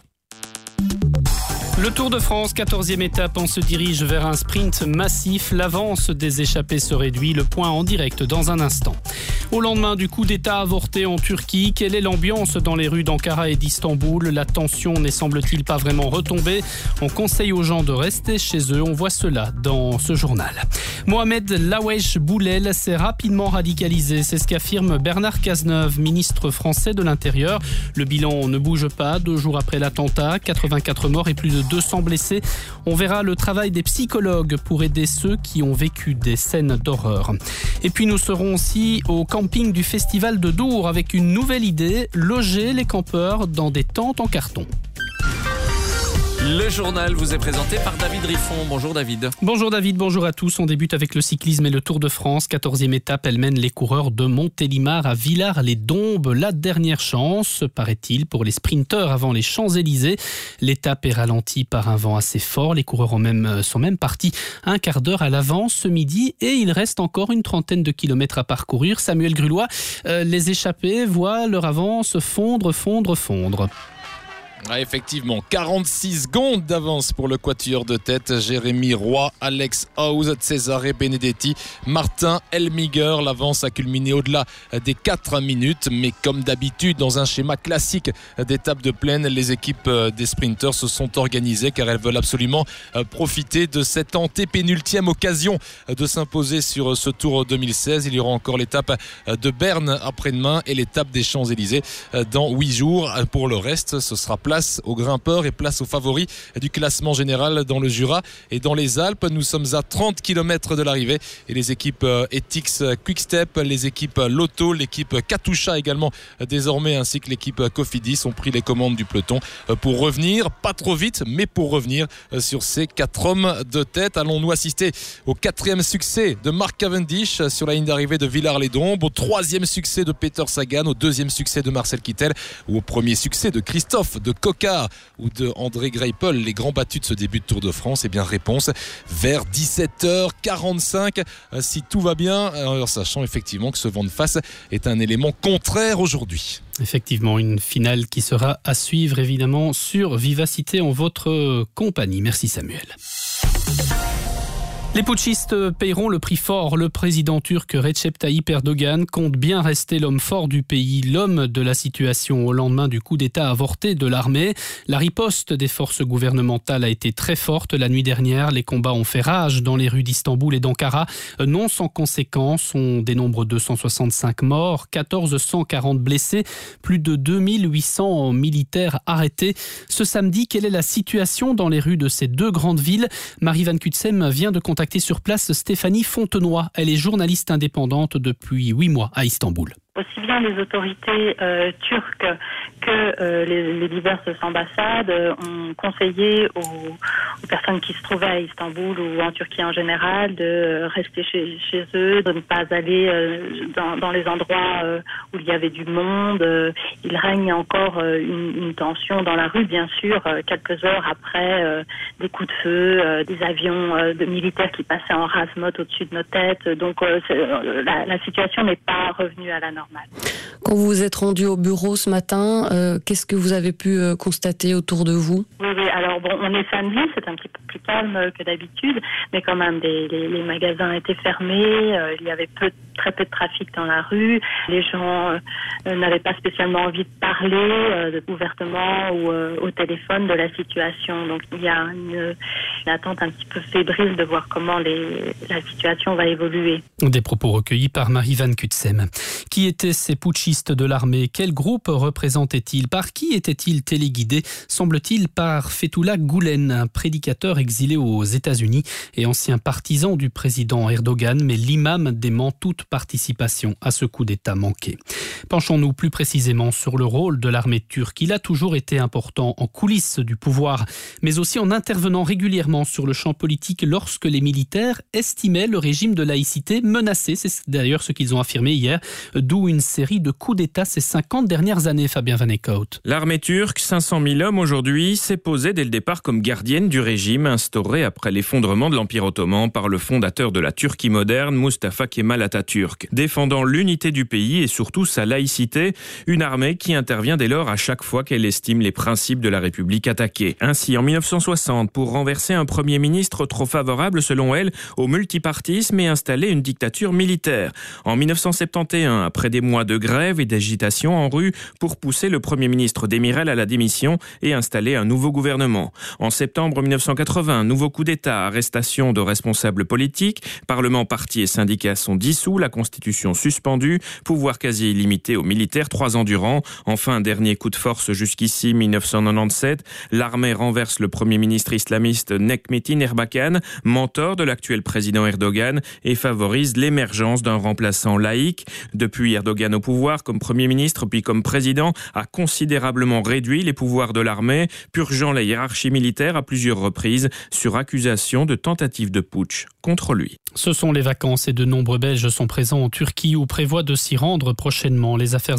Le Tour de France, 14e étape, on se dirige vers un sprint massif. L'avance des échappés se réduit. Le point en direct dans un instant. Au lendemain du coup d'État avorté en Turquie, quelle est l'ambiance dans les rues d'Ankara et d'Istanbul? La tension n'est semble-t-il pas vraiment retombée. On conseille aux gens de rester chez eux. On voit cela dans ce journal. Mohamed Lawesh Boulel s'est rapidement radicalisé. C'est ce qu'affirme Bernard Cazeneuve, ministre français de l'Intérieur. Le bilan ne bouge pas. Deux jours après l'attentat, 84 morts et plus de 200 blessés. On verra le travail des psychologues pour aider ceux qui ont vécu des scènes d'horreur. Et puis nous serons aussi au du Festival de Dour avec une nouvelle idée, loger les campeurs dans des tentes en carton. Le journal vous est présenté par David Riffon. Bonjour David. Bonjour David, bonjour à tous. On débute avec le cyclisme et le Tour de France. 14e étape, elle mène les coureurs de Montélimar à Villars-les-Dombes. La dernière chance, paraît-il, pour les sprinteurs avant les Champs-Élysées. L'étape est ralentie par un vent assez fort. Les coureurs ont même, sont même partis un quart d'heure à l'avance ce midi et il reste encore une trentaine de kilomètres à parcourir. Samuel Grulois, euh, les échappés voient leur avance fondre, fondre, fondre. Effectivement, 46 secondes d'avance pour le quatuor de tête. Jérémy Roy, Alex House, Cesare Benedetti, Martin Elmiger. L'avance a culminé au-delà des 4 minutes. Mais comme d'habitude, dans un schéma classique d'étape de plaine, les équipes des sprinteurs se sont organisées car elles veulent absolument euh, profiter de cette antépénultième occasion de s'imposer sur ce Tour 2016. Il y aura encore l'étape de Berne après-demain et l'étape des Champs-Élysées euh, dans 8 jours. Pour le reste, ce sera place aux grimpeurs et place aux favoris du classement général dans le Jura et dans les Alpes. Nous sommes à 30 km de l'arrivée et les équipes euh, Etix Quickstep, les équipes Lotto, l'équipe Katusha également euh, désormais ainsi que l'équipe Cofidis ont pris les commandes du peloton euh, pour revenir, pas trop vite, mais pour revenir sur ces quatre hommes de tête. Allons-nous assister au quatrième succès de Mark Cavendish sur la ligne d'arrivée de Villars-les-Dombes, au troisième succès de Peter Sagan, au deuxième succès de Marcel Kittel ou au premier succès de Christophe de Cocard ou de André Greipel, les grands battus de ce début de Tour de France Eh bien, réponse vers 17h45 euh, si tout va bien, alors, sachant effectivement que ce vent de face est un élément contraire aujourd'hui. Effectivement, une finale qui sera à suivre évidemment sur Vivacité en votre compagnie. Merci Samuel. Les putschistes paieront le prix fort. Le président turc Recep Tayyip Erdogan compte bien rester l'homme fort du pays, l'homme de la situation au lendemain du coup d'État avorté de l'armée. La riposte des forces gouvernementales a été très forte la nuit dernière. Les combats ont fait rage dans les rues d'Istanbul et d'Ankara. Non sans conséquence, on dénombre 265 morts, 1440 blessés, plus de 2800 militaires arrêtés. Ce samedi, quelle est la situation dans les rues de ces deux grandes villes? Marie Van Kutsem vient de contacter sur place Stéphanie Fontenoy. Elle est journaliste indépendante depuis huit mois à Istanbul. Aussi bien les autorités euh, turques que euh, les, diverses ambassades euh, ont conseillé aux, personnes qui se trouvaient à Istanbul ou en Turquie en général de rester chez, eux, de ne pas aller dans, les endroits où il y avait du monde. Il règne encore une, tension dans la rue, bien sûr, quelques heures après des coups de feu, des avions de militaires qui passaient en rase-motte au-dessus de nos têtes. Donc la, la situation n'est pas revenue à la Quand vous vous êtes rendu au bureau ce matin, euh, qu'est-ce que vous avez pu euh, constater autour de vous? Oui, oui. Alors bon, on est samedi, c'est un petit peu plus calme que d'habitude, mais quand même, des- les, les magasins étaient fermés. euh, il y avait peu, très peu de trafic dans la rue. Les gens euh, n'avaient pas spécialement envie de parler euh, ouvertement ou euh, au téléphone de la situation. Donc il y a une, une attente un petit peu fébrile de voir comment les, la situation va évoluer. Des propos recueillis par Marie Van Kutsem. Qui étaient ces putschistes de l'armée? Quel groupe représentaient-ils Par qui étaient-ils téléguidés Semble-t-il par Fethullah Gulen, un prédicateur exilé aux États-Unis et ancien partisan du président Erdogan, mais l'imam dément toute participation à ce coup d'État manqué. Penchons-nous plus précisément sur le rôle de l'armée turque. Il a toujours été important en coulisses du pouvoir, mais aussi en intervenant régulièrement sur le champ politique lorsque les militaires estimaient le régime de laïcité menacé. C'est d'ailleurs ce qu'ils ont affirmé hier, d'où une série de coups d'État ces 50 dernières années, Fabien Van Eekhout. L'armée turque, 500 000 hommes aujourd'hui, s'est posée dès le départ comme gardienne du régime instauré après l'effondrement de l'Empire ottoman par le fondateur de la Turquie moderne, Mustafa Kemal Atatürk, défendant l'unité du pays et surtout sa laïcité, une armée qui intervient dès lors à chaque fois qu'elle estime les principes de la République attaqués. Ainsi, en 1960, pour renverser un premier ministre trop favorable selon elle au multipartisme et installer une dictature militaire. En 1971, après des mois de grève et d'agitation en rue pour pousser le premier ministre Demirel à la démission et installer un nouveau gouvernement. En septembre 1980, nouveau coup d'État, arrestation de responsables politiques, parlement, partis et syndicats sont dissous, la constitution suspendue, pouvoir quasi illimité aux militaires trois ans durant. Enfin, dernier coup de force jusqu'ici, 1997, l'armée renverse le premier ministre islamiste Nekmetin Erbakan, mentor de l'actuel président Erdogan, et favorise l'émergence d'un remplaçant laïque. Depuis Erdogan au pouvoir comme premier ministre puis comme président, a considérablement réduit les pouvoirs de l'armée, purgeant la hiérarchie militaire à plusieurs reprises sur accusation de tentative de putsch contre lui. Ce sont les vacances et de nombreux Belges sont présents en Turquie ou prévoient de s'y rendre prochainement. Les affaires